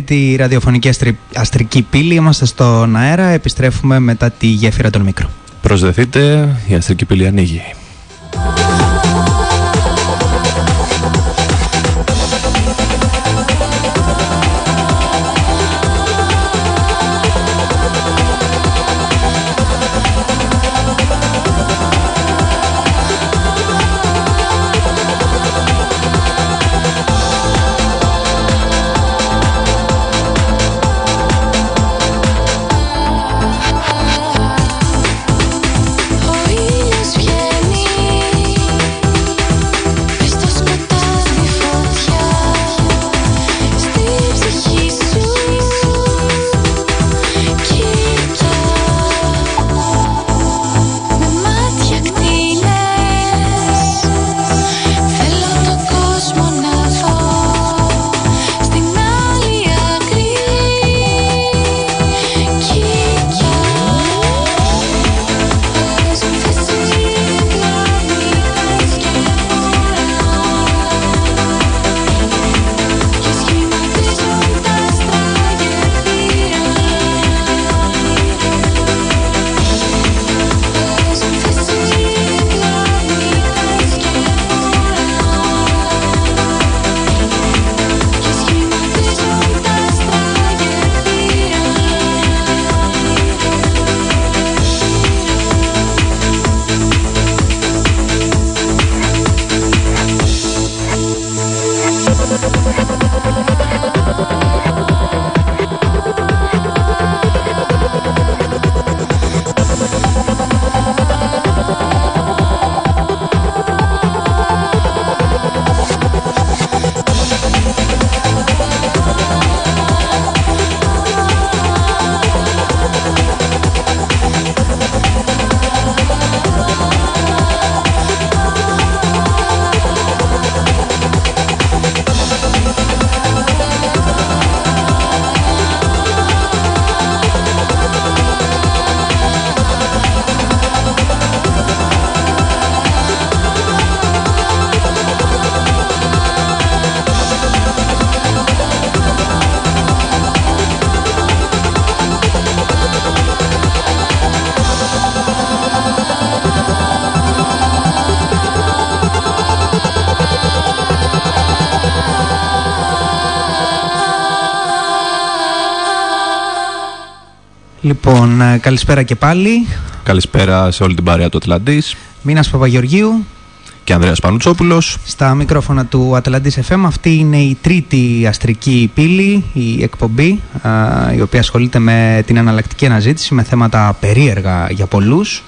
τρίτη ραδιοφωνική αστρική πύλη. Είμαστε στον αέρα. Επιστρέφουμε μετά τη γέφυρα των μικρών. Προσδεθείτε, η αστρική πύλη ανοίγει. Λοιπόν, ε, καλησπέρα και πάλι. Καλησπέρα σε όλη την παρέα του Ατλαντής. Μίνας Παπαγεωργίου. Και Ανδρέας Πανουτσόπουλος. Στα μικρόφωνα του Ατλαντής FM. Αυτή είναι η τρίτη αστρική πύλη, η εκπομπή, η οποία ασχολείται με την αναλλακτική αναζήτηση, με θέματα περίεργα για πολλούς.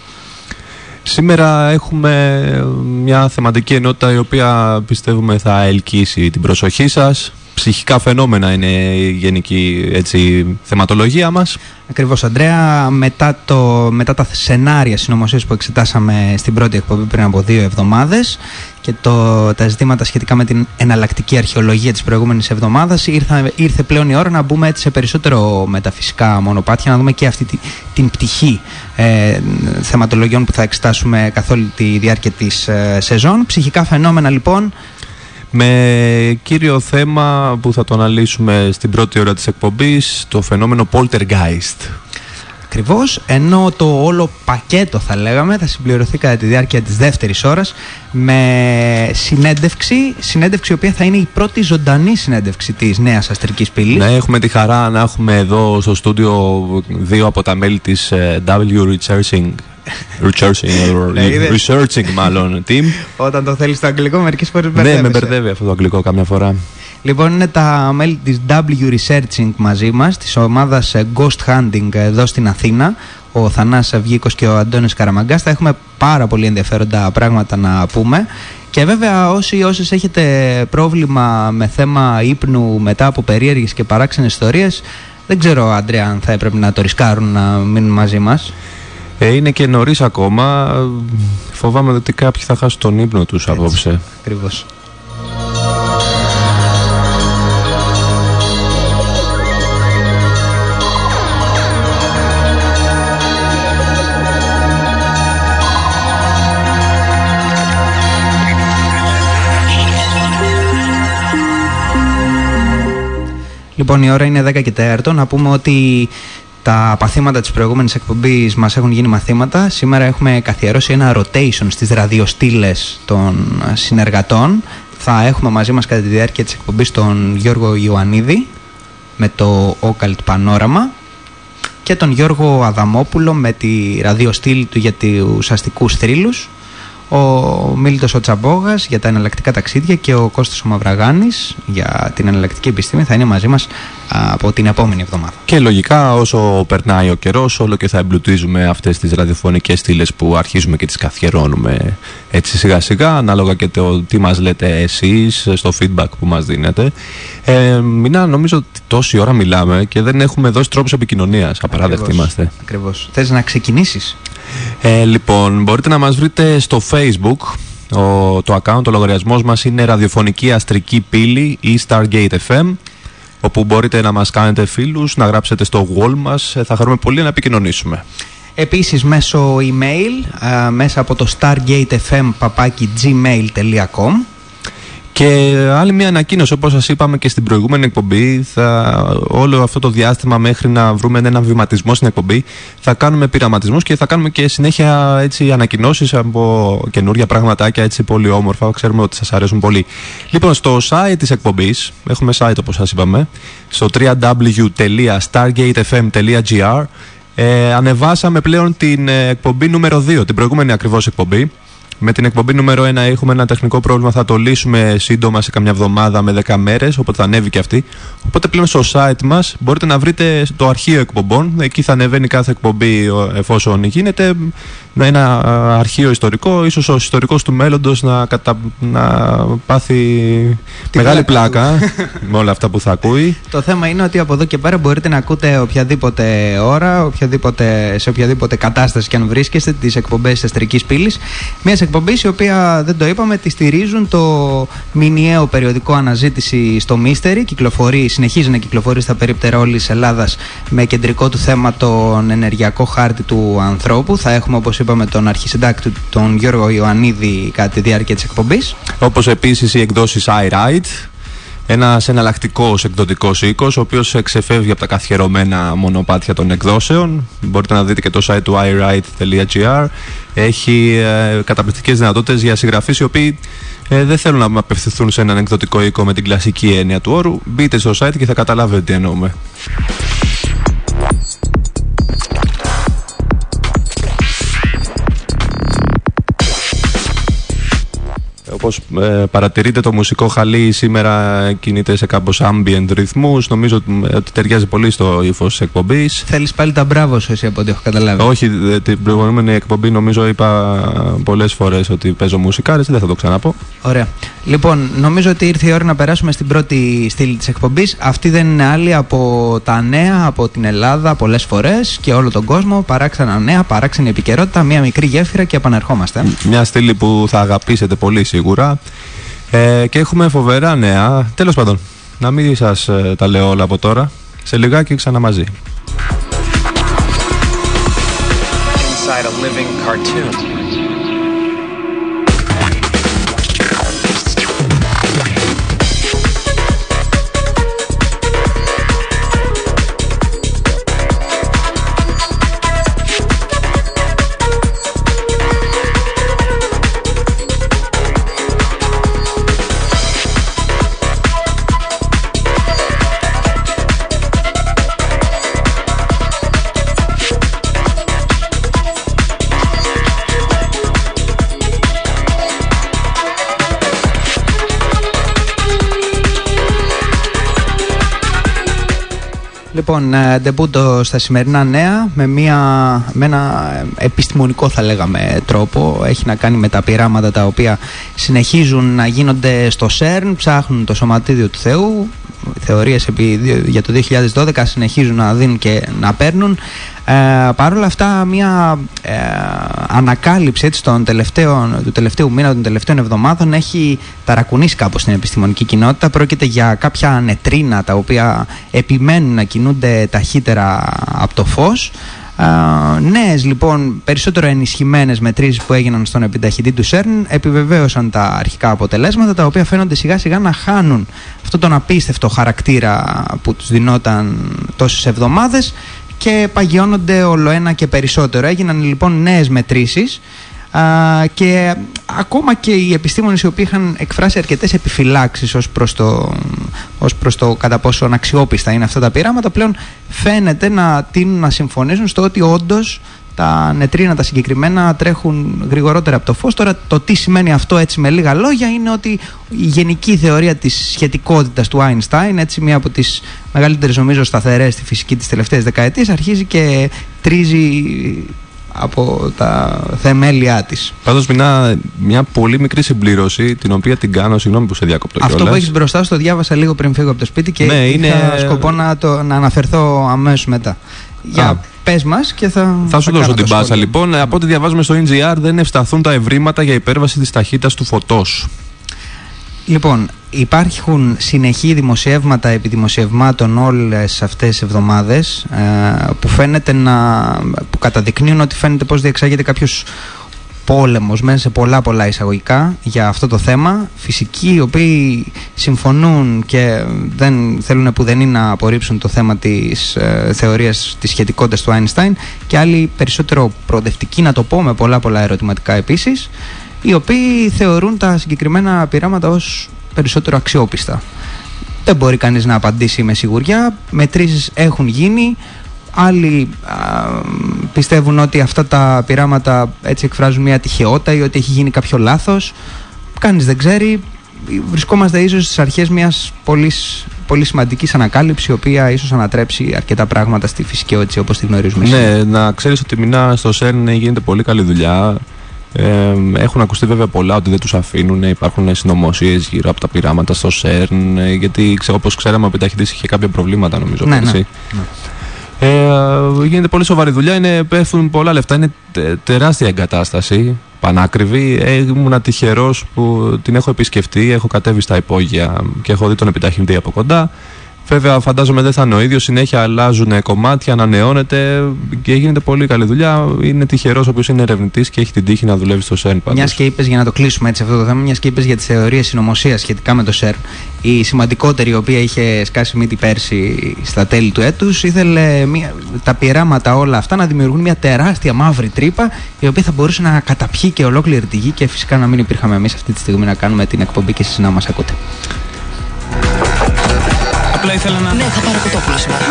Σήμερα έχουμε μια θεματική ενότητα η οποία πιστεύουμε θα ελκύσει την προσοχή σας ψυχικά φαινόμενα είναι η γενική έτσι, θεματολογία μας. Ακριβώς Αντρέα, μετά, το, μετά τα σενάρια συνωμοσίες που εξετάσαμε στην πρώτη εκπομπή πριν από δύο εβδομάδες και το, τα ζητήματα σχετικά με την εναλλακτική αρχαιολογία της προηγούμενης εβδομάδας ήρθε, ήρθε πλέον η ώρα να μπούμε έτσι σε περισσότερο μεταφυσικά μονοπάτια να δούμε και αυτή την πτυχή ε, θεματολογιών που θα εξετάσουμε καθ' όλη τη διάρκεια της ε, σεζόν. Ψυχικά φαινόμενα λοιπόν με κύριο θέμα που θα το αναλύσουμε στην πρώτη ώρα της εκπομπής το φαινόμενο Poltergeist. Ακριβώς, ενώ το όλο πακέτο θα λέγαμε θα συμπληρωθεί κατά τη διάρκεια της δεύτερης ώρας με συνέντευξη, συνέντευξη η οποία θα είναι η πρώτη ζωντανή συνέντευξη της νέας αστρικής πύλης. Ναι, έχουμε τη χαρά να έχουμε εδώ στο στούντιο δύο από τα μέλη της ε, W Researching Researching, ναι, researching μάλλον team. Όταν το θέλεις στο αγγλικό, μερικές φορές μπερδεύει. Ναι, με μπερδεύει αυτό το αγγλικό καμιά φορά. Λοιπόν, είναι τα μέλη της W Researching μαζί μας, της ομάδας ε, Ghost Hunting εδώ στην Αθήνα, ο Θανάς Αυγίκος και ο Αντώνης Καραμαγκάς. Θα έχουμε πάρα πολύ ενδιαφέροντα πράγματα να πούμε. Και βέβαια όσοι όσες έχετε πρόβλημα με θέμα ύπνου μετά από περίεργες και παράξενες ιστορίες, δεν ξέρω, Αντρέα, αν θα έπρεπε να το ρισκάρουν να μείνουν μαζί μας. Ε, είναι και νωρίς ακόμα. Φοβάμαι ότι κάποιοι θα χάσουν τον ύπνο τους απόψε. Ακριβώς. Λοιπόν, η ώρα είναι 10 και 4. Να πούμε ότι τα παθήματα της προηγούμενης εκπομπής μας έχουν γίνει μαθήματα. Σήμερα έχουμε καθιερώσει ένα rotation στις ραδιοστήλες των συνεργατών. Θα έχουμε μαζί μας κατά τη διάρκεια της εκπομπής τον Γιώργο Ιωαννίδη με το Occult Panorama και τον Γιώργο Αδαμόπουλο με τη ραδιοστήλη του για τους αστικούς θρύλους ο Μίλητος ο Τσαμπόγας για τα εναλλακτικά ταξίδια και ο Κώστας ο Μαυραγάνης για την εναλλακτική επιστήμη θα είναι μαζί μας από την επόμενη εβδομάδα. Και λογικά όσο περνάει ο καιρός όλο και θα εμπλουτίζουμε αυτές τις ραδιοφωνικές στήλες που αρχίζουμε και τις καθιερώνουμε έτσι σιγά σιγά ανάλογα και το τι μας λέτε εσείς στο feedback που μας δίνετε. Ε, Μινά νομίζω ότι τόση ώρα μιλάμε και δεν έχουμε δώσει τρόπους επικοινωνίας. Απαράδεκτοι είμαστε. Ακριβώς. Θες να ξεκινήσεις; Ε, λοιπόν, μπορείτε να μας βρείτε στο facebook. Ο, το account, ο λογαριασμός μας είναι ραδιοφωνική αστρική πύλη ή Stargate FM όπου μπορείτε να μας κάνετε φίλους, να γράψετε στο wall μας. Ε, θα χαρούμε πολύ να επικοινωνήσουμε. Επίσης μέσω email, μέσα από το stargatefm.gmail.com και άλλη μια ανακοίνωση, όπως σας είπαμε και στην προηγούμενη εκπομπή, θα, όλο αυτό το διάστημα μέχρι να βρούμε έναν βηματισμό στην εκπομπή, θα κάνουμε πειραματισμούς και θα κάνουμε και συνέχεια έτσι, ανακοινώσεις από καινούργια πραγματάκια έτσι πολύ όμορφα. Ξέρουμε ότι σας αρέσουν πολύ. Λοιπόν, στο site της εκπομπής, έχουμε site όπως σας είπαμε, στο www.stargatefm.gr ε, ανεβάσαμε πλέον την ε, εκπομπή νούμερο 2, την προηγούμενη ακριβώς εκπομπή, με την εκπομπή νούμερο 1 έχουμε ένα τεχνικό πρόβλημα. Θα το λύσουμε σύντομα σε καμιά εβδομάδα με 10 μέρες. Οπότε θα ανέβει και αυτή. Οπότε πλέον στο site μας μπορείτε να βρείτε το αρχείο εκπομπών. Εκεί θα ανεβαίνει κάθε εκπομπή εφόσον γίνεται να ένα αρχείο ιστορικό, ίσως ο ιστορικός του μέλλοντος να, κατα... να πάθει μεγάλη πλάκα με όλα αυτά που θα ακούει. Το θέμα είναι ότι από εδώ και πέρα μπορείτε να ακούτε οποιαδήποτε ώρα, οποιαδήποτε, σε οποιαδήποτε κατάσταση και αν βρίσκεστε τις εκπομπές της Αστρικής Πύλης. Μια εκπομπής η οποία δεν το είπαμε, τη στηρίζουν το μηνιαίο περιοδικό αναζήτηση στο Mystery, κυκλοφορεί, συνεχίζει να κυκλοφορεί στα περίπτερα όλης της Ελλάδας με κεντρικό του θέμα τον ενεργειακό χάρτη του ανθρώπου. Θα έχουμε όπως είπαμε τον αρχισυντάκτη τον Γιώργο Ιωαννίδη κατά τη διάρκεια της εκπομπής. Όπως επίσης οι εκδόσεις iRide, ένας εναλλακτικός εκδοτικός οίκος, ο οποίος ξεφεύγει από τα καθιερωμένα μονοπάτια των εκδόσεων. Μπορείτε να δείτε και το site του iWrite.gr. Έχει ε, καταπληκτικές δυνατότητες για συγγραφείς οι οποίοι ε, δεν θέλουν να απευθυνθούν σε έναν εκδοτικό οίκο με την κλασική έννοια του όρου. Μπείτε στο site και θα καταλάβετε τι εννοούμε. Όπως ε, παρατηρείτε το μουσικό χαλί σήμερα κινείται σε κάπως ambient ρυθμούς. Νομίζω ότι ταιριάζει πολύ στο ύφος της εκπομπής. Θέλεις πάλι τα μπράβο σου εσύ από ό,τι έχω καταλάβει. Όχι, την προηγούμενη εκπομπή νομίζω είπα πολλές φορές ότι παίζω μουσικά, δεν θα το ξαναπώ. Ωραία. Λοιπόν, νομίζω ότι ήρθε η ώρα να περάσουμε στην πρώτη στήλη της εκπομπής. Αυτή δεν είναι άλλη από τα νέα από την Ελλάδα πολλές φορές και όλο τον κόσμο. Παράξενα νέα, παράξενη επικαιρότητα, μια μικρή γέφυρα και επανερχόμαστε. Μια στήλη που θα αγαπήσετε πολύ σίγουρα. Ε, και έχουμε φοβερά νέα. Τέλος πάντων, να μην σας ε, τα λέω όλα από τώρα. Σε λιγάκι ξανά μαζί. Inside a living cartoon. Λοιπόν, ε, ντεμπούντο στα σημερινά νέα με, μια, με ένα επιστημονικό θα λέγαμε τρόπο. Έχει να κάνει με τα πειράματα τα οποία συνεχίζουν να γίνονται στο ΣΕΡΝ, ψάχνουν το σωματίδιο του Θεού. Θεωρίες για το 2012 συνεχίζουν να δίνουν και να παίρνουν. Ε, Παρ' όλα αυτά, μια ε, ανακάλυψη έτσι, των τελευταίων, του τελευταίου μήνα, των τελευταίων εβδομάδων έχει ταρακουνήσει κάπως την επιστημονική κοινότητα. Πρόκειται για κάποια νετρίνα τα οποία επιμένουν να κινούνται ταχύτερα από το φως. Νέες λοιπόν περισσότερο ενισχυμένες μετρήσεις που έγιναν στον επιταχυντή του ΣΕΡΝ επιβεβαίωσαν τα αρχικά αποτελέσματα τα οποία φαίνονται σιγά σιγά να χάνουν αυτό τον απίστευτο χαρακτήρα που τους δινόταν τόσες εβδομάδες και παγιώνονται όλο ένα και περισσότερο. Έγιναν λοιπόν νέες μετρήσεις και ακόμα και οι επιστήμονες οι οποίοι είχαν εκφράσει αρκετές επιφυλάξεις ως προς το, ως προς το κατά πόσο αξιόπιστα είναι αυτά τα πειράματα πλέον φαίνεται να τείνουν να συμφωνήσουν στο ότι όντως τα νετρίνα τα συγκεκριμένα τρέχουν γρηγορότερα από το φως. Τώρα το τι σημαίνει αυτό έτσι με λίγα λόγια είναι ότι η γενική θεωρία της σχετικότητας του Einstein, έτσι μία από τις μεγαλύτερες νομίζω σταθερές στη φυσική της τελευταίας δεκαετίας, αρχίζει και τρίζει από τα θεμέλια της. Πάντως, μια, μια πολύ μικρή συμπλήρωση, την οποία την κάνω, συγγνώμη που σε διακόπτω Αυτό που έχεις μπροστά σου το διάβασα λίγο πριν φύγω από το σπίτι και ναι, είναι... είχα σκοπό να, το, να αναφερθώ αμέσως μετά. Για πες μας και θα. Θα σου δώσω την πάσα λοιπόν. Από ό,τι διαβάζουμε στο NGR, δεν ευσταθούν τα ευρήματα για υπέρβαση της ταχύτητας του φωτός. Λοιπόν, υπάρχουν συνεχή δημοσιεύματα επί δημοσιευμάτων όλες αυτές τις εβδομάδες ε, που φαίνεται να που καταδεικνύουν ότι φαίνεται πως διεξάγεται κάποιος πόλεμος μέσα σε πολλά πολλά εισαγωγικά για αυτό το θέμα. Φυσικοί οι οποίοι συμφωνούν και δεν θέλουν που δεν είναι να απορρίψουν το θέμα της ε, θεωρίας της σχετικότητας του Einstein και άλλοι περισσότερο προοδευτικοί να το πω με πολλά πολλά ερωτηματικά επίσης οι οποίοι θεωρούν τα συγκεκριμένα πειράματα ως περισσότερο αξιόπιστα. Δεν μπορεί κανείς να απαντήσει με σιγουριά. Μετρήσεις έχουν γίνει. Άλλοι πιστεύουν ότι αυτά τα πειράματα έτσι εκφράζουν μια τυχαιότητα ή ότι έχει γίνει κάποιο λάθος. Κανείς δεν ξέρει. Βρισκόμαστε ίσως στις αρχές μιας πολύς, πολύ σημαντικής ανακάλυψης η οποία ίσως ανατρέψει αρκετά πράγματα στη φυσική έτσι όπως τη γνωρίζουμε. Ναι, να ξέρεις ότι μηνά στο ΣΕΡΝ γίνεται πολύ καλή δουλειά. Ε, έχουν ακουστεί βέβαια πολλά ότι δεν τους αφήνουν, υπάρχουν συνωμοσίες γύρω από τα πειράματα στο ΣΕΡΝ, ε, γιατί όπως ξέραμε ο Πιταχητής είχε κάποια προβλήματα νομίζω ναι, ναι, ναι. Ε, γίνεται πολύ σοβαρή δουλειά, είναι, πέφτουν πολλά λεφτά, είναι τεράστια εγκατάσταση, πανάκριβη. Ε, ήμουν τυχερός που την έχω επισκεφτεί, έχω κατέβει στα υπόγεια και έχω δει τον επιταχυντή από κοντά. Βέβαια, φαντάζομαι δεν θα είναι ο ίδιος. Συνέχεια αλλάζουν κομμάτια, ανανεώνεται και γίνεται πολύ καλή δουλειά. Είναι τυχερός ο οποίος είναι ερευνητής και έχει την τύχη να δουλεύει στο ΣΕΡΝ. Μιας και είπες, για να το κλείσουμε έτσι αυτό το θέμα, μιας και είπες για τις θεωρίες συνωμοσίας σχετικά με το ΣΕΡΝ. Η σημαντικότερη, η οποία είχε σκάσει μύτη πέρσι στα τέλη του έτους, ήθελε μια, τα πειράματα όλα αυτά να δημιουργούν μια τεράστια μαύρη τρύπα, η οποία θα μπορούσε να καταπιεί και ολόκληρη τη γη και φυσικά να μην υπήρχαμε εμείς αυτή τη στιγμή να κάνουμε την εκπομπή και εσείς να μας ακούτε. Απλά ήθελα να. Ναι, θα πάρω κοτόπουλο σήμερα.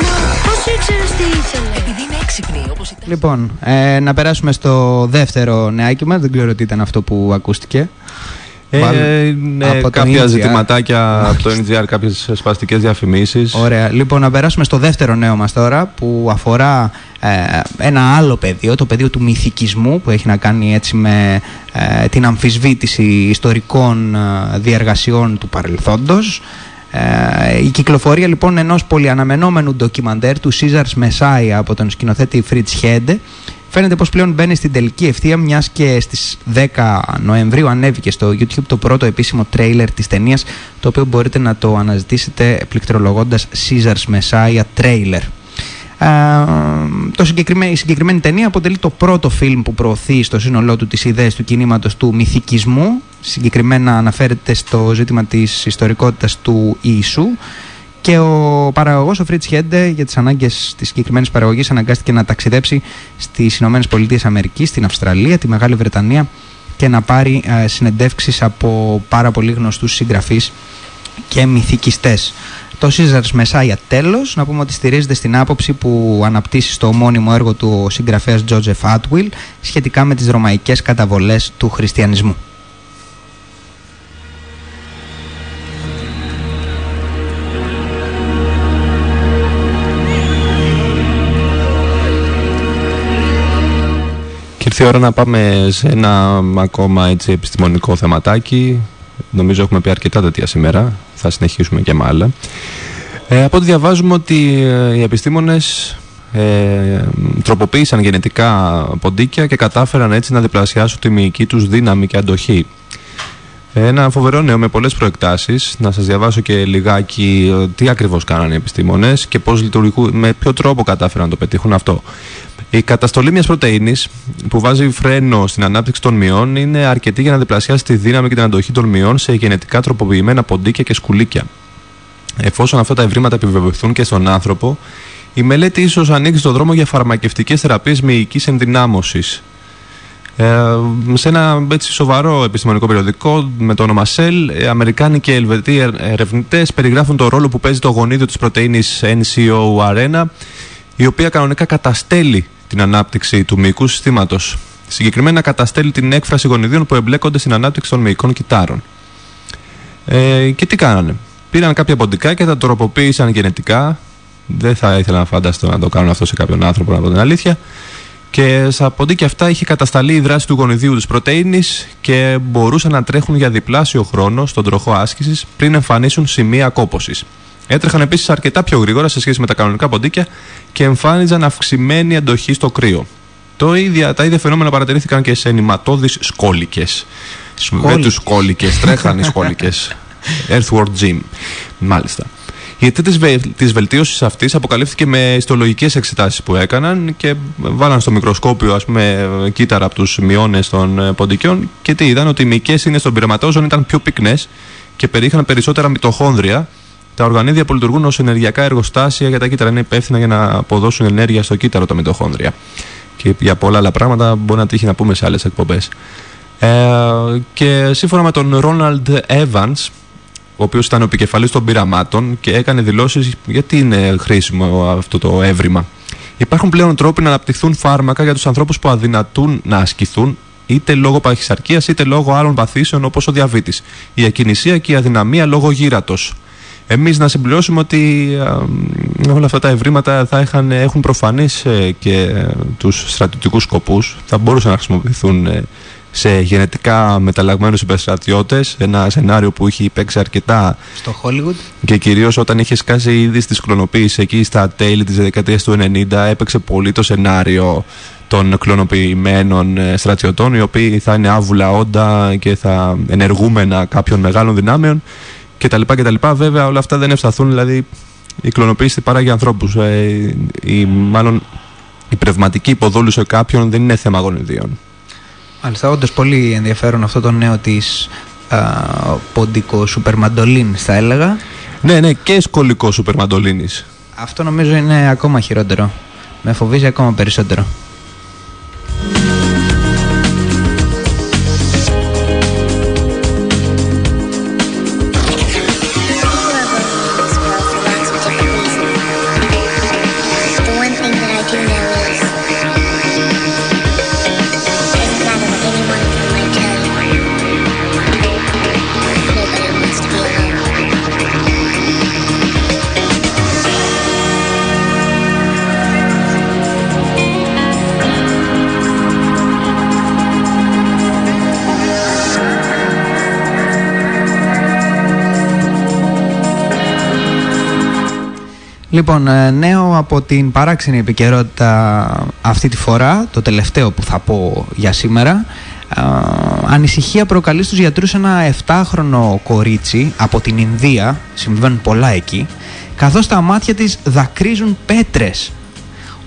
Πώς ήξερες τι ήθελε; Επειδή είναι έξυπνη, όπως ήταν. Λοιπόν, ε, να περάσουμε στο δεύτερο νεάκι μας. Δεν ξέρω τι ήταν αυτό που ακούστηκε. Ε, ναι, από κάποια ζητηματάκια από το NGR, κάποιες σπαστικές διαφημίσεις. Ωραία. Λοιπόν, να περάσουμε στο δεύτερο νέο μας τώρα που αφορά ε, ένα άλλο πεδίο, το πεδίο του μυθικισμού που έχει να κάνει έτσι με ε, την αμφισβήτηση ιστορικών ε, διεργασιών του παρελθόντος ε, η κυκλοφορία λοιπόν ενός πολυαναμενόμενου ντοκιμαντέρ του Caesars Messiah από τον σκηνοθέτη Fritz Hede φαίνεται πως πλέον μπαίνει στην τελική ευθεία μιας και στις 10 Νοεμβρίου ανέβηκε στο YouTube το πρώτο επίσημο τρέιλερ της ταινίας το οποίο μπορείτε να το αναζητήσετε πληκτρολογώντας Caesars Messiah Trailer. Ε, το συγκεκριμένη, η συγκεκριμένη ταινία αποτελεί το πρώτο φιλμ που προωθεί στο σύνολό του τις ιδέες του κινήματος του μυθικισμού συγκεκριμένα αναφέρεται στο ζήτημα της ιστορικότητας του Ιησού και ο παραγωγός ο Φρίτς Χέντε για τις ανάγκες της συγκεκριμένης παραγωγής αναγκάστηκε να ταξιδέψει στις Ηνωμένες Πολιτείες Αμερικής, στην Αυστραλία, τη Μεγάλη Βρετανία και να πάρει ε, συνεντεύξεις από πάρα πολύ γνωστούς συγγραφείς και μυθικιστές. Το Caesars Messiah τέλος, να πούμε ότι στηρίζεται στην άποψη που αναπτύσσει στο ομώνυμο έργο του ο συγγραφέας Joseph Atwill σχετικά με τις ρωμαϊκές καταβολές του χριστιανισμού. Ήρθε η ώρα να πάμε σε ένα ακόμα έτσι, επιστημονικό θεματάκι. Νομίζω έχουμε πει αρκετά τέτοια σήμερα. Θα συνεχίσουμε και με άλλα. Ε, από ό,τι διαβάζουμε ότι ε, οι επιστήμονες ε, τροποποίησαν γενετικά ποντίκια και κατάφεραν έτσι να διπλασιάσουν τη μυϊκή τους δύναμη και αντοχή. Ένα φοβερό νέο με πολλές προεκτάσεις. Να σας διαβάσω και λιγάκι ε, τι ακριβώς κάνανε οι επιστήμονες και πώς λειτουργούν, με ποιο τρόπο κατάφεραν να το πετύχουν αυτό. Η καταστολή μιας πρωτενη που βάζει φρένο στην ανάπτυξη των μειών είναι αρκετή για να διπλασιάσει τη δύναμη και την αντοχή των μειών σε γενετικά τροποποιημένα ποντίκια και σκουλίκια. Εφόσον αυτά τα ευρήματα επιβεβαιωθούν και στον άνθρωπο, η μελέτη ίσως ανοίξει το δρόμο για φαρμακευτικές θεραπείες μυϊκής ενδυνάμωσης. Ε, σε ένα έτσι, σοβαρό επιστημονικό περιοδικό με το όνομα Cell, οι Αμερικάνοι και Ελβετοί ερευνητές περιγράφουν το ρόλο που παίζει το γονίδιο της πρωτενη NCO-RNA, η οποία κανονικά καταστέλει την ανάπτυξη του μυϊκού συστήματος. Συγκεκριμένα καταστέλει την έκφραση γονιδίων που εμπλέκονται στην ανάπτυξη των μυϊκών κυτάρων. Ε, και τι κάνανε; Πήραν κάποια ποντικά και τα τροποποίησαν γενετικά. Δεν θα ήθελα να φανταστώ να το κάνουν αυτό σε κάποιον άνθρωπο, να πω την αλήθεια. Και στα ποντίκια αυτά είχε κατασταλεί η δράση του γονιδίου της πρωτενη και μπορούσαν να τρέχουν για διπλάσιο χρόνο στον τροχό άσκησης πριν εμφανίσουν σημεία κόποση. Έτρεχαν επίσης αρκετά πιο γρήγορα σε σχέση με τα κανονικά ποντίκια και εμφάνιζαν αυξημένη αντοχή στο κρύο. Το ίδια, τα ίδια φαινόμενα παρατηρήθηκαν και σε ενηματώδεις σκόλικες. Με τους σκόλικες, τρέχαν οι σκόλικες. Earthworm Gym. Μάλιστα. Η αιτία της βελτίωσης αυτής αποκαλύφθηκε με ιστολογικές εξετάσεις που έκαναν και βάλαν στο μικροσκόπιο ας πούμε, κύτταρα από τους μειώνες των ε, ποντικιών και τι είδαν ότι οι μυϊκές είναι στον πειραματόζων ήταν πιο πυκνές και περιείχαν περισσότερα μυτοχόνδρια τα οργανίδια που λειτουργούν ως ενεργειακά εργοστάσια για τα κύτταρα είναι υπεύθυνα για να αποδώσουν ενέργεια στο κύτταρο τα μυτοχόνδρια. Και για πολλά άλλα πράγματα μπορεί να τύχει να πούμε σε άλλες εκπομπές. Ε, και σύμφωνα με τον Ρόναλντ Evans, ο οποίος ήταν ο επικεφαλής των πειραμάτων και έκανε δηλώσεις γιατί είναι χρήσιμο αυτό το έβριμα. Υπάρχουν πλέον τρόποι να αναπτυχθούν φάρμακα για τους ανθρώπους που αδυνατούν να ασκηθούν είτε λόγω παχυσαρκίας είτε λόγω άλλων παθήσεων όπως ο διαβήτης, η ακινησία και η αδυναμία λόγω γύρατος. Εμείς να συμπληρώσουμε ότι όλα αυτά τα ευρήματα θα είχαν, έχουν προφανείς ε, και ε, τους στρατιωτικούς σκοπούς. Θα μπορούσαν να χρησιμοποιηθούν ε, σε γενετικά μεταλλαγμένους υπερστρατιώτες. Ένα σενάριο που είχε παίξει αρκετά. Στο Hollywood. Και κυρίως όταν είχε σκάσει ήδη στις κλωνοποίησεις εκεί στα τέλη της δεκαετίας του 90 έπαιξε πολύ το σενάριο των κλωνοποιημένων στρατιωτών οι οποίοι θα είναι άβουλα όντα και θα ενεργούμενα κάποιων μεγάλων δυνάμεων κτλ. Βέβαια όλα αυτά δεν ευσταθούν, δηλαδή η κλωνοποίηση παρά για ανθρώπους. Ε, η, μάλλον η πνευματική υποδόλωση κάποιων δεν είναι θέμα γονιδίων. Μάλιστα, όντως πολύ ενδιαφέρον αυτό το νέο της ποντικό σουπερμαντολίν, θα έλεγα. Ναι, ναι, και σκολικό σουπερμαντολίνη. Αυτό νομίζω είναι ακόμα χειρότερο. Με φοβίζει ακόμα περισσότερο. Λοιπόν, ε, νέο από την παράξενη επικαιρότητα αυτή τη φορά, το τελευταίο που θα πω για σήμερα. Ε, ανησυχία προκαλεί στους γιατρούς ένα 7χρονο κορίτσι από την Ινδία, συμβαίνουν πολλά εκεί, καθώς τα μάτια της δακρύζουν πέτρες.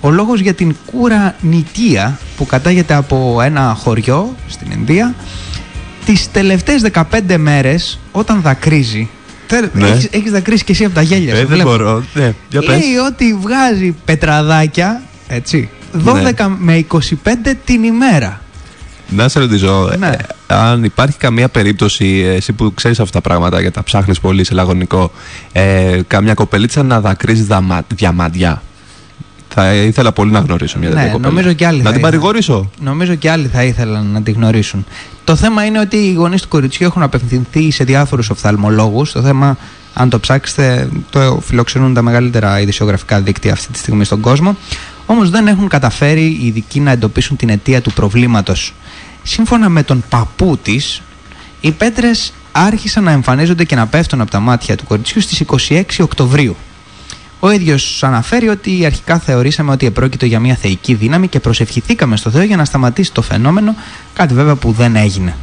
Ο λόγος για την κούρα νητία που κατάγεται από ένα χωριό στην Ινδία, τις τελευταίες 15 μέρες όταν δακρύζει ναι. Έχεις, έχεις δακρύσει και εσύ από τα γέλια ε, δεν μπορώ. Ναι, για Λέει ότι βγάζει πετραδάκια, έτσι, 12 ναι. με 25 την ημέρα. Να σε ρωτήσω, ναι. ε, αν υπάρχει καμία περίπτωση, ε, εσύ που ξέρεις αυτά τα πράγματα και τα ψάχνεις πολύ σε λαγωνικό, ε, καμιά κοπελίτσα να δακρύζει διαμάντια. Θα ήθελα πολύ να γνωρίσω μια τέτοια ναι, κοπέλα. Νομίζω και άλλοι να την παρηγορήσω; Νομίζω και άλλοι θα ήθελαν να την γνωρίσουν. Το θέμα είναι ότι οι γονείς του κοριτσιού έχουν απευθυνθεί σε διάφορους οφθαλμολόγους. Το θέμα, αν το ψάξετε, το φιλοξενούν τα μεγαλύτερα ειδησιογραφικά δίκτυα αυτή τη στιγμή στον κόσμο. Όμως δεν έχουν καταφέρει οι ειδικοί να εντοπίσουν την αιτία του προβλήματος. Σύμφωνα με τον παππού της, οι πέτρες άρχισαν να εμφανίζονται και να πέφτουν από τα μάτια του κοριτσιού στις 26 Οκτωβρίου. Ο ίδιος αναφέρει ότι αρχικά θεωρήσαμε ότι επρόκειτο για μια θεϊκή δύναμη και προσευχηθήκαμε στο Θεό για να σταματήσει το φαινόμενο, κάτι βέβαια που δεν έγινε.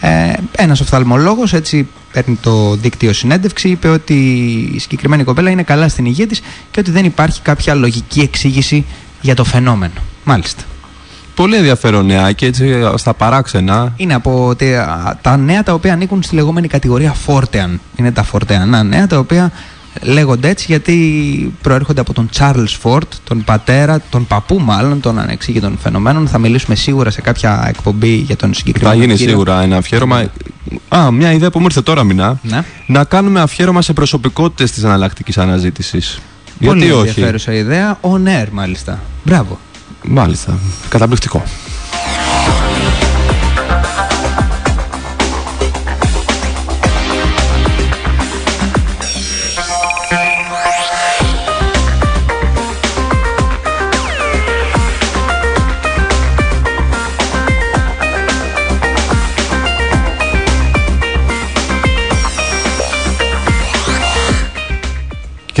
Ε, Ένας οφθαλμολόγος, έτσι παίρνει το δίκτυο συνέντευξη, είπε ότι η συγκεκριμένη κοπέλα είναι καλά στην υγεία της και ότι δεν υπάρχει κάποια λογική εξήγηση για το φαινόμενο. Μάλιστα. Πολύ ενδιαφέρον νεάκι, έτσι στα παράξενα. Είναι από τε- α, τα νέα τα οποία ανήκουν στη λεγόμενη κατηγορία Φόρτεαν. Είναι τα φορτεανά νέα τα οποία λέγονται έτσι γιατί προέρχονται από τον Charles Φόρτ, τον πατέρα, τον παππού μάλλον των ανεξήγητων φαινομένων. Θα μιλήσουμε σίγουρα σε κάποια εκπομπή για τον Θα συγκεκριμένο γίνει κύριο. σίγουρα ένα αφιέρωμα. Α, μια ιδέα που μου ήρθε τώρα, Μινά. Ναι. Να κάνουμε αφιέρωμα σε προσωπικότητες της αναλλακτικής αναζήτησης. Πολύ Γιατί όχι; ενδιαφέρουσα ιδέα. On air μάλιστα. Μπράβο. Μάλιστα. Καταπληκτικό.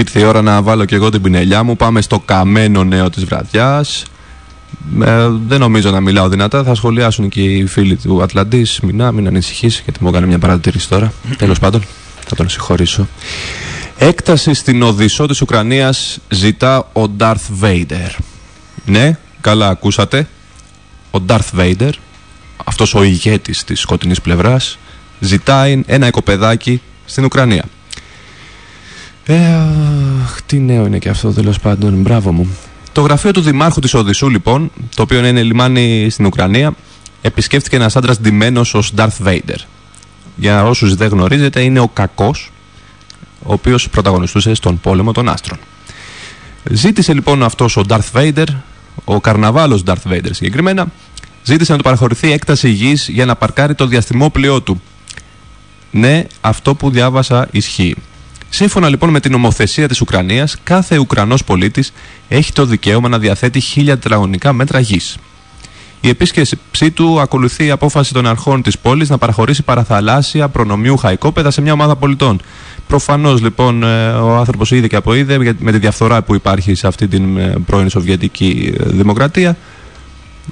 Ήρθε η ώρα να βάλω και εγώ την πινελιά μου. Πάμε στο καμένο νέο της βραδιάς. Ε, δεν νομίζω να μιλάω δυνατά. Θα σχολιάσουν και οι φίλοι του Ατλαντής. Μην, μην ανησυχήσει, γιατί μου έκανε μια παρατήρηση τώρα. Τέλος πάντων, θα τον συγχωρήσω. Έκταση στην Οδυσσό της Ουκρανίας ζητά ο Darth Vader. Ναι, καλά ακούσατε. Ο Darth Vader, αυτός ο ηγέτης της σκοτεινής πλευράς, ζητάει ένα οικοπεδάκι στην Ουκρανία. Ε, αχ, τι νέο είναι και αυτό τέλος πάντων. Μπράβο μου. Το γραφείο του Δημάρχου της Οδυσσού, λοιπόν, το οποίο είναι λιμάνι στην Ουκρανία, επισκέφθηκε ένας άντρας ντυμένος ως Darth Vader. Για όσους δεν γνωρίζετε, είναι ο κακός, ο οποίος πρωταγωνιστούσε στον πόλεμο των άστρων. Ζήτησε λοιπόν αυτός ο Darth Vader, ο καρναβάλος Darth Vader συγκεκριμένα, ζήτησε να του παραχωρηθεί έκταση γης για να παρκάρει το διαστημόπλοιό του. Ναι, αυτό που διάβασα ισχύει. Σύμφωνα λοιπόν με την νομοθεσία της Ουκρανίας, κάθε Ουκρανός πολίτης έχει το δικαίωμα να διαθέτει χίλια τετραγωνικά μέτρα γης. Η επίσκεψή του ακολουθεί η απόφαση των αρχών της πόλης να παραχωρήσει παραθαλάσσια προνομιούχα οικόπεδα σε μια ομάδα πολιτών. Προφανώς λοιπόν ε, ο άνθρωπος είδε και αποείδε για- με τη διαφθορά που υπάρχει σε αυτή την ε, πρώην Σοβιετική ε, δημοκρατία.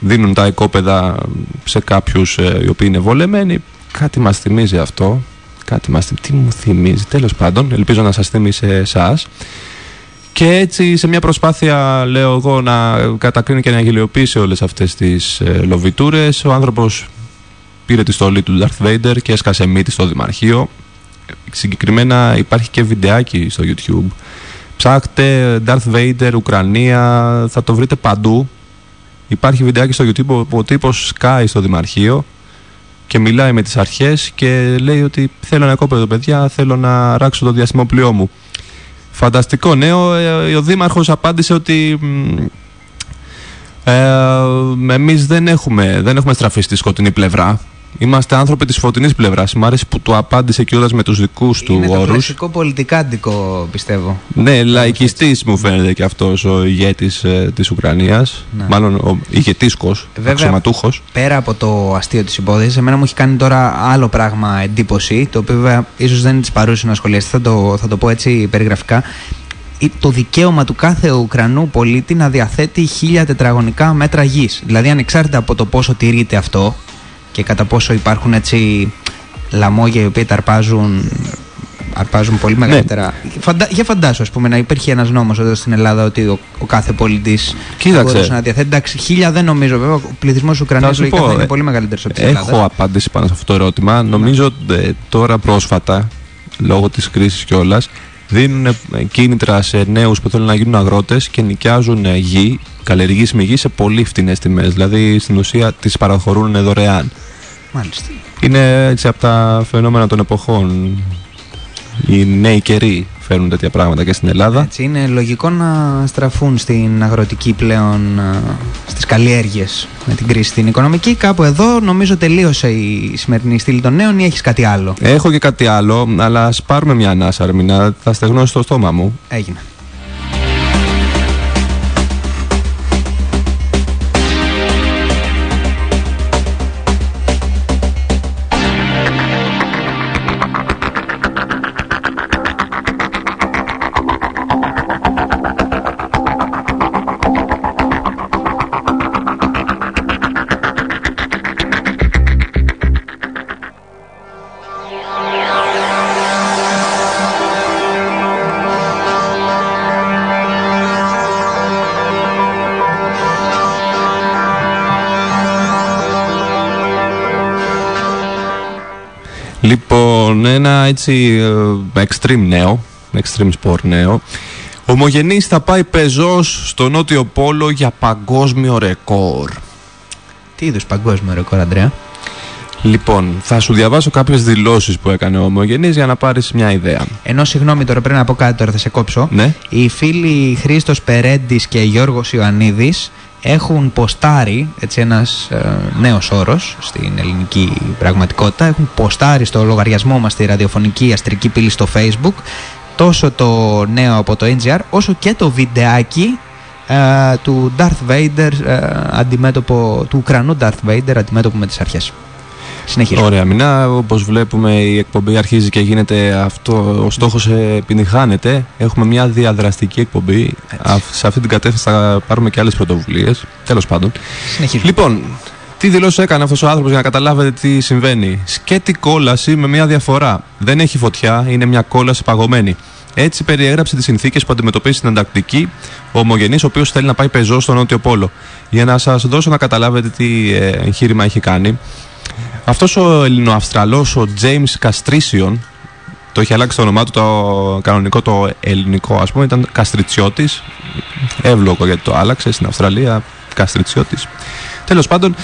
Δίνουν τα οικόπεδα σε κάποιους ε, οι οποίοι είναι βολεμένοι. Κάτι μας θυμίζει αυτό. Κάτι μας θυμίζει. Τι μου θυμίζει. Τέλος πάντων, ελπίζω να σας θυμίσει εσάς. Και έτσι σε μια προσπάθεια, λέω εγώ, να κατακρίνει και να γελιοποιήσει όλες αυτές τις ε, λοβιτούρες, ο άνθρωπος πήρε τη στολή του Darth Vader και έσκασε μύτη στο Δημαρχείο. Συγκεκριμένα υπάρχει και βιντεάκι στο YouTube. Ψάχτε Darth Vader, Ουκρανία, θα το βρείτε παντού. Υπάρχει βιντεάκι στο YouTube όπου ο τύπος σκάει στο Δημαρχείο και μιλάει με τις αρχές και λέει ότι θέλω ένα κόπεδο παιδιά, θέλω να ράξω το διαστημόπλοιό μου. Φανταστικό νέο. Ε, Ο Δήμαρχος απάντησε ότι μ, ε, εμείς δεν έχουμε, δεν έχουμε στραφεί στη σκοτεινή πλευρά. Είμαστε άνθρωποι της φωτεινής πλευράς. Μ' αρέσει που του απάντησε κιόλας με τους δικούς του Είναι το όρους. κλασικό πολιτικάντικο πιστεύω. Ναι, λαϊκιστής μου φαίνεται και αυτός ο ηγέτης ε, της Ουκρανίας. Ναι. Μάλλον ο ηγετήσκος, Βέβαια, αξιωματούχος. Πέρα από το αστείο της υπόθεσης, εμένα μου έχει κάνει τώρα άλλο πράγμα εντύπωση, το οποίο βέβαια ίσως δεν είναι της παρούση να σχολιαστεί, θα το, θα το πω έτσι περιγραφικά. Ε, Το δικαίωμα του κάθε Ουκρανού πολίτη να διαθέτει χίλια τετραγωνικά μέτρα γης. Δηλαδή, ανεξάρτητα από το πόσο τηρείται αυτό και κατά πόσο υπάρχουν έτσι λαμόγια οι οποίοι τα αρπάζουν, αρπάζουν πολύ μεγαλύτερα. Φαντα... Για φαντάσου, ας πούμε, να υπήρχε ένας νόμος εδώ στην Ελλάδα ότι ο, ο κάθε πολίτη Κοίταξε. μπορούσε να διαθέτει. Εντάξει, χίλια δεν νομίζω, βέβαια. Ο πληθυσμός της Ουκρανίας Θα σου λογικά πω, θα είναι ε, πολύ μεγαλύτερος από τη Έχω Ελλάδα. απάντηση πάνω σε αυτό το ερώτημα. Νομίζω ε, τώρα πρόσφατα, λόγω της κρίσης κιόλας, δίνουν ε, κίνητρα σε νέους που θέλουν να γίνουν αγρότες και νοικιάζουν ε, γη, καλλιεργήσιμη γη σε πολύ φτηνές τιμές. Δηλαδή στην ουσία τις παραχωρούν δωρεάν. Μάλιστα. Είναι έτσι από τα φαινόμενα των εποχών. Οι νέοι καιροί φέρνουν τέτοια πράγματα και στην Ελλάδα. Έτσι, είναι λογικό να στραφούν στην αγροτική πλέον στις καλλιέργειες με την κρίση την οικονομική. Κάπου εδώ νομίζω τελείωσε η σημερινή στήλη των νέων ή έχεις κάτι άλλο; Έχω και κάτι άλλο, αλλά ας πάρουμε μια ανάσα, Αρμίνα. Θα στεγνώσει το στόμα μου. Έγινε. Ένα έτσι ε, extreme νέο, extreme sport νέο. Ομογενής θα πάει πεζός στο Νότιο Πόλο για παγκόσμιο ρεκόρ. Τι είδους παγκόσμιο ρεκόρ, Αντρέα; Λοιπόν, θα σου διαβάσω κάποιες δηλώσεις που έκανε ο Ομογενής για να πάρεις μια ιδέα. Ενώ συγγνώμη τώρα πρέπει να πω κάτι τώρα θα σε κόψω. Ναι. Οι φίλοι Χρήστος Περέντης και Γιώργος Ιωαννίδης έχουν ποστάρει, έτσι ένας ε, νέος όρος στην ελληνική πραγματικότητα, έχουν ποστάρει στο λογαριασμό μας στη ραδιοφωνική αστρική πύλη στο facebook τόσο το νέο από το NGR όσο και το βιντεάκι ε, του Darth Vader ε, αντιμέτωπο, του Ουκρανού Darth Vader αντιμέτωπο με τις αρχές. Συνεχίζω. Ωραία, μηνά. Όπως βλέπουμε, η εκπομπή αρχίζει και γίνεται αυτό. Ο στόχος επιτυγχάνεται. Έχουμε μια διαδραστική εκπομπή. Α, σε αυτή την κατεύθυνση θα πάρουμε και άλλες πρωτοβουλίες. Τέλος πάντων. Συνεχίζω. Λοιπόν, τι δηλώσεις έκανε αυτός ο άνθρωπος για να καταλάβετε τι συμβαίνει; Σκέτη κόλαση με μια διαφορά. Δεν έχει φωτιά, είναι μια κόλαση παγωμένη. Έτσι περιέγραψε τις συνθήκες που αντιμετωπίζει στην Ανταρκτική ο ομογενής, ο οποίος θέλει να πάει πεζό στο Νότιο Πόλο. Για να σας δώσω να καταλάβετε τι ε, εγχείρημα έχει κάνει. Αυτός ο Ελληνοαυστραλός, ο James Castricion, το έχει αλλάξει το όνομά του, το κανονικό το ελληνικό, ας πούμε, ήταν Καστριτσιώτης. Εύλογο γιατί το άλλαξε στην Αυστραλία, Καστριτσιώτης. Τέλος πάντων,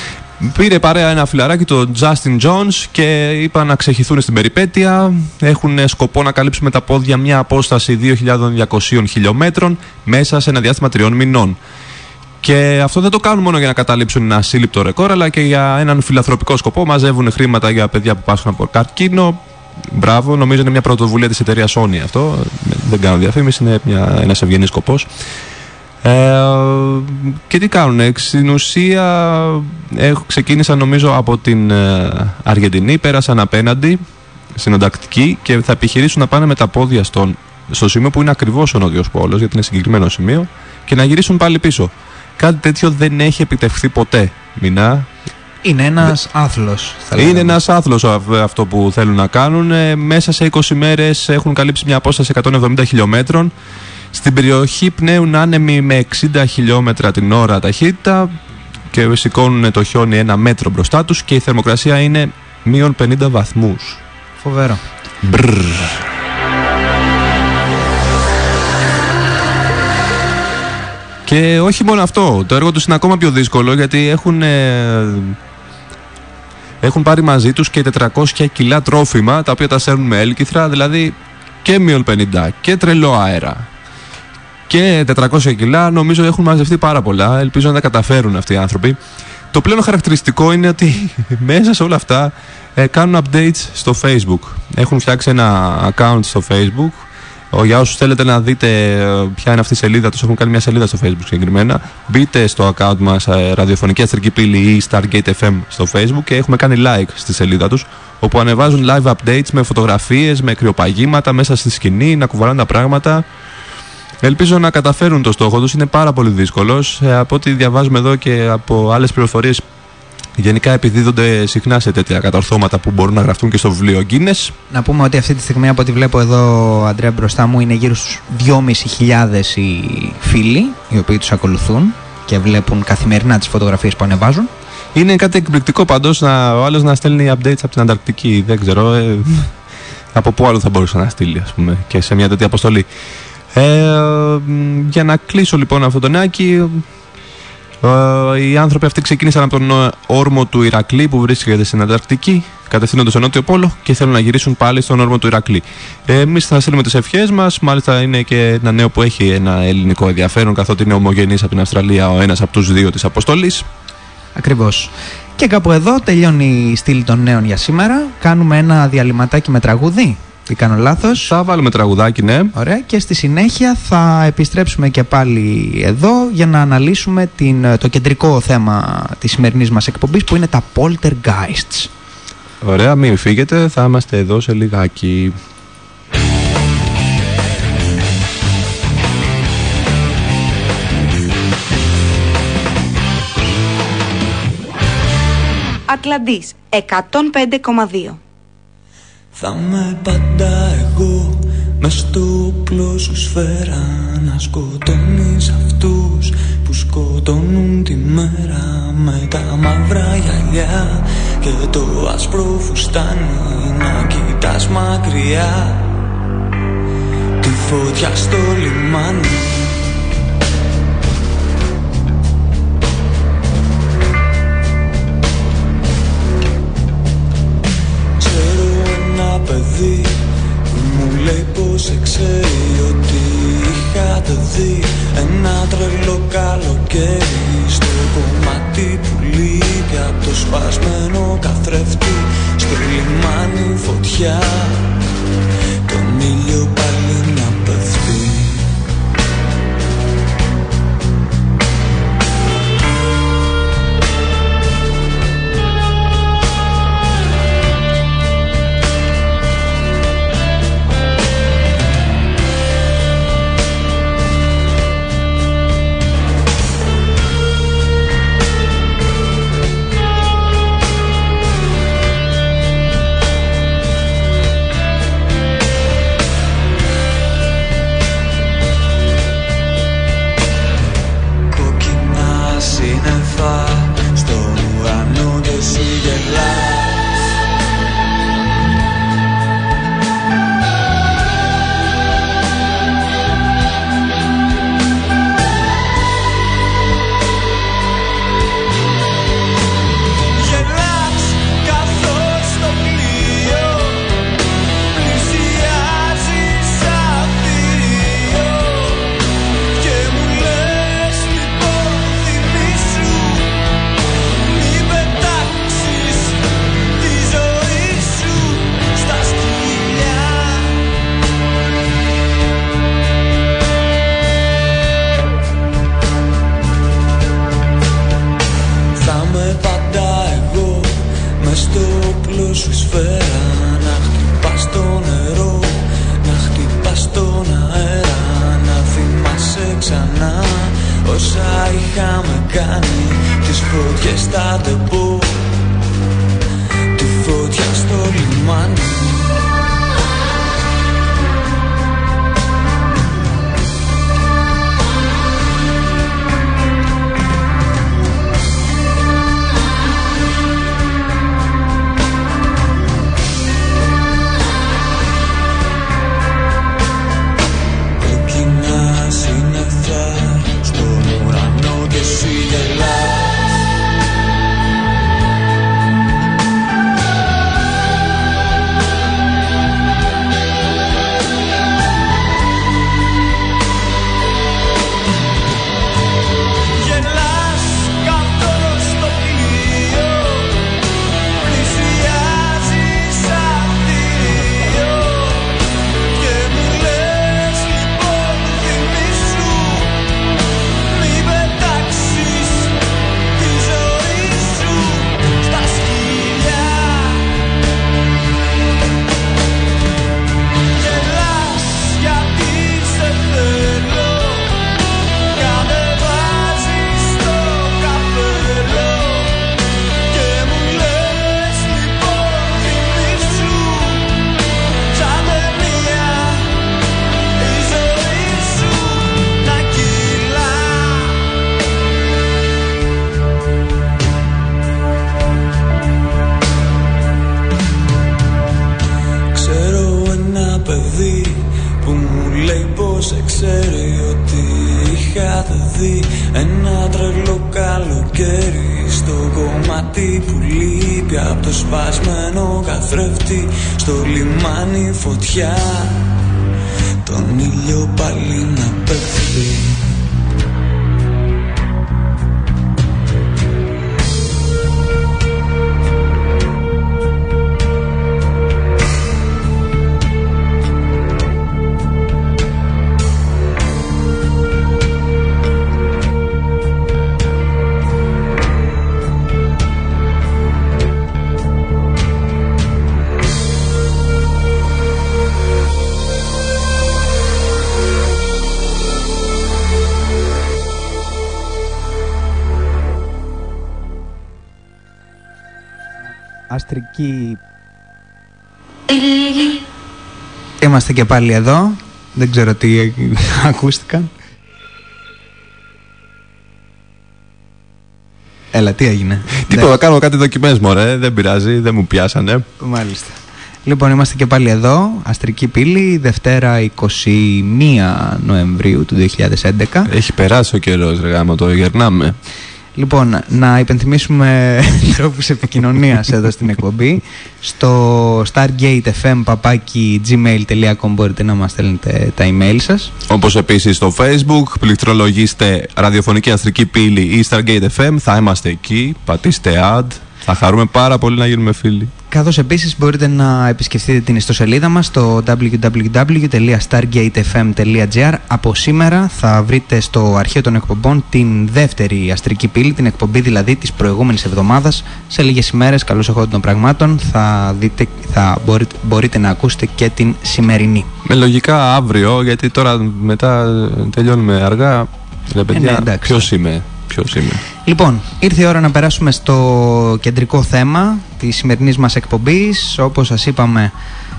πήρε παρέα ένα φιλαράκι, τον Justin Jones, και είπαν να ξεχυθούν στην περιπέτεια. Έχουν σκοπό να καλύψουν με τα πόδια μια απόσταση 2.200 χιλιόμετρων μέσα σε ένα διάστημα τριών μηνών. Και αυτό δεν το κάνουν μόνο για να καταλήψουν ένα σύλληπτο ρεκόρ, αλλά και για έναν φιλανθρωπικό σκοπό. Μαζεύουν χρήματα για παιδιά που πάσχουν από καρκίνο. Μπράβο, νομίζω είναι μια πρωτοβουλία της εταιρείας Sony αυτό. Δεν κάνω διαφήμιση, είναι ένας ευγενής σκοπός. Ε, και τι κάνουν, στην ουσία ξεκίνησαν νομίζω από την ε, Αργεντινή, πέρασαν απέναντι στην Οντακτική και θα επιχειρήσουν να πάνε με τα πόδια στον, στο σημείο που είναι ακριβώς ο Νότιος Πόλος, γιατί είναι συγκεκριμένο σημείο, και να γυρίσουν πάλι πίσω. Κάτι τέτοιο δεν έχει επιτευχθεί ποτέ. Μινά. Είναι ένας άθλος. Είναι ένας άθλος αυτό που θέλουν να κάνουν. Ε, μέσα σε 20 μέρες έχουν καλύψει μια απόσταση 170 χιλιόμετρων. Στην περιοχή πνέουν άνεμοι με 60 χιλιόμετρα την ώρα ταχύτητα και σηκώνουν το χιόνι ένα μέτρο μπροστά τους και η θερμοκρασία είναι μείον 50 βαθμούς. Φοβερό. Μπρρρ. Και όχι μόνο αυτό, το έργο τους είναι ακόμα πιο δύσκολο γιατί έχουν, ε, έχουν πάρει μαζί τους και 400 κιλά τρόφιμα τα οποία τα σέρνουν με έλκυθρα, δηλαδή και μείον 50 και τρελό αέρα και 400 κιλά νομίζω έχουν μαζευτεί πάρα πολλά, ελπίζω να τα καταφέρουν αυτοί οι άνθρωποι. Το πλέον χαρακτηριστικό είναι ότι μέσα σε όλα αυτά ε, κάνουν updates στο facebook. Έχουν φτιάξει ένα account στο facebook για όσους θέλετε να δείτε ε, ποια είναι αυτή η σελίδα τους, έχουν κάνει μια σελίδα στο Facebook συγκεκριμένα. Μπείτε στο account μας ε, Ραδιοφωνική Αστρική Πύλη ή Stargate FM στο Facebook και έχουμε κάνει like στη σελίδα τους. Όπου ανεβάζουν live updates με φωτογραφίες, με κρυοπαγήματα μέσα στη σκηνή, να κουβαλάνε τα πράγματα. Ελπίζω να καταφέρουν το στόχο τους. Είναι πάρα πολύ δύσκολος. Ε, από ό,τι διαβάζουμε εδώ και από άλλες πληροφορίες Γενικά επιδίδονται συχνά σε τέτοια κατορθώματα που μπορούν να γραφτούν και στο βιβλίο Guinness. Να πούμε ότι αυτή τη στιγμή από ό,τι βλέπω εδώ, Αντρέα, μπροστά μου είναι γύρω στους 2.500 οι φίλοι οι οποίοι τους ακολουθούν και βλέπουν καθημερινά τις φωτογραφίες που ανεβάζουν. Είναι κάτι εκπληκτικό πάντως να, ο άλλος να στέλνει updates από την Ανταρκτική. Δεν ξέρω. Ε, από πού άλλο θα μπορούσε να στείλει, ας πούμε, και σε μια τέτοια αποστολή. Ε, για να κλείσω λοιπόν αυτό το νεάκι, ε, οι άνθρωποι αυτοί ξεκίνησαν από τον ε, όρμο του Ηρακλή που βρίσκεται στην Ανταρκτική, κατευθύνονται στο Νότιο Πόλο και θέλουν να γυρίσουν πάλι στον όρμο του Ηρακλή. Ε, Εμείς θα στείλουμε τις ευχές μας. Μάλιστα είναι και ένα νέο που έχει ένα ελληνικό ενδιαφέρον, καθότι είναι ομογενής από την Αυστραλία ο ένας από τους δύο της αποστολής. Ακριβώς. Και κάπου εδώ τελειώνει η στήλη των νέων για σήμερα. Κάνουμε ένα διαλυματάκι με τραγούδι. Τι κάνω λάθος. Θα βάλουμε τραγουδάκι, ναι. Ωραία. Και στη συνέχεια θα επιστρέψουμε και πάλι εδώ για να αναλύσουμε την, το κεντρικό θέμα της σημερινής μας εκπομπής που είναι τα poltergeists. Ωραία, μην φύγετε. Θα είμαστε εδώ σε λιγάκι. Ατλαντής 105,2 θα με πάντα εγώ μες στο πλό σου σφαίρα Να σκοτώνεις αυτούς Που σκοτώνουν τη μέρα. Με τα μαύρα γυαλιά Και το άσπρο φουστάνι Να κοιτάς μακριά. Τη φωτιά στο λιμάνι σε ξέρει ότι είχατε δει Ένα τρελό καλοκαίρι. Στο κομμάτι που λείπει από το σπασμένο καθρέφτη Στο λιμάνι φωτιά. Τον ήλιο πάλι είμαστε και πάλι εδώ. Δεν ξέρω τι ακούστηκαν. Έλα, τι έγινε; Τίποτα, κάνω κάτι δοκιμές μωρέ, δεν πειράζει, δεν μου πιάσανε. Μάλιστα. Λοιπόν, είμαστε και πάλι εδώ, Αστρική Πύλη, Δευτέρα 21 Νοεμβρίου του 2011. Έχει περάσει ο καιρός, ρε γάμα, το γερνάμε. Λοιπόν, να υπενθυμίσουμε τρόπους επικοινωνίας εδώ στην εκπομπή. Στο stargatefm.gmail.com μπορείτε να μας στέλνετε τα email σας. Όπως επίσης στο facebook, πληκτρολογήστε ραδιοφωνική αστρική πύλη ή Stargate FM, θα είμαστε εκεί, πατήστε add, θα χαρούμε πάρα πολύ να γίνουμε φίλοι. Καθώς επίσης μπορείτε να επισκεφτείτε την ιστοσελίδα μας στο www.stargatefm.gr Από σήμερα θα βρείτε στο αρχείο των εκπομπών την δεύτερη αστρική πύλη, την εκπομπή δηλαδή της προηγούμενης εβδομάδας. Σε λίγες ημέρες, καλώς εχόντων των πραγμάτων, θα, δείτε, θα μπορείτε, μπορείτε να ακούσετε και την σημερινή. Με λογικά αύριο, γιατί τώρα μετά τελειώνουμε αργά. Ρε παιδιά, ναι, εντάξει. ποιος είμαι, ποιος είμαι. Λοιπόν, ήρθε η ώρα να περάσουμε στο κεντρικό θέμα της σημερινής μας εκπομπής. Όπως σας είπαμε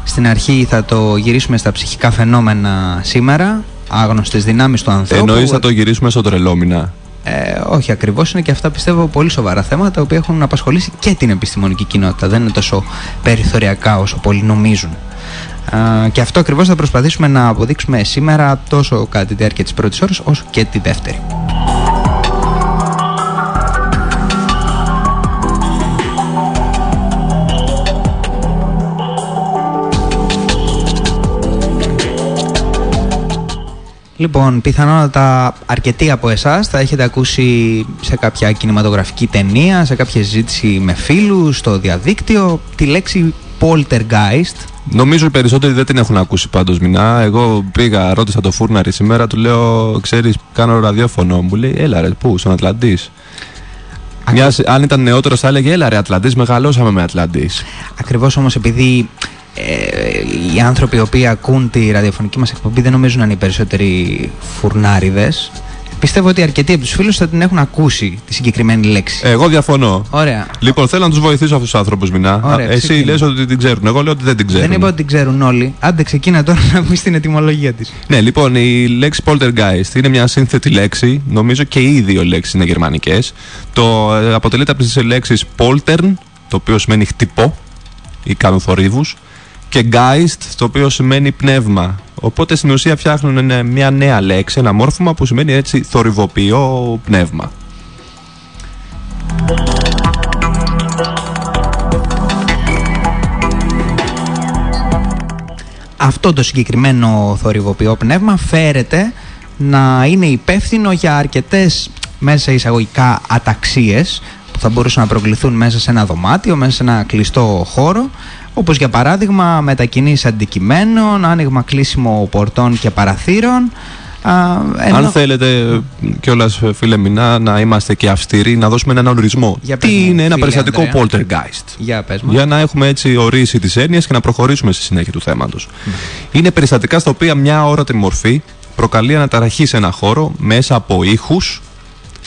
στην αρχή θα το γυρίσουμε στα ψυχικά φαινόμενα σήμερα, άγνωστες δυνάμεις του ανθρώπου. Εννοείς θα το γυρίσουμε στο τρελόμινα. Ε, όχι ακριβώς, είναι και αυτά πιστεύω πολύ σοβαρά θέματα τα οποία έχουν απασχολήσει και την επιστημονική κοινότητα. Δεν είναι τόσο περιθωριακά όσο πολλοί νομίζουν. Α, και αυτό ακριβώς θα προσπαθήσουμε να αποδείξουμε σήμερα τόσο κατά τη διάρκεια της πρώτης ώρας όσο και τη δεύτερη. Λοιπόν, πιθανότατα αρκετοί από εσάς θα έχετε ακούσει σε κάποια κινηματογραφική ταινία, σε κάποια συζήτηση με φίλους, στο διαδίκτυο, τη λέξη poltergeist. Νομίζω οι περισσότεροι δεν την έχουν ακούσει πάντως μηνά. Εγώ πήγα, ρώτησα το φούρναρη σήμερα, του λέω, ξέρεις, κάνω ραδιόφωνο. Μου λέει, έλα ρε, πού, στον Ατλαντής. Μιας, αν ήταν νεότερος θα έλεγε, έλα ρε Ατλαντής, μεγαλώσαμε με Ατλαντής. Ακριβώς όμως επειδή ε, οι άνθρωποι οι οποίοι ακούν τη ραδιοφωνική μας εκπομπή δεν νομίζουν να είναι οι περισσότεροι φουρνάριδες. Πιστεύω ότι αρκετοί από τους φίλους θα την έχουν ακούσει τη συγκεκριμένη λέξη. Εγώ διαφωνώ. Ωραία. Λοιπόν, θέλω να τους βοηθήσω αυτούς τους άνθρωπους, Μινά. Ωραία, Εσύ ξεκινά. λες ότι την ξέρουν. Εγώ λέω ότι δεν την ξέρουν. Δεν είπα ότι την ξέρουν όλοι. Άντε ξεκίνα τώρα να πεις την ετοιμολογία της. Ναι, λοιπόν, η λέξη poltergeist είναι μια σύνθετη λέξη. Νομίζω και οι δύο λέξεις είναι γερμανικές. Το ε, αποτελείται από τις λέξεις poltern, το οποίο σημαίνει χτυπώ ή κάνουν θορύβους, και geist, το οποίο σημαίνει πνεύμα. Οπότε στην ουσία φτιάχνουν ένα- μια νέα λέξη, ένα μόρφωμα που σημαίνει έτσι θορυβοποιό πνεύμα. αυτό το συγκεκριμένο θορυβοποιό πνεύμα φέρεται να είναι υπεύθυνο για αρκετές μέσα εισαγωγικά αταξίες που θα μπορούσαν να προκληθούν μέσα σε ένα δωμάτιο, μέσα σε ένα κλειστό χώρο όπως για παράδειγμα μετακινήσεις αντικειμένων, άνοιγμα κλείσιμο πορτών και παραθύρων α, ενώ- Αν θέλετε κιόλας, φίλε Μινά, να είμαστε και αυστηροί, να δώσουμε έναν ορισμό. Για πες Τι μου, είναι ένα φίλε περιστατικό Ανδρέα. poltergeist; Για πες μου. Για να έχουμε έτσι ορίσει τις έννοιες και να προχωρήσουμε στη συνέχεια του θέματος. Είναι περιστατικά στα οποία μια όρατη μορφή προκαλεί αναταραχή σε ένα χώρο μέσα από ήχους,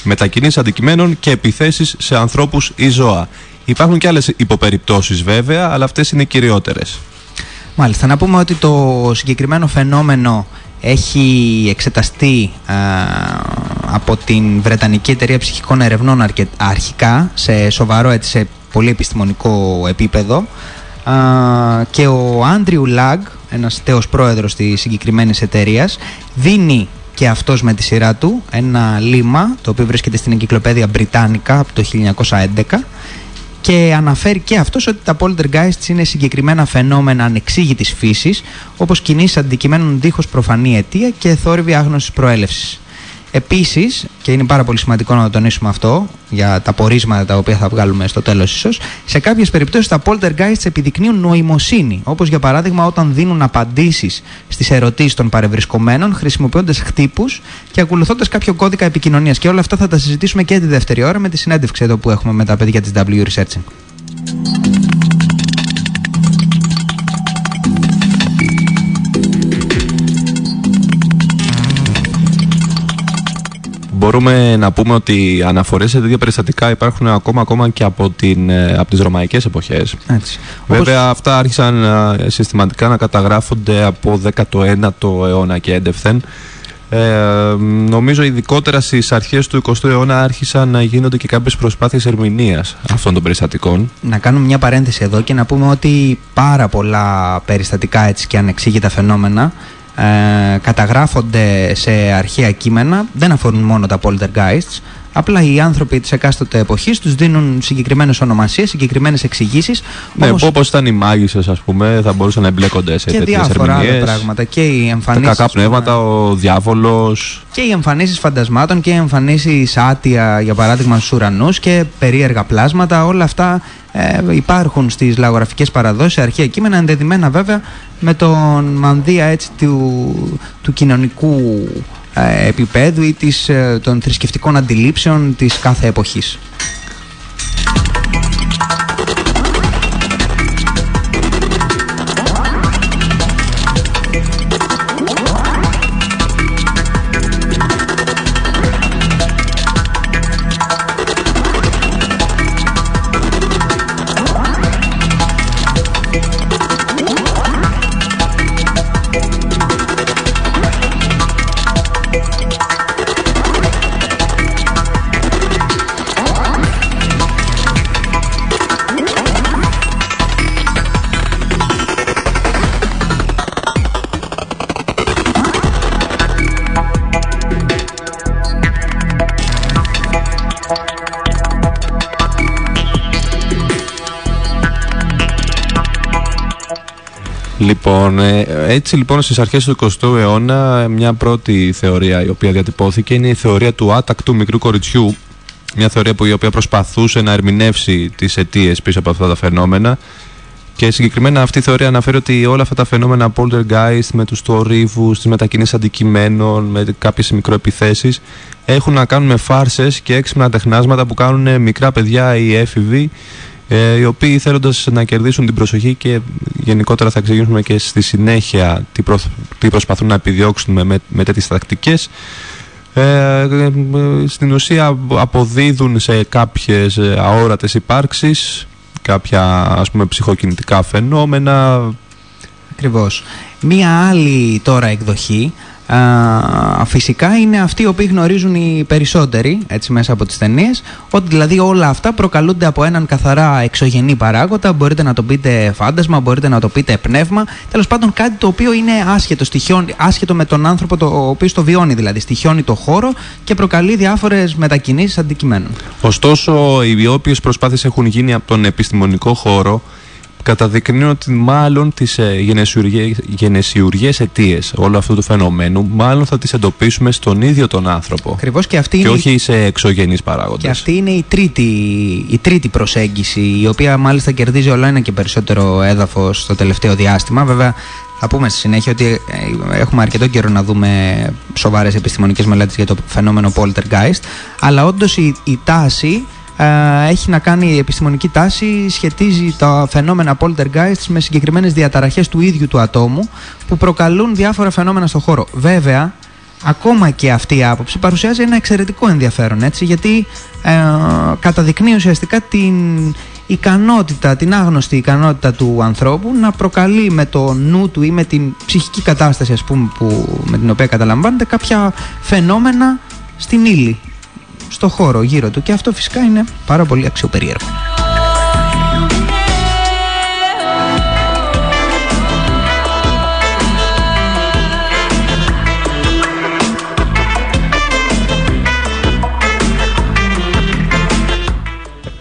μετακινήσεις αντικειμένων και επιθέσεις σε ανθρώπους ή ζώα. Υπάρχουν και άλλες υποπεριπτώσεις βέβαια, αλλά αυτές είναι οι κυριότερες. Μάλιστα, να πούμε ότι το συγκεκριμένο φαινόμενο έχει εξεταστεί α, από την Βρετανική Εταιρεία Ψυχικών Ερευνών αρκε- αρχικά σε σοβαρό έτσι, σε πολύ επιστημονικό επίπεδο α, και ο Άντριου Λαγκ, ένας τέος πρόεδρος της συγκεκριμένης εταιρείας, δίνει και αυτός με τη σειρά του ένα λίμα το οποίο βρίσκεται στην εγκυκλοπαίδεια Μπριτάνικα από το 1911 και αναφέρει και αυτός ότι τα poltergeists είναι συγκεκριμένα φαινόμενα ανεξήγητης φύσης όπως κινήσεις αντικειμένων δίχως προφανή αιτία και θόρυβη άγνωσης προέλευσης. Επίσης, και είναι πάρα πολύ σημαντικό να το τονίσουμε αυτό για τα πορίσματα τα οποία θα βγάλουμε στο τέλος ίσως, σε κάποιες περιπτώσεις τα poltergeists επιδεικνύουν νοημοσύνη, όπως για παράδειγμα όταν δίνουν απαντήσεις στις ερωτήσεις των παρευρισκομένων χρησιμοποιώντας χτύπους και ακολουθώντας κάποιο κώδικα επικοινωνίας. Και όλα αυτά θα τα συζητήσουμε και τη δεύτερη ώρα με τη συνέντευξη εδώ που έχουμε με τα παιδιά της W Researching. Μπορούμε να πούμε ότι αναφορές σε τέτοια περιστατικά υπάρχουν ακόμα, ακόμα και από, την, ε, από τις ρωμαϊκές εποχές. Έτσι. Βέβαια αυτά άρχισαν ε, συστηματικά να καταγράφονται από 19ο αιώνα και έντευθεν. Ε, νομίζω ειδικότερα στις αρχές του 20ου αιώνα άρχισαν να γίνονται και κάποιες προσπάθειες ερμηνείας αυτών των περιστατικών. Να κάνουμε μια παρένθεση εδώ και να πούμε ότι πάρα πολλά περιστατικά έτσι και ανεξήγητα φαινόμενα ε, καταγράφονται σε αρχαία κείμενα, δεν αφορούν μόνο τα poltergeists, Απλά οι άνθρωποι της εκάστοτε εποχής τους δίνουν συγκεκριμένες ονομασίες, συγκεκριμένες εξηγήσεις. Ναι, όμως... όπως ήταν οι μάγισσες, ας πούμε, θα μπορούσαν να εμπλέκονται σε τέτοιες ερμηνείε. Και διάφορα άλλα πράγματα. Και οι εμφανίσει. Τα κακά πνεύματα, ο διάβολος. Και οι εμφανίσεις φαντασμάτων και οι εμφανίσεις άτια, για παράδειγμα, στους ουρανούς και περίεργα πλάσματα. Όλα αυτά ε, υπάρχουν στις λαγογραφικές παραδόσεις, αρχαία κείμενα, ενδεδειμένα βέβαια με τον μανδύα έτσι, του, του κοινωνικού ε, επίπεδου ή της, ε, των θρησκευτικών αντιλήψεων της κάθε εποχής. Λοιπόν, ε, έτσι λοιπόν στις αρχές του 20ου αιώνα μια πρώτη θεωρία η οποία διατυπώθηκε είναι η θεωρία του άτακτου μικρού κοριτσιού. Μια θεωρία που η οποία προσπαθούσε να ερμηνεύσει τις αιτίες πίσω από αυτά τα φαινόμενα. Και συγκεκριμένα αυτή η θεωρία αναφέρει ότι όλα αυτά τα φαινόμενα poltergeist με τους τορύβους, τις μετακινήσεις αντικειμένων, με κάποιες μικροεπιθέσεις έχουν να κάνουν με φάρσες και έξυπνα τεχνάσματα που κάνουν μικρά παιδιά ή έφηβοι ε, οι οποίοι θέλοντας να κερδίσουν την προσοχή και γενικότερα θα εξηγήσουμε και στη συνέχεια τι, τι προσπαθούν να επιδιώξουν με, με τέτοιες τακτικές ε, στην ουσία αποδίδουν σε κάποιες αόρατες υπάρξεις κάποια ας πούμε ψυχοκινητικά φαινόμενα Ακριβώς. Μία άλλη τώρα εκδοχή φυσικά είναι αυτοί οι οποίοι γνωρίζουν οι περισσότεροι έτσι μέσα από τις ταινίες, ότι δηλαδή όλα αυτά προκαλούνται από έναν καθαρά εξωγενή παράγοντα. Μπορείτε να το πείτε φάντασμα, μπορείτε να το πείτε πνεύμα. Τέλος πάντων κάτι το οποίο είναι άσχετο, στοιχιώνει, άσχετο με τον άνθρωπο το, ο οποίος το βιώνει δηλαδή στοιχιώνει το χώρο και προκαλεί διάφορες μετακινήσεις αντικειμένων. Ωστόσο οι όποιες προσπάθειες έχουν γίνει από τον επιστημονικό χώρο καταδεικνύουν ότι μάλλον τις ε, γενεσιουργές αιτίες όλου αυτού του φαινομένου μάλλον θα τις εντοπίσουμε στον ίδιο τον άνθρωπο Ακριβώς και, αυτή και είναι όχι σε εξωγενείς παράγοντες. Και αυτή είναι η τρίτη, η τρίτη προσέγγιση η οποία μάλιστα κερδίζει όλο ένα και περισσότερο έδαφος στο τελευταίο διάστημα βέβαια θα πούμε στη συνέχεια ότι ε, έχουμε αρκετό καιρό να δούμε σοβαρές επιστημονικές μελέτες για το φαινόμενο poltergeist. Αλλά όντως η, η τάση ε, έχει να κάνει η επιστημονική τάση, σχετίζει τα φαινόμενα poltergeist με συγκεκριμένες διαταραχές του ίδιου του ατόμου που προκαλούν διάφορα φαινόμενα στον χώρο. Βέβαια, ακόμα και αυτή η άποψη παρουσιάζει ένα εξαιρετικό ενδιαφέρον έτσι, γιατί ε, καταδεικνύει ουσιαστικά την ικανότητα, την άγνωστη ικανότητα του ανθρώπου να προκαλεί με το νου του ή με την ψυχική κατάσταση ας πούμε, που, με την οποία καταλαμβάνεται κάποια φαινόμενα στην ύλη στο χώρο γύρω του και αυτό φυσικά είναι πάρα πολύ αξιοπερίεργο.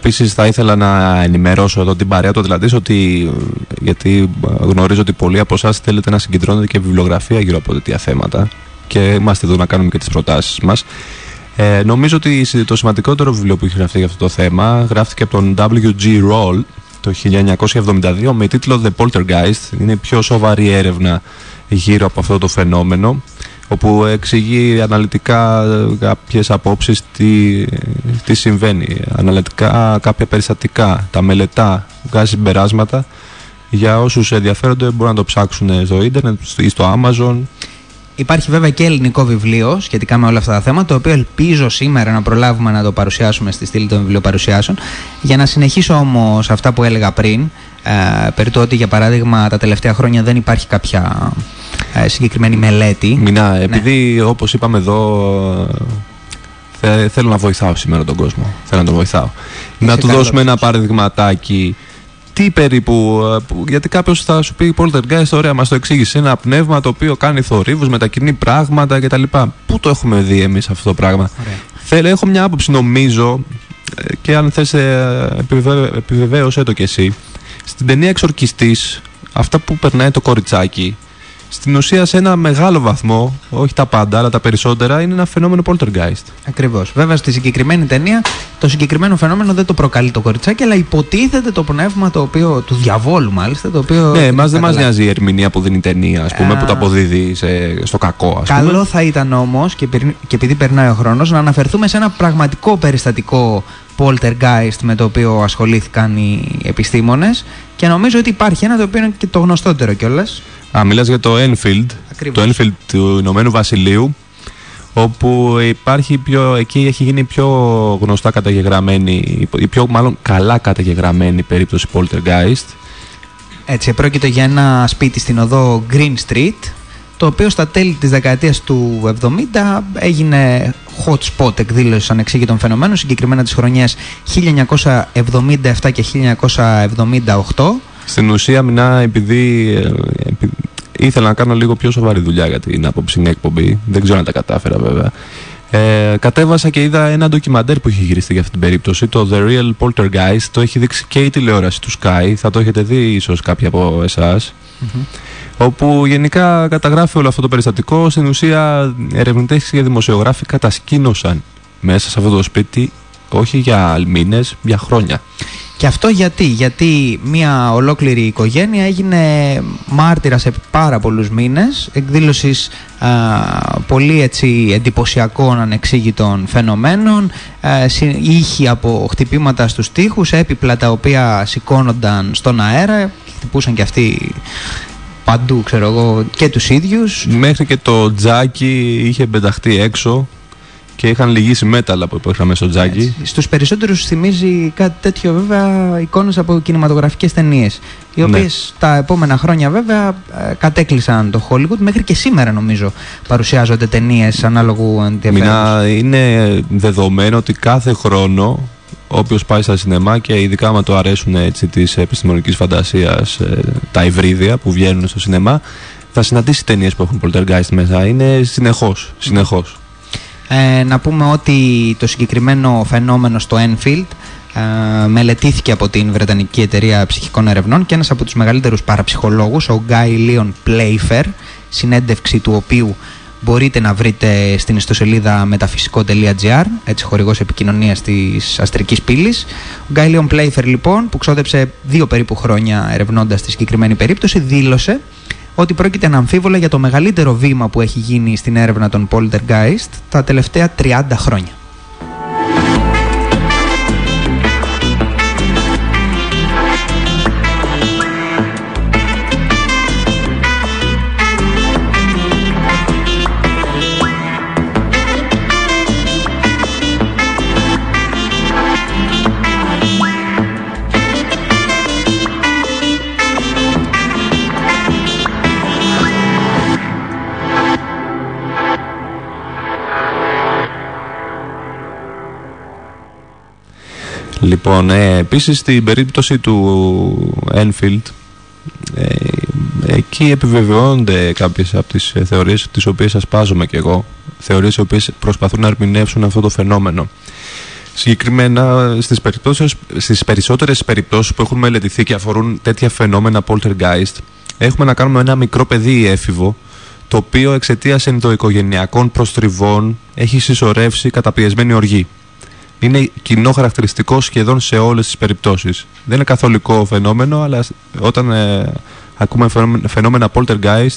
Επίσης, θα ήθελα να ενημερώσω εδώ την παρέα του Ατλαντής ότι γιατί γνωρίζω ότι πολλοί από εσάς θέλετε να συγκεντρώνετε και βιβλιογραφία γύρω από τέτοια θέματα και είμαστε εδώ να κάνουμε και τις προτάσεις μας. Ε, νομίζω ότι το σημαντικότερο βιβλίο που έχει γραφτεί για αυτό το θέμα γράφτηκε από τον W.G. Roll το 1972 με τίτλο The Poltergeist. Είναι η πιο σοβαρή έρευνα γύρω από αυτό το φαινόμενο όπου εξηγεί αναλυτικά κάποιες απόψεις τι, τι συμβαίνει. Αναλυτικά κάποια περιστατικά, τα μελετά, βγάζει συμπεράσματα. Για όσους ενδιαφέρονται μπορούν να το ψάξουν στο ίντερνετ ή στο Amazon Υπάρχει βέβαια και ελληνικό βιβλίο σχετικά με όλα αυτά τα θέματα, το οποίο ελπίζω σήμερα να προλάβουμε να το παρουσιάσουμε στη στήλη των βιβλιοπαρουσιάσεων. Για να συνεχίσω όμως αυτά που έλεγα πριν, ε, περί του ότι για παράδειγμα τα τελευταία χρόνια δεν υπάρχει κάποια ε, συγκεκριμένη μελέτη. Μινά, Ναι. επειδή όπως είπαμε εδώ θε- θέλω να βοηθάω σήμερα τον κόσμο. Θέλω να τον βοηθάω. να του καλό δώσουμε ένα αυτός. παραδειγματάκι. Τι περίπου, ε, που- γιατί κάποιος θα σου πει Poltergeist, ωραία, μας το εξήγησε. Ένα πνεύμα το οποίο κάνει θορύβους, μετακινεί πράγματα κτλ. Πού το έχουμε δει εμείς αυτό το πράγμα; Ωραία. Θέλω, έχω μια άποψη, νομίζω, ε, και αν θες ε, επιβεβαίω- επιβεβαίωσέ το κι εσύ. Στην ταινία Εξορκιστής, αυτά που περνάει το κοριτσάκι, στην ουσία σε ένα μεγάλο βαθμό, όχι τα πάντα, αλλά τα περισσότερα, είναι ένα φαινόμενο poltergeist. Ακριβώς. Βέβαια, στη συγκεκριμένη ταινία το συγκεκριμένο φαινόμενο δεν το προκαλεί το κοριτσάκι, αλλά υποτίθεται το πνεύμα το οποίο, του διαβόλου μάλιστα. Το οποίο ναι, εμάς δεν μας καταλάβει. νοιάζει η ερμηνεία που δίνει η ταινία, ας πούμε, Α. που τα αποδίδει σε- στο κακό, ας Καλό πούμε. θα ήταν όμως, και, περι- και επειδή περνάει ο χρόνος, να αναφερθούμε σε ένα πραγματικό περιστατικό poltergeist με το οποίο ασχολήθηκαν οι επιστήμονες και νομίζω ότι υπάρχει ένα το οποίο είναι και το γνωστότερο κιόλας. Α, μιλάς για το Enfield, Ακριβώς. το Enfield του Ηνωμένου Βασιλείου, όπου υπάρχει πιο, εκεί έχει γίνει η πιο γνωστά καταγεγραμμένη, η πιο μάλλον καλά καταγεγραμμένη περίπτωση poltergeist. Έτσι, πρόκειται για ένα σπίτι στην οδό Green Street, το οποίο στα τέλη της δεκαετίας του 70 έγινε hot spot εκδήλωσης ανεξήγητων φαινομένων, συγκεκριμένα τις χρονιές 1977 και 1978. Στην ουσία, μηνά, επειδή, ε, επει- ήθελα να κάνω λίγο πιο σοβαρή δουλειά για την απόψινή εκπομπή, δεν ξέρω αν τα κατάφερα βέβαια. Ε, κατέβασα και είδα ένα ντοκιμαντέρ που είχε γυριστεί για αυτή την περίπτωση, το The Real Poltergeist. Το έχει δείξει και η τηλεόραση του Sky, θα το έχετε δει ίσως κάποιοι από εσάς. Όπου γενικά καταγράφει όλο αυτό το περιστατικό. Στην ουσία, ερευνητές και δημοσιογράφοι κατασκήνωσαν μέσα σε αυτό το σπίτι όχι για μήνες, για χρόνια. Και αυτό γιατί, γιατί μια ολόκληρη οικογένεια έγινε μάρτυρα σε πάρα πολλούς μήνες εκδήλωσης α, πολύ έτσι εντυπωσιακών ανεξήγητων φαινομένων α, συ- ήχοι από χτυπήματα στους τοίχους, έπιπλα τα οποία σηκώνονταν στον αέρα χτυπούσαν και αυτοί παντού ξέρω εγώ και τους ίδιους. Μέχρι και το τζάκι είχε πεταχτεί έξω και είχαν λυγίσει μέταλλα που υπήρχαν μέσα στο τζάκι. Έτσι. Στους περισσότερους θυμίζει κάτι τέτοιο βέβαια εικόνες από κινηματογραφικές ταινίες οι Ναι. οποίες τα επόμενα χρόνια βέβαια ε, κατέκλυσαν το Hollywood μέχρι και σήμερα νομίζω παρουσιάζονται ταινίες ανάλογου ενδιαφέροντος. Μινά, είναι δεδομένο ότι κάθε χρόνο όποιος πάει στα σινεμά και ειδικά άμα του αρέσουν έτσι της επιστημονικής φαντασίας ε, τα υβρίδια που βγαίνουν στο σινεμά θα συναντήσει ταινίες που έχουν poltergeist μέσα. Είναι συνεχώς, συνεχώς. Ε, να πούμε ότι το συγκεκριμένο φαινόμενο στο Enfield ε, μελετήθηκε από την Βρετανική Εταιρεία Ψυχικών Ερευνών και ένας από τους μεγαλύτερους παραψυχολόγους, ο Guy Leon Playfair, συνέντευξη του οποίου μπορείτε να βρείτε στην ιστοσελίδα μεταφυσικό.gr, έτσι χορηγός επικοινωνίας της Αστρικής Πύλης. Ο Guy Leon Playfair λοιπόν, που ξόδεψε δύο περίπου χρόνια ερευνώντας τη συγκεκριμένη περίπτωση, δήλωσε ότι πρόκειται αναμφίβολα για το μεγαλύτερο βήμα που έχει γίνει στην έρευνα των Poltergeist τα τελευταία 30 χρόνια. Λοιπόν, ε, επίσης στην περίπτωση του Enfield ε, εκεί επιβεβαιώνονται κάποιες από τις ε, θεωρίες τις οποίες ασπάζομαι και εγώ θεωρίες οι οποίες προσπαθούν να ερμηνεύσουν αυτό το φαινόμενο. Συγκεκριμένα στις, περιπτώσεις, στις περισσότερες περιπτώσεις που έχουν μελετηθεί και αφορούν τέτοια φαινόμενα poltergeist έχουμε να κάνουμε ένα μικρό παιδί έφηβο το οποίο εξαιτίας ενδοοικογενειακών προστριβών έχει συσσωρεύσει καταπιεσμένη οργή είναι κοινό χαρακτηριστικό σχεδόν σε όλες τις περιπτώσεις. Δεν είναι καθολικό φαινόμενο, αλλά σ- όταν ε, ακούμε φαινόμε- φαινόμενα poltergeist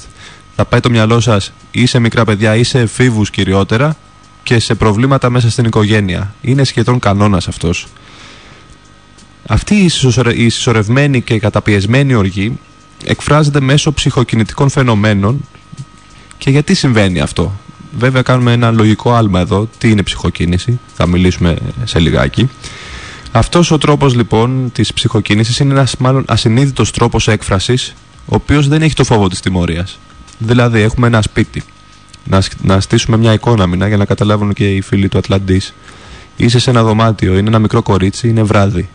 θα πάει το μυαλό σας ή σε μικρά παιδιά ή σε εφήβους κυριότερα και σε προβλήματα μέσα στην οικογένεια. Είναι σχεδόν κανόνας αυτός. Αυτή η, συσσωρε- η συσσωρευμένη και καταπιεσμένη οργή εκφράζεται μέσω ψυχοκινητικών φαινομένων Και γιατί συμβαίνει αυτό; Βέβαια κάνουμε ένα λογικό άλμα εδώ. Τι είναι ψυχοκίνηση; Θα μιλήσουμε σε λιγάκι. Αυτός ο τρόπος λοιπόν της ψυχοκίνησης είναι ένας μάλλον ασυνείδητος τρόπος έκφρασης ο οποίος δεν έχει το φόβο της τιμωρίας. Δηλαδή έχουμε ένα σπίτι. Να, να στήσουμε μια εικόνα μήνα για να καταλάβουν και οι φίλοι του Ατλαντής. Είσαι σε ένα δωμάτιο, είναι ένα μικρό κορίτσι, είναι βράδυ.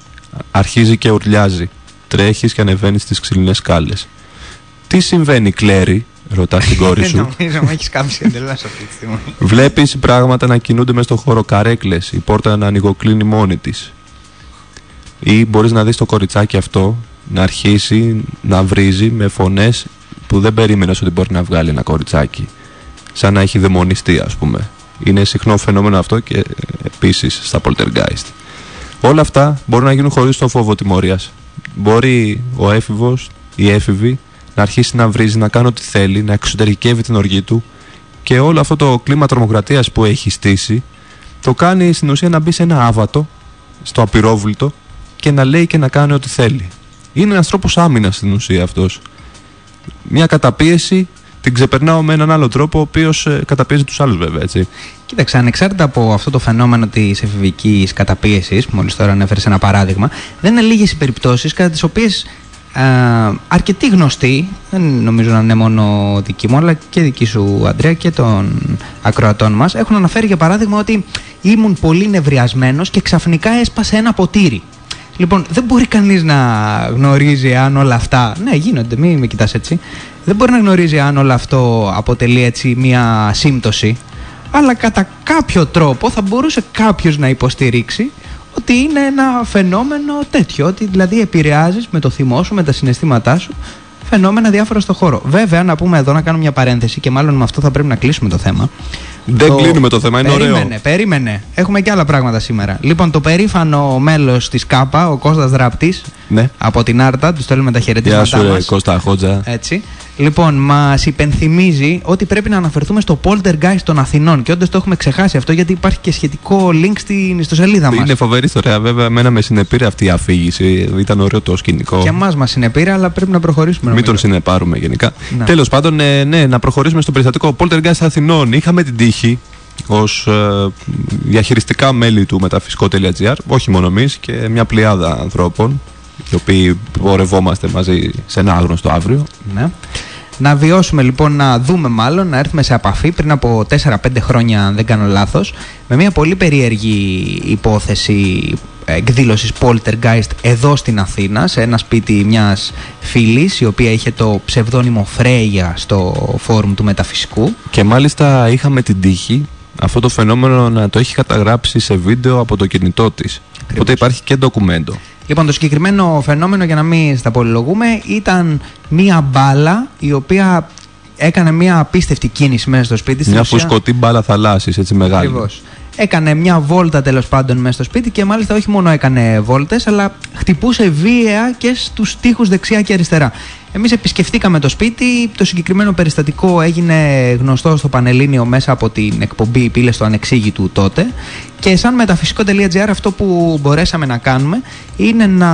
Αρχίζει και ουρλιάζει. Τρέχεις και ανεβαίνεις στι ξυλινές σκάλες. Τι συμβαίνει, Κλέρι, ρωτάς την κόρη σου. Νομίζω μου έχεις κάψει εντελώς αυτή τη στιγμή. Βλέπεις πράγματα να κινούνται μέσα στο χώρο, καρέκλες, η πόρτα να ανοιγοκλίνει μόνη της. Ή μπορείς να δεις το κοριτσάκι αυτό να αρχίσει να βρίζει με φωνές που δεν περίμενες ότι μπορεί να βγάλει ένα κοριτσάκι. Σαν να έχει δαιμονιστεί, ας πούμε. Είναι συχνό φαινόμενο αυτό και επίσης στα poltergeist. Όλα αυτά μπορούν να γίνουν χωρίς τον φόβο τιμωρίας. Μπορεί ο έφηβος, η έφηβη, να αρχίσει να βρίζει, να κάνει ό,τι θέλει, να εξωτερικεύει την οργή του και όλο αυτό το κλίμα τρομοκρατίας που έχει στήσει το κάνει στην ουσία να μπει σε ένα άβατο, στο απειρόβλητο και να λέει και να κάνει ό,τι θέλει. Είναι ένας τρόπος άμυνας στην ουσία αυτός. Μια καταπίεση την ξεπερνάω με έναν άλλο τρόπο, ο οποίος καταπιέζει τους άλλους βέβαια, έτσι. Κοίταξε, ανεξάρτητα από αυτό το φαινόμενο της εφηβικής καταπίεσης, που μόλις τώρα ανέφερες ένα παράδειγμα, δεν είναι λίγες οι περιπτώσεις κατά τις οποίες αρκετοί γνωστοί, δεν νομίζω να είναι μόνο δική μου, αλλά και δική σου Αντρέα και των ακροατών μας, έχουν αναφέρει για παράδειγμα ότι ήμουν πολύ νευριασμένος και ξαφνικά έσπασε ένα ποτήρι. Λοιπόν, δεν μπορεί κανείς να γνωρίζει αν όλα αυτά. Ναι, γίνονται, μην με κοιτάς έτσι. Δεν μπορεί να γνωρίζει αν όλο αυτό αποτελεί έτσι μία σύμπτωση. Αλλά κατά κάποιο τρόπο θα μπορούσε κάποιος να υποστηρίξει ότι είναι ένα φαινόμενο τέτοιο. Ότι δηλαδή επηρεάζεις με το θυμό σου, με τα συναισθήματά σου φαινόμενα διάφορα στο χώρο. Βέβαια, να πούμε εδώ να κάνω μια παρένθεση και μάλλον με αυτό θα πρέπει να κλείσουμε το θέμα. Δεν Το- κλείνουμε το θέμα, είναι περίμενε, ωραίο. Περίμενε, Έχουμε και άλλα πράγματα σήμερα. Λοιπόν, το περήφανο μέλος της ΚΑΠΑ, ο Κώστας Δράπτης, Ναι. από την Άρτα, τους στέλνουμε τα Γεια χαιρετίσματά σου, ρε, μας. Κώστα Χότζα. Έτσι. Λοιπόν, μας υπενθυμίζει ότι πρέπει να αναφερθούμε στο Poltergeist των Αθηνών. Και όντως το έχουμε ξεχάσει αυτό, γιατί υπάρχει και σχετικό link στην ιστοσελίδα μας. Είναι φοβερή ιστορία, βέβαια. Εμένα με συνεπήρε αυτή η αφήγηση. Ήταν ωραίο το σκηνικό. Και εμά μας συνεπήρε, αλλά πρέπει να προχωρήσουμε. Μην νομίζω. τον συνεπάρουμε γενικά. Ναι. Τέλος πάντων, ε, ναι, να προχωρήσουμε στο περιστατικό Poltergeist Αθηνών. Είχαμε την τύχη ως διαχειριστικά μέλη του μεταφυσικό.gr, όχι μόνο εμείς και μια πλειάδα ανθρώπων, οι οποίοι πορευόμαστε μαζί σε ένα άγνωστο αύριο. Ναι. Να βιώσουμε λοιπόν, να δούμε μάλλον, να έρθουμε σε επαφή πριν από 4-5 χρόνια, αν δεν κάνω λάθος, με μια πολύ περίεργη υπόθεση εκδήλωσης Poltergeist εδώ στην Αθήνα, σε ένα σπίτι μιας φίλης, η οποία είχε το ψευδόνυμο Φρέια στο φόρουμ του Μεταφυσικού. Και μάλιστα είχαμε την τύχη αυτό το φαινόμενο να το έχει καταγράψει σε βίντεο από το κινητό της. Οπότε υπάρχει και ντοκουμέντο. Λοιπόν, το συγκεκριμένο φαινόμενο, για να μην στα πολυλογούμε, ήταν μία μπάλα η οποία έκανε μία απίστευτη κίνηση μέσα στο σπίτι. στην Μια ουσία- φουσκωτή μπάλα θαλάσσης, έτσι μεγάλη. Ακριβώς. Έκανε μια βόλτα τέλος πάντων μέσα στο σπίτι και μάλιστα όχι μόνο έκανε βόλτες, αλλά χτυπούσε βίαια και στους τοίχους δεξιά και αριστερά. Εμείς επισκεφτήκαμε το σπίτι. Το συγκεκριμένο περιστατικό έγινε γνωστό στο Πανελλήνιο μέσα από την εκπομπή Πύλες του Ανεξήγητου τότε. Και σαν μεταφυσικό.gr αυτό που μπορέσαμε να κάνουμε είναι να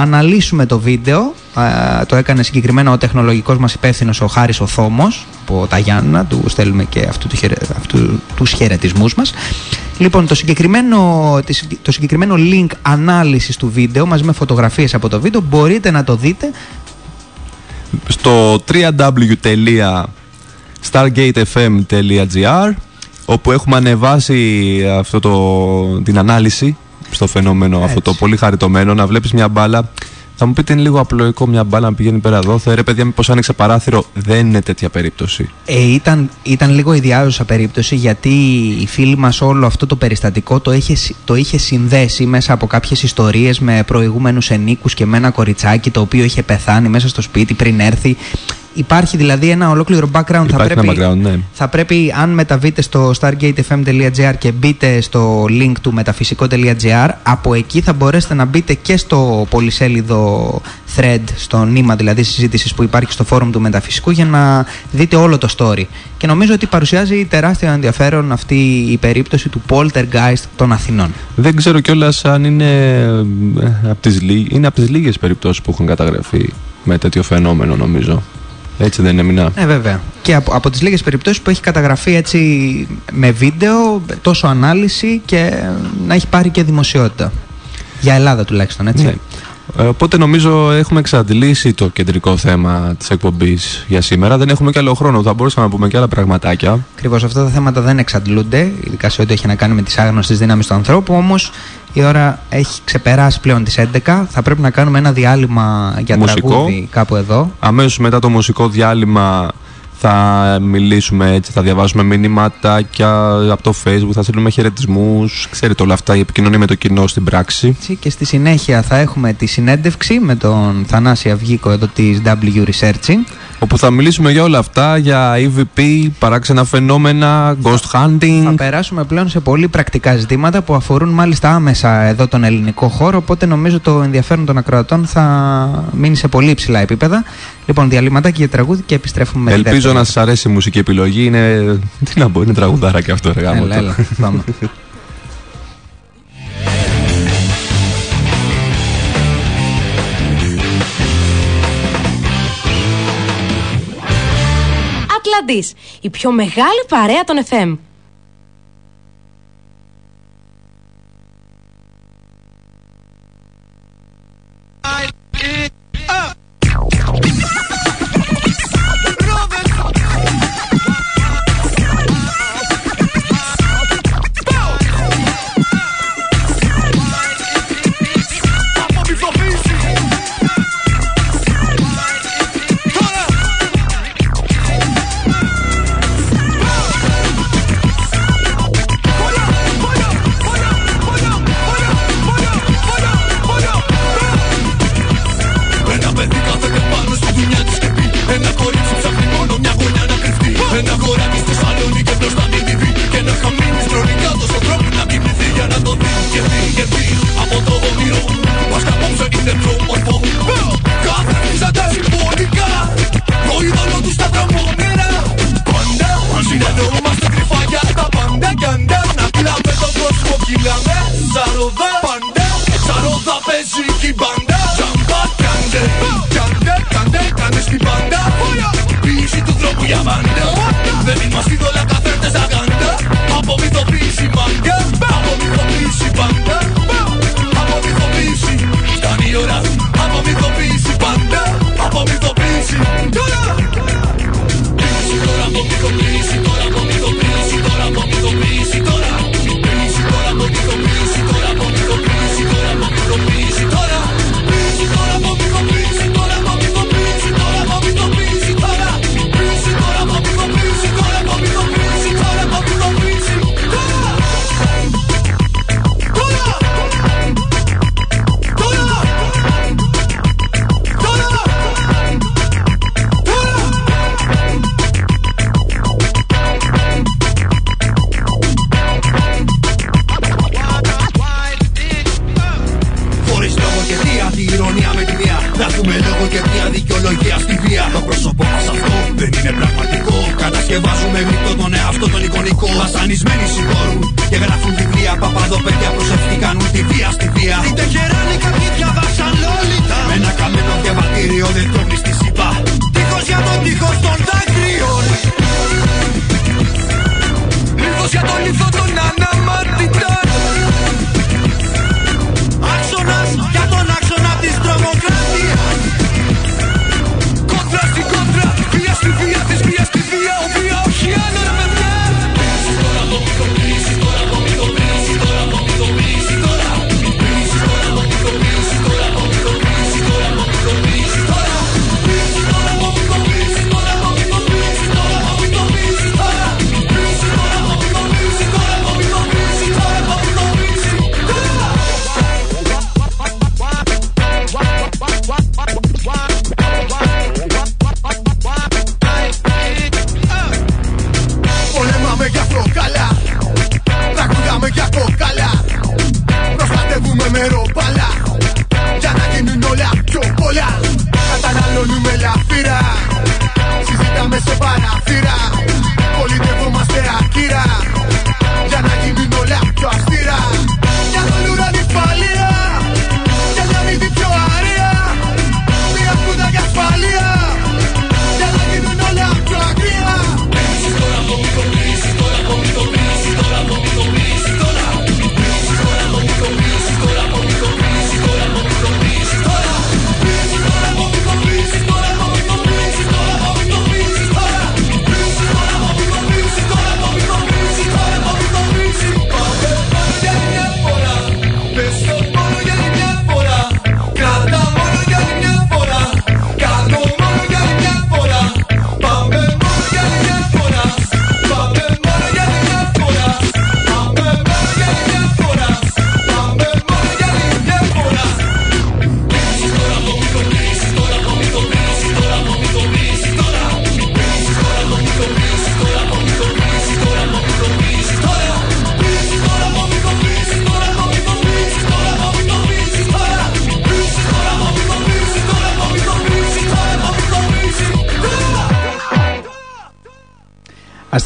αναλύσουμε το βίντεο. Α, το έκανε συγκεκριμένα ο τεχνολογικός μας υπεύθυνος ο Χάρης ο Θόμος από τα Γιάννα, του στέλνουμε και αυτού, του χαιρε, αυτού τους χαιρετισμούς μας. Λοιπόν, το συγκεκριμένο, τη- το συγκεκριμένο link ανάλυσης του βίντεο μαζί με φωτογραφίες από το βίντεο μπορείτε να το δείτε στο www.stargatefm.gr όπου έχουμε ανεβάσει αυτό το, την ανάλυση στο φαινόμενο αυτό το Έτσι. πολύ χαριτωμένο να βλέπεις μια μπάλα θα μου πείτε είναι λίγο απλοϊκό μια μπάλα να πηγαίνει πέρα εδώ. Θα ρε παιδιά μήπως άνοιξε παράθυρο. Δεν είναι τέτοια περίπτωση. Ε, ήταν, ήταν λίγο ιδιάζουσα περίπτωση γιατί η φίλη μας όλο αυτό το περιστατικό το είχε, συ- το είχε συνδέσει μέσα από κάποιες ιστορίες με προηγούμενους ενίκους και με ένα κοριτσάκι το οποίο είχε πεθάνει μέσα στο σπίτι πριν έρθει. Υπάρχει δηλαδή ένα ολόκληρο background. θα Υπάρχει πρέπει, ένα background, ναι. θα πρέπει αν μεταβείτε στο stargatefm.gr και μπείτε στο link του μεταφυσικό.gr από εκεί θα μπορέσετε να μπείτε και στο πολυσέλιδο thread, στο νήμα δηλαδή συζήτησης που υπάρχει στο φόρουμ του μεταφυσικού για να δείτε όλο το story. Και νομίζω ότι παρουσιάζει τεράστιο ενδιαφέρον αυτή η περίπτωση του poltergeist των Αθηνών. δεν ξέρω κιόλας αν είναι ε, από τις, λί- είναι από τις λίγες περιπτώσεις που έχουν καταγραφεί με τέτοιο φαινόμενο νομίζω Έτσι δεν είναι μηνά. Ναι, βέβαια. Και από, από τις λίγες περιπτώσεις που έχει καταγραφεί έτσι με βίντεο, τόσο ανάλυση και να έχει πάρει και δημοσιότητα. Για Ελλάδα τουλάχιστον, έτσι. Ναι. Ε, οπότε νομίζω έχουμε εξαντλήσει το κεντρικό θέμα της εκπομπής για σήμερα. Δεν έχουμε και άλλο χρόνο. Θα μπορούσαμε να πούμε και άλλα πραγματάκια. Ακριβώς αυτά τα θέματα δεν εξαντλούνται, ειδικά σε ό,τι έχει να κάνει με τις άγνωστες δύναμη του ανθρώπου. Όμως η ώρα έχει ξεπεράσει πλέον τις 11. Θα πρέπει να κάνουμε ένα διάλειμμα για Μουσικό. τραγούδι κάπου εδώ. Αμέσως μετά το μουσικό διάλειμμα θα μιλήσουμε έτσι, θα διαβάσουμε μηνύματα από το facebook, θα στείλουμε χαιρετισμούς. Ξέρετε όλα αυτά, η επικοινωνία με το κοινό στην πράξη. Έτσι, Και στη συνέχεια θα έχουμε τη συνέντευξη με τον Θανάση Αυγίκο εδώ της W Researching. Όπου θα μιλήσουμε για όλα αυτά, για EVP, παράξενα φαινόμενα, ghost Θα hunting. περάσουμε πλέον σε πολύ πρακτικά ζητήματα που αφορούν μάλιστα άμεσα εδώ τον ελληνικό χώρο. Οπότε νομίζω το ενδιαφέρον των ακροατών θα μείνει σε πολύ υψηλά επίπεδα. Λοιπόν, διαλυματάκι για τραγούδι και επιστρέφουμε με τη Ελπίζω δεύτερη. να σας αρέσει η μουσική επιλογή. Είναι. Τι να πω, είναι τραγουδάρα και αυτό, ρε γάμο Έλα, το. έλα, πάμε. Ατλαντής, η πιο μεγάλη παρέα των FM.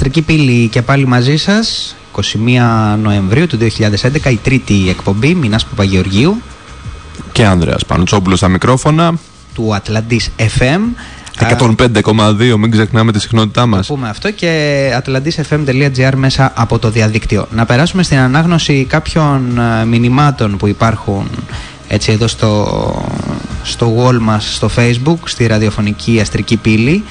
Αστρική πύλη και πάλι μαζί σας 21 Νοεμβρίου του 2011 η τρίτη εκπομπή Μινάς Παπαγεωργίου Και Ανδρέας Πανουτσόπουλος στα μικρόφωνα του Atlantis FM 105,2 μην ξεχνάμε τη συχνότητά μας πούμε αυτό και atlantisfm.gr μέσα από το διαδίκτυο. Να περάσουμε στην ανάγνωση κάποιων ε, μηνυμάτων που υπάρχουν έτσι εδώ στο, στο wall μας στο facebook, στη ραδιοφωνική αστρική πύλη.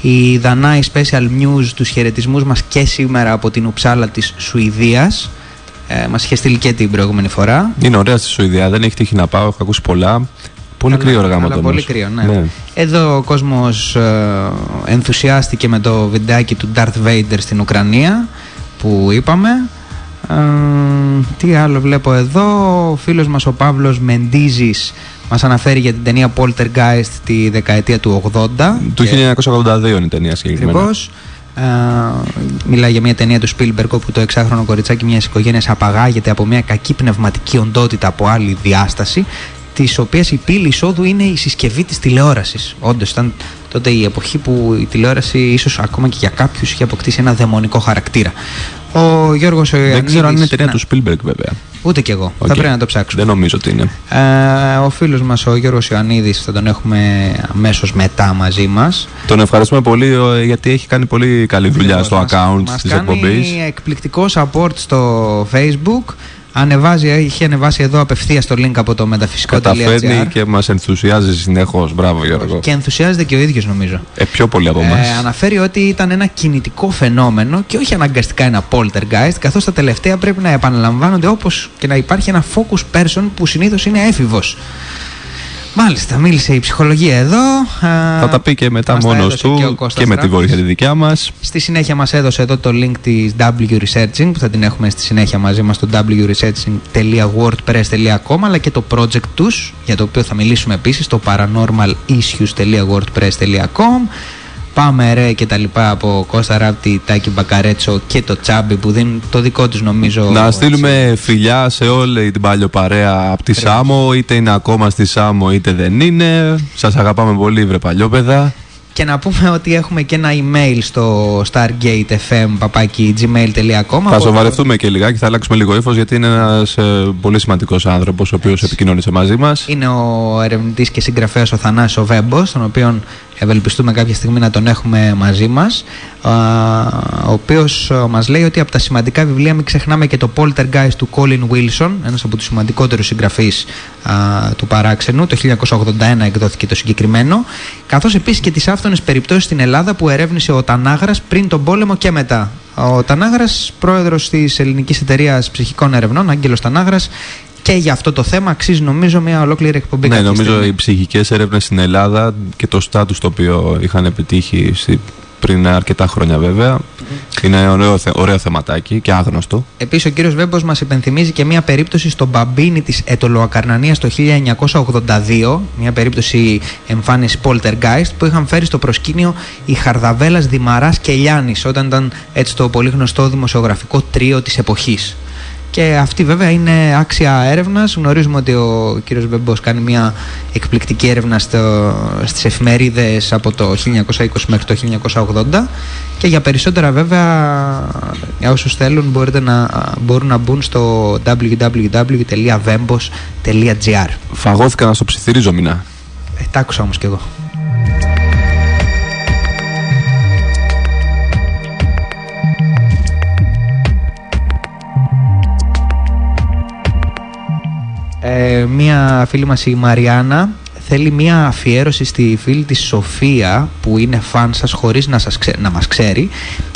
Η Δανάη Special News τους χαιρετισμούς μας και σήμερα από την Ουψάλα της Σουηδίας. Ε, μας είχε στείλει και την προηγούμενη φορά. Είναι ωραία στη Σουηδία, δεν έχει τύχει να πάω, έχω ακούσει πολλά Πολύ Αλλά- κρύο οργάματο αλλά Πολύ κρύο, ναι. Εδώ ο κόσμος ε, ενθουσιάστηκε με το βιντεάκι του Darth Vader στην Ουκρανία που είπαμε. Ε, τι άλλο βλέπω εδώ, ο φίλος μας ο Παύλος Μεντίζης μας αναφέρει για την ταινία Poltergeist τη δεκαετία του 80. Του Και 1982 είναι η ταινία συγκεκριμένα. Ακριβώς. Ε, μιλάει για μια ταινία του Spielberg όπου το εξάχρονο κοριτσάκι μιας οικογένειας απαγάγεται από μια κακή πνευματική οντότητα από άλλη διάσταση της οποίας η πύλη εισόδου είναι η συσκευή της τηλεόρασης. Όντως, ήταν τότε η εποχή που η τηλεόραση, ίσως ακόμα και για κάποιους, είχε αποκτήσει ένα δαιμονικό χαρακτήρα. Ο Γιώργος Δεν ξέρω αν είναι ταινία του Spielberg βέβαια. Ούτε κι εγώ. Οκ. Θα πρέπει να το ψάξουμε. Δεν νομίζω ότι είναι. Ε, ο φίλος μας ο Γιώργος Ιωαννίδης θα τον έχουμε αμέσως μετά μαζί μας Τον ευχαριστούμε πολύ ε, γιατί έχει κάνει πολύ καλή δουλειά στο Μας- account μας της κάνει εκπομπής. εκπληκτικό support στο facebook Ανεβάζει, είχε ανεβάσει εδώ απευθείας το link από το Καταφέρνει μεταφυσικό.gr και μας ενθουσιάζει συνεχώς. Μπράβο Γιώργο. και ενθουσιάζεται και ο ίδιος νομίζω. Ε, πιο πολύ από Ε, εμάς. αναφέρει ότι ήταν ένα κινητικό φαινόμενο και όχι αναγκαστικά ένα poltergeist, καθώς τα τελευταία πρέπει να επαναλαμβάνονται όπως και να υπάρχει ένα focus person που συνήθως είναι έφηβος. Μάλιστα, μίλησε η ψυχολογία εδώ. Ε, Θα τα πει και μετά μας τα μόνος έδωσε του και ο και, Κώστας με τη Ράφης. βοήθεια τη δικιά μας. Στη συνέχεια μας έδωσε εδώ το link της W Researching που θα την έχουμε στη συνέχεια μαζί μας στο wresearching.wordpress.com αλλά και το project τους για το οποίο θα μιλήσουμε επίσης το paranormalissues.wordpress.com Πάμε ρε και τα λοιπά από Κώστα Ράπτη, Τάκη Μπακαρέτσο και το Τσάμπι που δίνουν το δικό τους νομίζω Να έτσι, στείλουμε φιλιά σε όλη την παλιό παρέα από τη Σάμο, είτε είναι ακόμα στη Σάμο είτε δεν είναι. Σας αγαπάμε πολύ βρε παλιόπαιδα. Και να πούμε ότι έχουμε και ένα email στο stargatefm.gmail.com Θα σοβαρευτούμε και λιγάκι, θα αλλάξουμε λίγο ύφος γιατί είναι ένας πολύ σημαντικός άνθρωπος ο οποίος επικοινώνησε μαζί μας. Είναι ο ερευνητής και συγγραφέας ο Θανάσης ο Βέμπος, τον οποίον ευελπιστούμε κάποια στιγμή να τον έχουμε μαζί μας. Ο οποίος μας λέει ότι από τα σημαντικά βιβλία μην ξεχνάμε και το Poltergeist του Colin Wilson, ένας από τους σημαντικότερους συγγραφείς του παράξενου. Το 1981 εκδόθηκε το συγκεκριμένο. Καθώς επίσης και τις άφθονες περιπτώσεις στην Ελλάδα που ερεύνησε ο Τανάγρας πριν τον πόλεμο και μετά. Ο Τανάγρας, πρόεδρος της ελληνικής εταιρείας ψυχικών ερευνών, Άγγελος Τανάγρας, και για αυτό το θέμα αξίζει νομίζω μια ολόκληρη εκπομπή. Ναι, κάποια νομίζω στιγμή. οι ψυχικές έρευνες στην Ελλάδα και το στάτου το οποίο είχαν επιτύχει στη- πριν αρκετά χρόνια βέβαια. Είναι ωραίο, θε- ωραίο θεματάκι και άγνωστο. Επίσης, ο κύριος Βέμπος μας υπενθυμίζει και μια περίπτωση στο Μπαμπίνι της Ετωλοακαρνανίας το 1982, μια περίπτωση εμφάνιση Poltergeist, που είχαν φέρει στο προσκήνιο η Χαρδαβέλας Δημαράς και Λιάννης, όταν ήταν έτσι το πολύ γνωστό δημοσιογραφικό τρίο της εποχής. Και αυτή βέβαια είναι άξια έρευνας. Γνωρίζουμε ότι ο κύριος Βέμπος κάνει μια εκπληκτική έρευνα στο, στις εφημερίδες από το 1920 μέχρι το 1980 και για περισσότερα βέβαια για όσους θέλουν μπορείτε να, μπορούν να μπουν στο www.vembos.gr Φαγώθηκα να στο ψιθυρίζω μηνά. ε, Τα άκουσα όμως κι εγώ. Ε, μία φίλη μας η Μαριάννα θέλει μία αφιέρωση στη φίλη της Σοφία που είναι φαν σας χωρίς να, σας ξέ- να μας ξέρει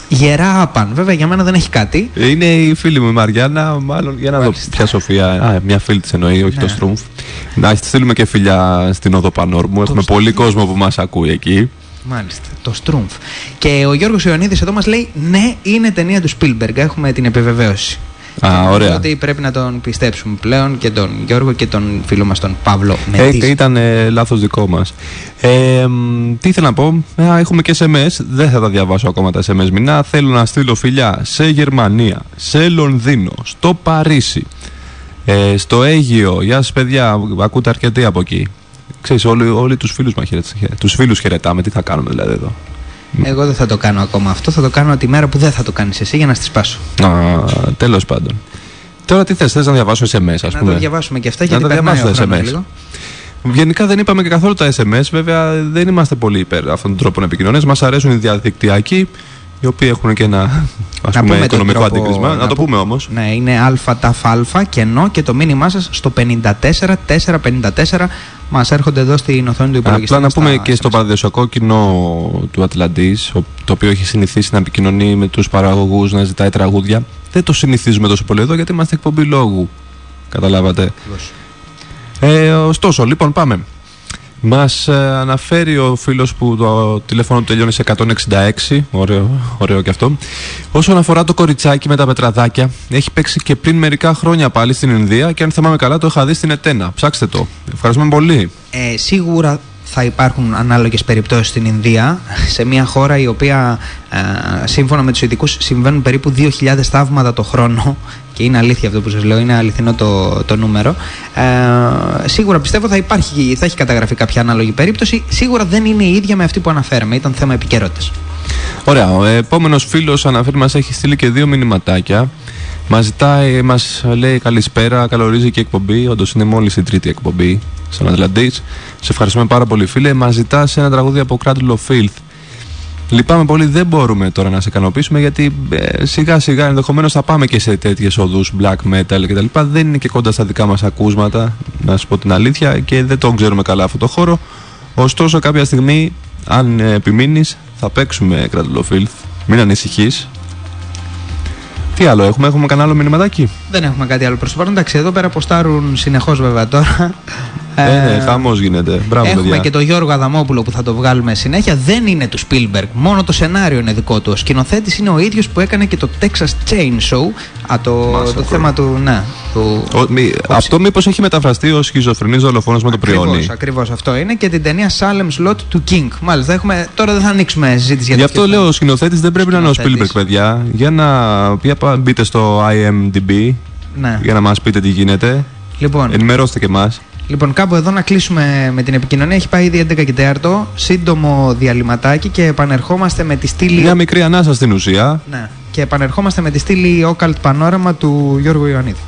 Γερά Άπαν, βέβαια για μένα δεν έχει κάτι Είναι η φίλη μου η Μαριάννα, μάλλον για να δω Μάλιστα. ποια Σοφία. Α, μια φίλη της εννοεί, όχι Ναι. το Στρούμφ. Να στείλουμε και φιλιά στην οδό Πανόρμου. Έχουμε πολύ Στρούμφ. κόσμο που μας ακούει εκεί. Μάλιστα, το Στρούμφ. Και ο Γιώργος Ιωαννίδης εδώ μας λέει ναι, είναι ταινία του Spielberg, έχουμε την επιβεβαίωση. Α, Και νομίζω ωραία. Ότι πρέπει να τον πιστέψουμε πλέον και τον Γιώργο και τον φίλο μας τον Παύλο Ε, Μεντής. ήταν ε, λάθος δικό μας. Ε, μ, τι ήθελα να πω, Α, έχουμε και SMS, δεν θα τα διαβάσω ακόμα τα SMS μηνά. Θέλω να στείλω φιλιά σε Γερμανία, σε Λονδίνο, στο Παρίσι, ε, στο Αίγυο. Γεια σας παιδιά, ακούτε αρκετοί από εκεί. Ξέρεις, όλοι, όλοι τους φίλους μας χαιρετάμε. Τους φίλους χαιρετάμε, τι θα κάνουμε δηλαδή εδώ; Εγώ δεν θα το κάνω ακόμα αυτό. Θα το κάνω τη μέρα που δεν θα το κάνεις εσύ για να στη σπάσω. Α, τέλος πάντων. Τώρα τι θες, θες να διαβάσω SMS, ας να πούμε; το διαβάσουμε και αυτά Να γιατί τα περνάει ο διαβάσω τα χρόνος SMS. λίγο. Γενικά δεν είπαμε και καθόλου τα SMS. Βέβαια δεν είμαστε πολύ υπέρ αυτών των τρόπων επικοινωνίας. Μας αρέσουν οι διαδικτυακοί, οι οποίοι έχουν και ένα ας Να πούμε, πούμε τον οικονομικό τρόπο- αντίκρισμα. Να, να το πού- πούμε όμως. Ναι, είναι ΑΤΑΦΑ κενό και το μήνυμά σας στο 54 454 μας έρχονται εδώ στην οθόνη του υπολογιστή. Απλά να μας πούμε τα και στο SMS. παραδοσιακό κοινό του Ατλαντής, το οποίο έχει συνηθίσει να επικοινωνεί με τους παραγωγούς, να ζητάει τραγούδια. Δεν το συνηθίζουμε τόσο πολύ εδώ γιατί είμαστε εκπομπή λόγου. Καταλάβατε. Ε, ωστόσο, λοιπόν, πάμε. Μας αναφέρει ο φίλος που το τηλέφωνο του τελειώνει σε 166. Ωραίο, ωραίο και αυτό. Όσον αφορά το κοριτσάκι με τα πετραδάκια, έχει παίξει και πριν μερικά χρόνια πάλι στην Ινδία και αν θυμάμαι καλά το είχα δει στην Ετένα. Ψάξτε το. Ευχαριστούμε πολύ. Ε, σίγουρα θα υπάρχουν ανάλογες περιπτώσεις στην Ινδία, σε μια χώρα η οποία ε, σύμφωνα με τους ειδικούς συμβαίνουν περίπου 2.000 θαύματα το χρόνο και είναι αλήθεια αυτό που σας λέω, είναι αληθινό το, το νούμερο. Ε, σίγουρα πιστεύω θα, υπάρχει, θα έχει καταγραφεί κάποια ανάλογη περίπτωση. Σίγουρα δεν είναι η ίδια με αυτή που αναφέραμε, ήταν θέμα επικαιρότητας. Ωραία. Ο επόμενος φίλος αναφέρει μας έχει στείλει και δύο μηνυματάκια. Μας ζητάει, μας λέει καλησπέρα, καλωρίζει και η εκπομπή. Όντως είναι μόλις η τρίτη εκπομπή στον Ατλαντής. Σε ευχαριστούμε πάρα πολύ, φίλε. Μας ζητά ένα τραγούδι από Cradle of Filth. Λυπάμαι πολύ, δεν μπορούμε τώρα να σε ικανοποιήσουμε γιατί ε, σιγά σιγά ενδεχομένως θα πάμε και σε τέτοιες οδούς black metal κτλ. Δεν είναι και κοντά στα δικά μας ακούσματα, να σου πω την αλήθεια, και δεν τον ξέρουμε καλά αυτό το χώρο. Ωστόσο, κάποια στιγμή, αν ε, επιμείνεις, θα παίξουμε Cradle of Filth. Μην ανησυχείς. Τι άλλο έχουμε, έχουμε κανένα άλλο μηνυματάκι; Δεν έχουμε κάτι άλλο προ το παρόν. Εντάξει, εδώ πέρα ποστάρουν συνεχώς βέβαια τώρα. Ε, ναι, χαμός γίνεται. Μπράβο, Έχουμε παιδιά. και τον Γιώργο Αδαμόπουλο που θα το βγάλουμε συνέχεια. Δεν είναι του Spielberg. Μόνο το σενάριο είναι δικό του. Ο σκηνοθέτης είναι ο ίδιος που έκανε και το Texas Chainsaw. Α, το, Massacre. το θέμα του. Ναι, του Ο- μη- αυτό μήπως έχει μεταφραστεί ως σχιζοφρενής δολοφόνος με το πριόνι; Ακριβώς αυτό είναι και την ταινία Salem's Lot του King. Μάλιστα, έχουμε, τώρα δεν θα ανοίξουμε συζήτηση για Γι' τέτοιες αυτό λέω ο ταινίες. σκηνοθέτης δεν πρέπει να είναι ο Σκηνοθέτης. Spielberg, παιδιά. Για να για πα- μπείτε στο IMDb Ναι. για να μας πείτε τι γίνεται. Λοιπόν, Ενημερώστε και εμάς. λοιπόν, κάπου εδώ να κλείσουμε με την επικοινωνία. Έχει πάει ήδη 11 και 4. Σύντομο διαλυματάκι και επανερχόμαστε με τη στήλη. Μια μικρή ανάσα στην ουσία. Ναι. Και επανερχόμαστε με τη στήλη Occult Panorama του Γιώργου Ιωαννίδη.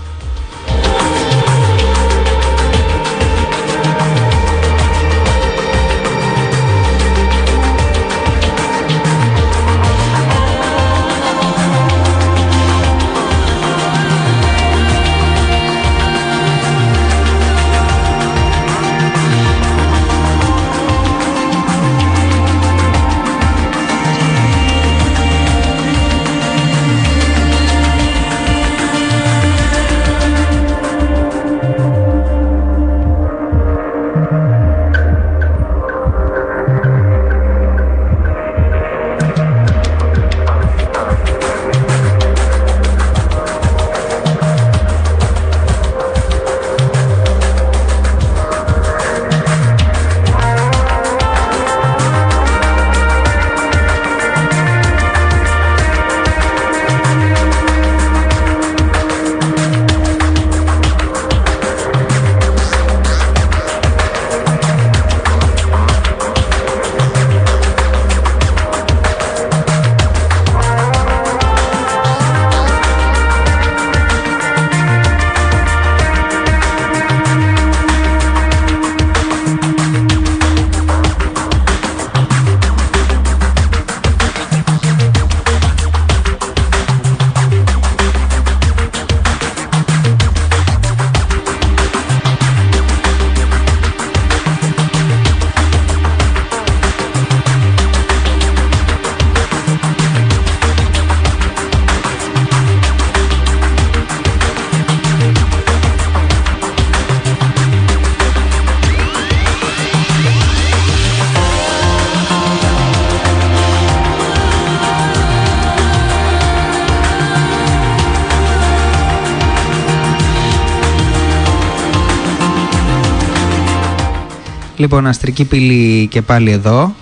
Λοιπόν, αστρική πύλη και πάλι εδώ.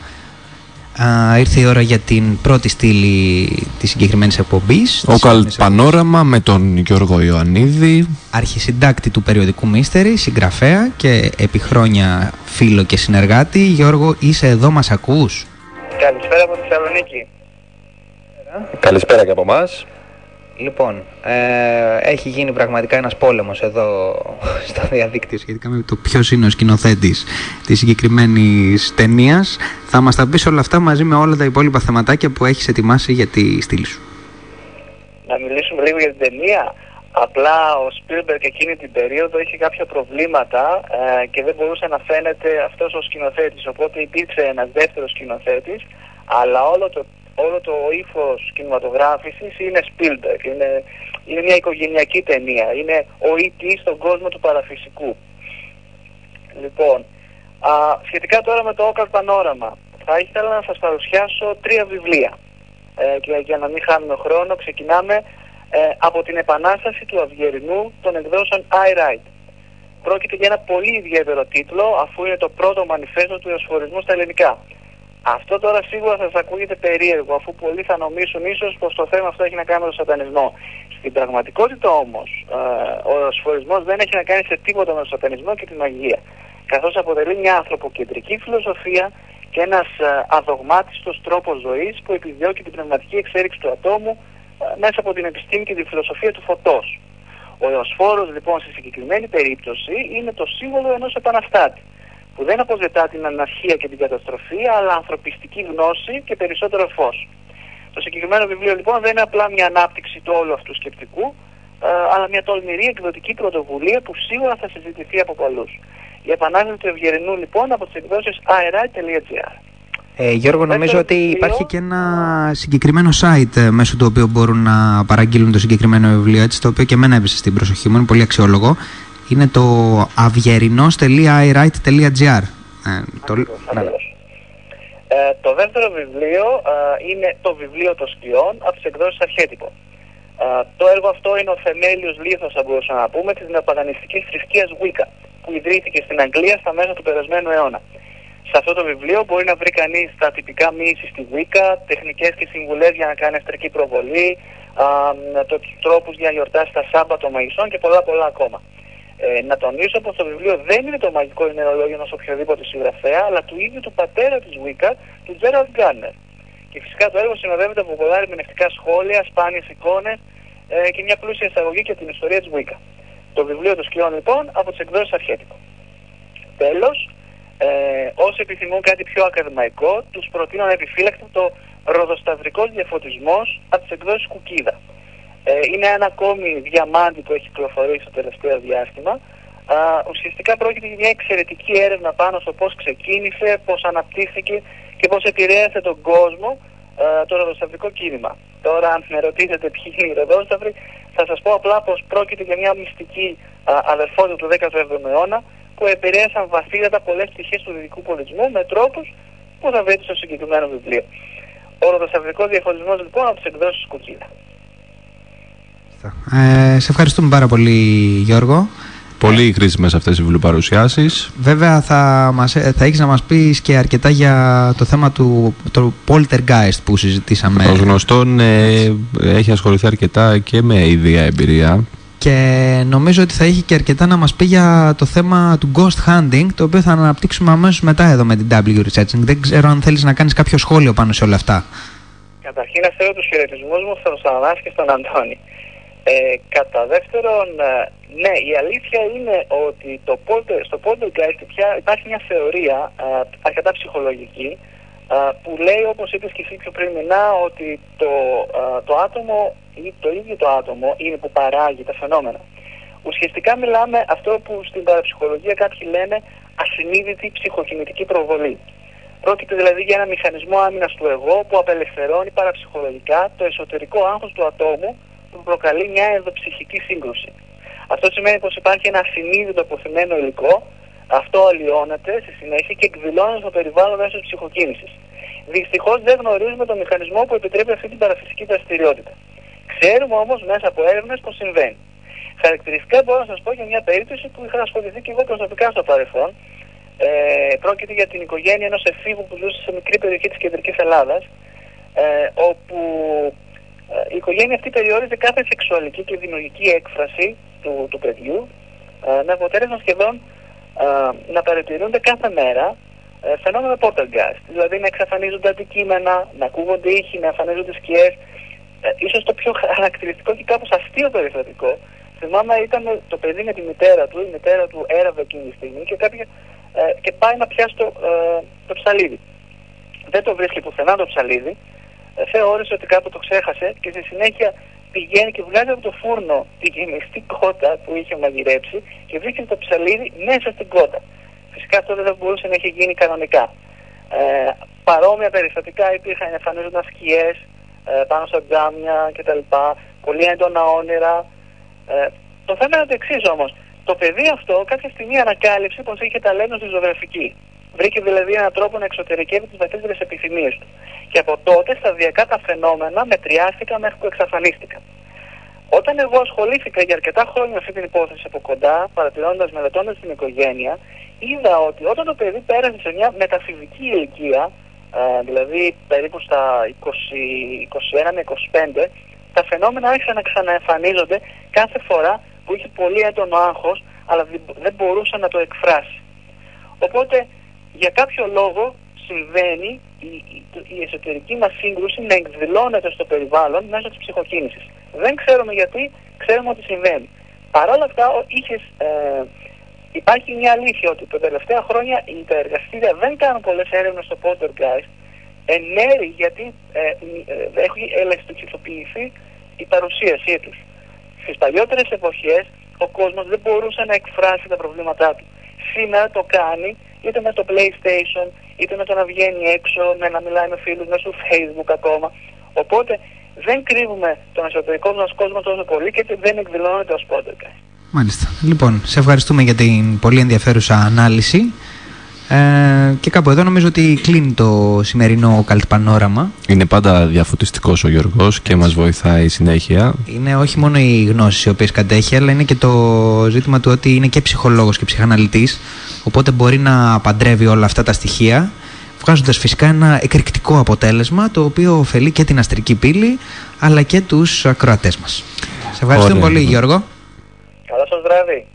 Α, ήρθε η ώρα για την πρώτη στήλη της συγκεκριμένης εκπομπής. Ο της Καλ σημερινής Πανόραμα με τον Γιώργο Ιωαννίδη. αρχισυντάκτη του περιοδικού Mystery, συγγραφέα και επί χρόνια φίλο και συνεργάτη. Γιώργο, είσαι εδώ, μας ακούς; Καλησπέρα από τη Θεσσαλονίκη. Καλησπέρα και από εμάς. Λοιπόν, ε, έχει γίνει πραγματικά ένας πόλεμος εδώ στο διαδίκτυο σχετικά με το ποιος είναι ο σκηνοθέτης της συγκεκριμένης ταινίας. Θα μας τα πεις όλα αυτά μαζί με όλα τα υπόλοιπα θεματάκια που έχεις ετοιμάσει για τη στήλη σου. Να μιλήσουμε λίγο για την ταινία. Απλά ο Spielberg εκείνη την περίοδο είχε κάποια προβλήματα ε, και δεν μπορούσε να φαίνεται αυτός ο σκηνοθέτης. Οπότε υπήρξε ένας δεύτερος σκηνοθέτης, αλλά όλο το, όλο το ύφος κινηματογράφησης είναι Spielberg. Είναι, είναι μια οικογενειακή ταινία. Είναι ο E.T. στον κόσμο του παραφυσικού. Λοιπόν, α, σχετικά τώρα με το Όκαρ Πανόραμα, θα ήθελα να σας παρουσιάσω τρία βιβλία. Ε, και για να μην χάνουμε χρόνο, ξεκινάμε ε, από την επανάσταση του Αυγερινού των εκδόσεων I Write. Πρόκειται για ένα πολύ ιδιαίτερο τίτλο, αφού είναι το πρώτο μανιφέστο του εωσφορισμού στα ελληνικά. Αυτό τώρα σίγουρα θα σας ακούγεται περίεργο, αφού πολλοί θα νομίσουν ίσως πως το θέμα αυτό έχει να κάνει με τον σατανισμό. Στην πραγματικότητα όμως, ε, ο εωσφορισμό δεν έχει να κάνει σε τίποτα με τον σατανισμό και τη μαγεία. Καθώς αποτελεί μια ανθρωποκεντρική φιλοσοφία και ένας αδογμάτιστος τρόπος ζωής που επιδιώκει την πνευματική εξέλιξη του ατόμου ε, μέσα από την επιστήμη και τη φιλοσοφία του φωτός. Ο Εωσφόρος λοιπόν στη συγκεκριμένη περίπτωση είναι το σύμβολο ενός επαναστάτη που δεν αποζητά την αναρχία και την καταστροφή αλλά ανθρωπιστική γνώση και περισσότερο φως. Το συγκεκριμένο βιβλίο λοιπόν δεν είναι απλά μια ανάπτυξη του όλου αυτού σκεπτικού ε, αλλά μια τολμηρή εκδοτική πρωτοβουλία που σίγουρα θα συζητηθεί από πολλούς. Η επανάσταση του Ευγερινού λοιπόν από τις εκδόσεις aeri.gr. Ε, Γιώργο, νομίζω Δεύτερο ότι βιβλίο. υπάρχει και ένα συγκεκριμένο site ε, μέσω του οποίου μπορούν να παραγγείλουν το συγκεκριμένο βιβλίο, έτσι, το οποίο και εμένα έπεσε στην προσοχή μου, είναι πολύ αξιόλογο. Είναι το αυγερινός.iwrite.gr ε, το... Ακριβώς, ναι. ακριβώς. Ε, το δεύτερο βιβλίο ε, είναι το βιβλίο των σκιών από τις εκδόσεις Αρχέτυπο. Ε, το έργο αυτό είναι ο θεμέλιος λίθος, θα μπορούσαμε να πούμε, της νεοπαγανιστικής θρησκείας Wicca, που ιδρύθηκε στην Αγγλία στα μέσα του περασμένου αιώνα. Σε αυτό το βιβλίο μπορεί να βρει κανείς τα τυπικά μίση στη Wicca, τεχνικές και συμβουλές για να κάνει αστρική προβολή, α, το, τρόπους για να γιορτάσει τα Σάμπα των μαγισσών και πολλά πολλά ακόμα. Ε, να τονίσω πως το βιβλίο δεν είναι το μαγικό ημερολόγιο ενός οποιοδήποτε συγγραφέα, αλλά του ίδιου του πατέρα της Wicca, του Gerald Gardner. Και φυσικά το έργο συνοδεύεται από πολλά ερμηνευτικά σχόλια, σπάνιες εικόνες ε, και μια πλούσια εισαγωγή και την ιστορία της Wicca. Το βιβλίο των σκιών λοιπόν από τις εκδόσεις Αρχέτυπο. Τέλος, ε, όσοι επιθυμούν κάτι πιο ακαδημαϊκό, τους προτείνω ανεπιφύλακτα το ροδοσταυρικός διαφωτισμός από τις εκδόσεις Κουκίδα. Ε, είναι ένα ακόμη διαμάντι που έχει κυκλοφορήσει το τελευταίο διάστημα. Α, ουσιαστικά πρόκειται για μια εξαιρετική έρευνα πάνω στο πώς ξεκίνησε, πώς αναπτύχθηκε και πώς επηρέασε τον κόσμο α, το ροδοσταυρικό κίνημα. Τώρα αν με ρωτήσετε ποιοι είναι οι ροδόσταυροι, θα σας πω απλά πως πρόκειται για μια μυστική α, αδερφότητα του 17ου αιώνα που επηρέασαν βαθύτατα πολλές πτυχές του δυτικού πολιτισμού με τρόπους που θα βρείτε στο συγκεκριμένο βιβλίο. Ο ροδοσταυρικός διαφωτισμός λοιπόν από τις εκδόσεις Κουκίδα. Ε, σε ευχαριστούμε πάρα πολύ Γιώργο. Πολύ χρήσιμες αυτές οι βιβλιοπαρουσιάσεις. Βέβαια θα, μας, ε, θα έχεις να μας πεις και αρκετά για το θέμα του το poltergeist που συζητήσαμε. Ω γνωστόν, ε, έχει ασχοληθεί αρκετά και με ιδέα εμπειρία. Και νομίζω ότι θα έχει και αρκετά να μας πει για το θέμα του ghost hunting, το οποίο θα αναπτύξουμε αμέσως μετά εδώ με την W Researching. Δεν ξέρω αν θέλεις να κάνεις κάποιο σχόλιο πάνω σε όλα αυτά. Καταρχήν να θέλω τους χαιρετισμούς μου στον Σανανάς και στον Αντώνη. Ε, κατά δεύτερον, ε, ναι, η αλήθεια είναι ότι το polter, στο poltergeist πια υπάρχει μια θεωρία ε, αρκετά ψυχολογική ε, που λέει, όπως είπες και εσύ πιο πριν μηνά, ότι το, ε, το άτομο ή το ίδιο το άτομο είναι που παράγει τα φαινόμενα. Ουσιαστικά μιλάμε αυτό που στην παραψυχολογία κάποιοι λένε ασυνείδητη ψυχοκινητική προβολή. Πρόκειται δηλαδή για ένα μηχανισμό άμυνας του εγώ που απελευθερώνει παραψυχολογικά το εσωτερικό άγχος του ατόμου που προκαλεί μια ενδοψυχική σύγκρουση. Αυτό σημαίνει πως υπάρχει ένα ασυνείδητο αποθυμένο υλικό, αυτό αλλοιώνεται στη συνέχεια και εκδηλώνεται στο περιβάλλον μέσω της ψυχοκίνησης. Δυστυχώς δεν γνωρίζουμε τον μηχανισμό που επιτρέπει αυτή την παραφυσική δραστηριότητα. Ξέρουμε όμως μέσα από έρευνες πώ συμβαίνει. Χαρακτηριστικά μπορώ να σας πω για μια περίπτωση που είχα ασχοληθεί και εγώ προσωπικά στο παρελθόν. Ε, πρόκειται για την οικογένεια ενός εφήβου που ζούσε σε μικρή περιοχή της κεντρικής Ελλάδας, ε, όπου ε, η οικογένεια αυτή περιόριζε κάθε σεξουαλική και δημιουργική έκφραση του, του παιδιού, ε, με αποτέλεσμα σχεδόν ε, να παρατηρούνται κάθε μέρα ε, φαινόμενα poltergeist. Δηλαδή να εξαφανίζονται αντικείμενα, να ακούγονται ήχοι, να εμφανίζονται σκιές. Ε, ίσως το πιο χαρακτηριστικό και κάπως αστείο περιστατικό. Θυμάμαι ήταν το παιδί με τη μητέρα του, η μητέρα του έραβε εκείνη τη στιγμή και, κάποια, ε, και πάει να πιάσει το, ε, το ψαλίδι. Δεν το βρίσκει πουθενά το ψαλίδι, ε, θεώρησε ότι κάπου το ξέχασε και στη συνέχεια πηγαίνει και βγάζει από το φούρνο τη γεμιστή κότα που είχε μαγειρέψει και βρίσκει το ψαλίδι μέσα στην κότα. Φυσικά αυτό δεν μπορούσε να έχει γίνει κανονικά. Ε, παρόμοια περιστατικά υπήρχαν, εμφανίζονταν σκιές ε, πάνω στα τζάμια κτλ. Πολύ έντονα όνειρα. Ε, το θέμα είναι το εξής όμως. Το παιδί αυτό κάποια στιγμή ανακάλυψε πως είχε ταλέντο στη ζωγραφική. Βρήκε δηλαδή έναν τρόπο να εξωτερικεύει τις βαθύτερες επιθυμίες του. Και από τότε σταδιακά τα φαινόμενα μετριάστηκαν μέχρι που εξαφανίστηκαν. Όταν εγώ ασχολήθηκα για αρκετά χρόνια με αυτή την υπόθεση από κοντά, παρατηρώντας, μελετώντας την οικογένεια, είδα ότι όταν το παιδί πέρασε σε μια μεταφυσική ηλικία, ε, δηλαδή περίπου στα 20, 21 με 25, τα φαινόμενα άρχισαν να ξαναεμφανίζονται κάθε φορά που είχε πολύ έντονο άγχος, αλλά δεν μπορούσε να το εκφράσει. Οπότε, για κάποιο λόγο συμβαίνει η, η, η εσωτερική μας σύγκρουση να εκδηλώνεται στο περιβάλλον μέσω της ψυχοκίνησης. Δεν ξέρουμε γιατί, ξέρουμε ότι συμβαίνει. Παρ' όλα αυτά, είχες, ε, υπάρχει μια αλήθεια ότι τα τελευταία χρόνια τα εργαστήρια δεν κάνουν πολλές έρευνες στο Poltergeist εν μέρη γιατί ε, ε, έχει ελευθερωποιηθεί η παρουσίασή τους. Στις παλιότερες εποχές ο κόσμος δεν μπορούσε να εκφράσει τα προβλήματά του. Σήμερα το κάνει είτε με το PlayStation, είτε με το να βγαίνει έξω, με να μιλάει με φίλους, μέσω Facebook ακόμα. Οπότε δεν κρύβουμε τον εσωτερικό μας κόσμο τόσο πολύ και δεν εκδηλώνεται ως podcast. Μάλιστα. Λοιπόν, σε ευχαριστούμε για την πολύ ενδιαφέρουσα ανάλυση. Ε, και κάπου εδώ νομίζω ότι κλείνει το σημερινό Καλτ Πανόραμα. Είναι πάντα διαφωτιστικός ο Γιώργος και μας βοηθάει συνέχεια. Είναι όχι μόνο οι γνώσεις οι οποίες κατέχει, αλλά είναι και το ζήτημα του ότι είναι και ψυχολόγος και ψυχαναλυτής, οπότε μπορεί να παντρεύει όλα αυτά τα στοιχεία, βγάζοντας φυσικά ένα εκρηκτικό αποτέλεσμα, το οποίο ωφελεί και την αστρική πύλη, αλλά και τους ακροατές μας. Σε ευχαριστούμε πολύ Γιώργο. Καλό σας βράδυ.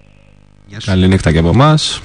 Καλή νύχτα και από εμάς.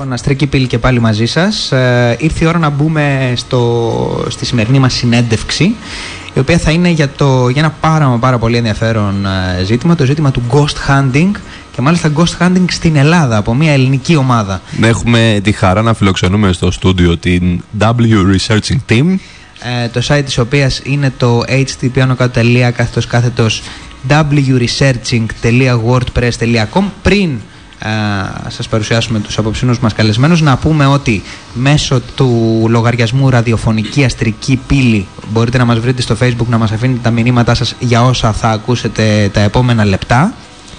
Λοιπόν, Αστρική Πύλη και πάλι μαζί σας. Ε, ήρθε η ώρα να μπούμε στο, στη σημερινή μας συνέντευξη, η οποία θα είναι για, το, για ένα πάρα, πάρα πολύ ενδιαφέρον ε, ζήτημα, το ζήτημα του ghost hunting και μάλιστα ghost hunting στην Ελλάδα από μια ελληνική ομάδα. Έχουμε τη χαρά να φιλοξενούμε στο στούντιο την W Researching Team. Ε, το site της οποίας είναι το http κάθετος κάθετος wresearching.wordpress.com πριν ε, σας παρουσιάσουμε τους απόψινούς μας καλεσμένους. Να πούμε ότι μέσω του λογαριασμού ραδιοφωνική αστρική πύλη μπορείτε να μας βρείτε στο facebook να μας αφήνετε τα μηνύματά σας για όσα θα ακούσετε τα επόμενα λεπτά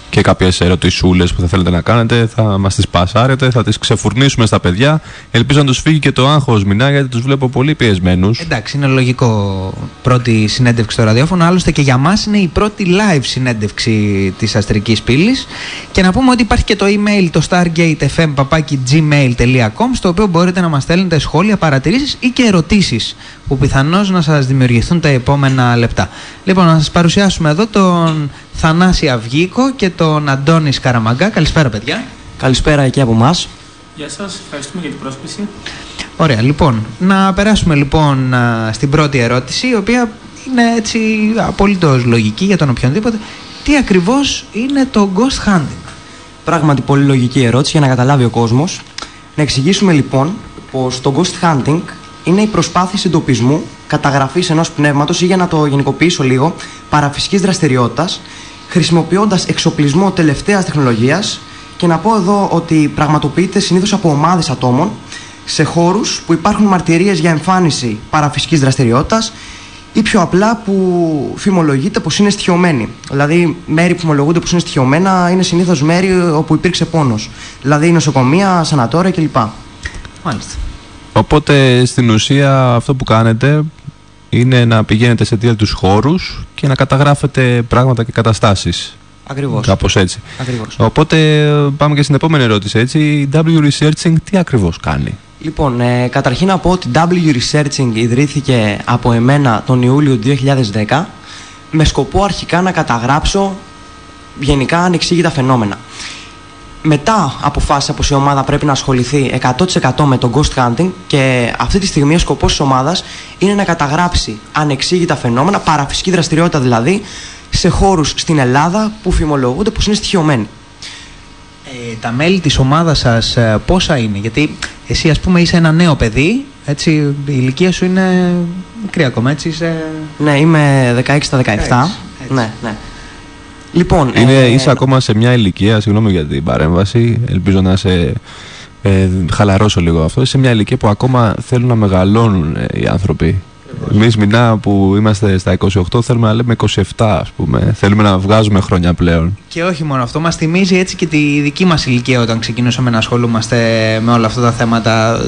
και κάποιες ερωτησούλες που θα θέλετε να κάνετε, θα μας τις πασάρετε, θα τις ξεφουρνίσουμε στα παιδιά. Ελπίζω να τους φύγει και το άγχος μηνά, γιατί τους βλέπω πολύ πιεσμένους. Εντάξει, είναι λογικό. Πρώτη συνέντευξη στο ραδιόφωνο. Άλλωστε και για μας είναι η πρώτη live συνέντευξη της Αστρικής Πύλης. Και να πούμε ότι υπάρχει και το email το stargatefm.gmail.com στο οποίο μπορείτε να μας στέλνετε σχόλια, παρατηρήσεις ή και ερωτήσεις που πιθανώς να σας δημιουργηθούν τα επόμενα λεπτά. Λοιπόν, να σας παρουσιάσουμε εδώ τον Θανάση Αυγίκο και τον Αντώνης Καραμαγκά. Καλησπέρα, παιδιά. Καλησπέρα και από εμάς. Γεια σας, ευχαριστούμε για την πρόσκληση. Ωραία, λοιπόν, να περάσουμε λοιπόν στην πρώτη ερώτηση, η οποία είναι έτσι απολύτως λογική για τον οποιονδήποτε. Τι ακριβώς είναι το ghost hunting; Πράγματι, πολύ λογική ερώτηση για να καταλάβει ο κόσμος. Να εξηγήσουμε λοιπόν πως το ghost hunting είναι η προσπάθεια εντοπισμού, καταγραφής ενός πνεύματος ή για να το γενικοποιήσω λίγο, παραφυσικής δραστηριότητας χρησιμοποιώντας εξοπλισμό τελευταίας τεχνολογίας και να πω εδώ ότι πραγματοποιείται συνήθως από ομάδες ατόμων σε χώρους που υπάρχουν μαρτυρίες για εμφάνιση παραφυσικής δραστηριότητας ή πιο απλά που φημολογείται πως είναι στοιχειωμένη. Δηλαδή, μέρη που φημολογούνται πως είναι στοιχειωμένα είναι συνήθως μέρη όπου υπήρξε πόνος. Δηλαδή, νοσοκομεία, σανατόρια κλπ. Μάλιστα. Οπότε στην ουσία αυτό που κάνετε είναι να πηγαίνετε σε τέτοιους χώρους και να καταγράφετε πράγματα και καταστάσεις. Ακριβώς. Κάπως έτσι. Ακριβώς. Οπότε πάμε και στην επόμενη ερώτηση έτσι. Η W Researching τι ακριβώς κάνει; Λοιπόν, ε, καταρχήν να πω ότι W Researching ιδρύθηκε από εμένα τον Ιούλιο του 2010 με σκοπό αρχικά να καταγράψω γενικά ανεξήγητα φαινόμενα. Μετά αποφάσισα πως η ομάδα πρέπει να ασχοληθεί 100% με το ghost hunting και αυτή τη στιγμή ο σκοπός της ομάδας είναι να καταγράψει ανεξήγητα φαινόμενα, παραφυσική δραστηριότητα δηλαδή, σε χώρους στην Ελλάδα που φημολογούνται πως είναι στοιχειωμένοι. Ε, τα μέλη της ομάδας σας ε, πόσα είναι, γιατί εσύ ας πούμε είσαι ένα νέο παιδί, έτσι η ηλικία σου είναι μικρή ακόμα, έτσι είσαι... Ναι, είμαι 16 στα 17. έτσι. Ναι, ναι. Λοιπόν, Είναι, ε, είσαι ακόμα σε μια ηλικία, συγγνώμη για την παρέμβαση, ελπίζω να σε ε, χαλαρώσω λίγο αυτό. Είσαι σε μια ηλικία που ακόμα θέλουν να μεγαλώνουν ε, οι άνθρωποι. Εμείς μηνά που είμαστε στα 28 θέλουμε να λέμε 27 ας πούμε. Θέλουμε να βγάζουμε χρόνια πλέον. Και όχι μόνο αυτό, μας θυμίζει έτσι και τη δική μας ηλικία όταν ξεκινούσαμε να ασχολούμαστε με όλα αυτά τα θέματα.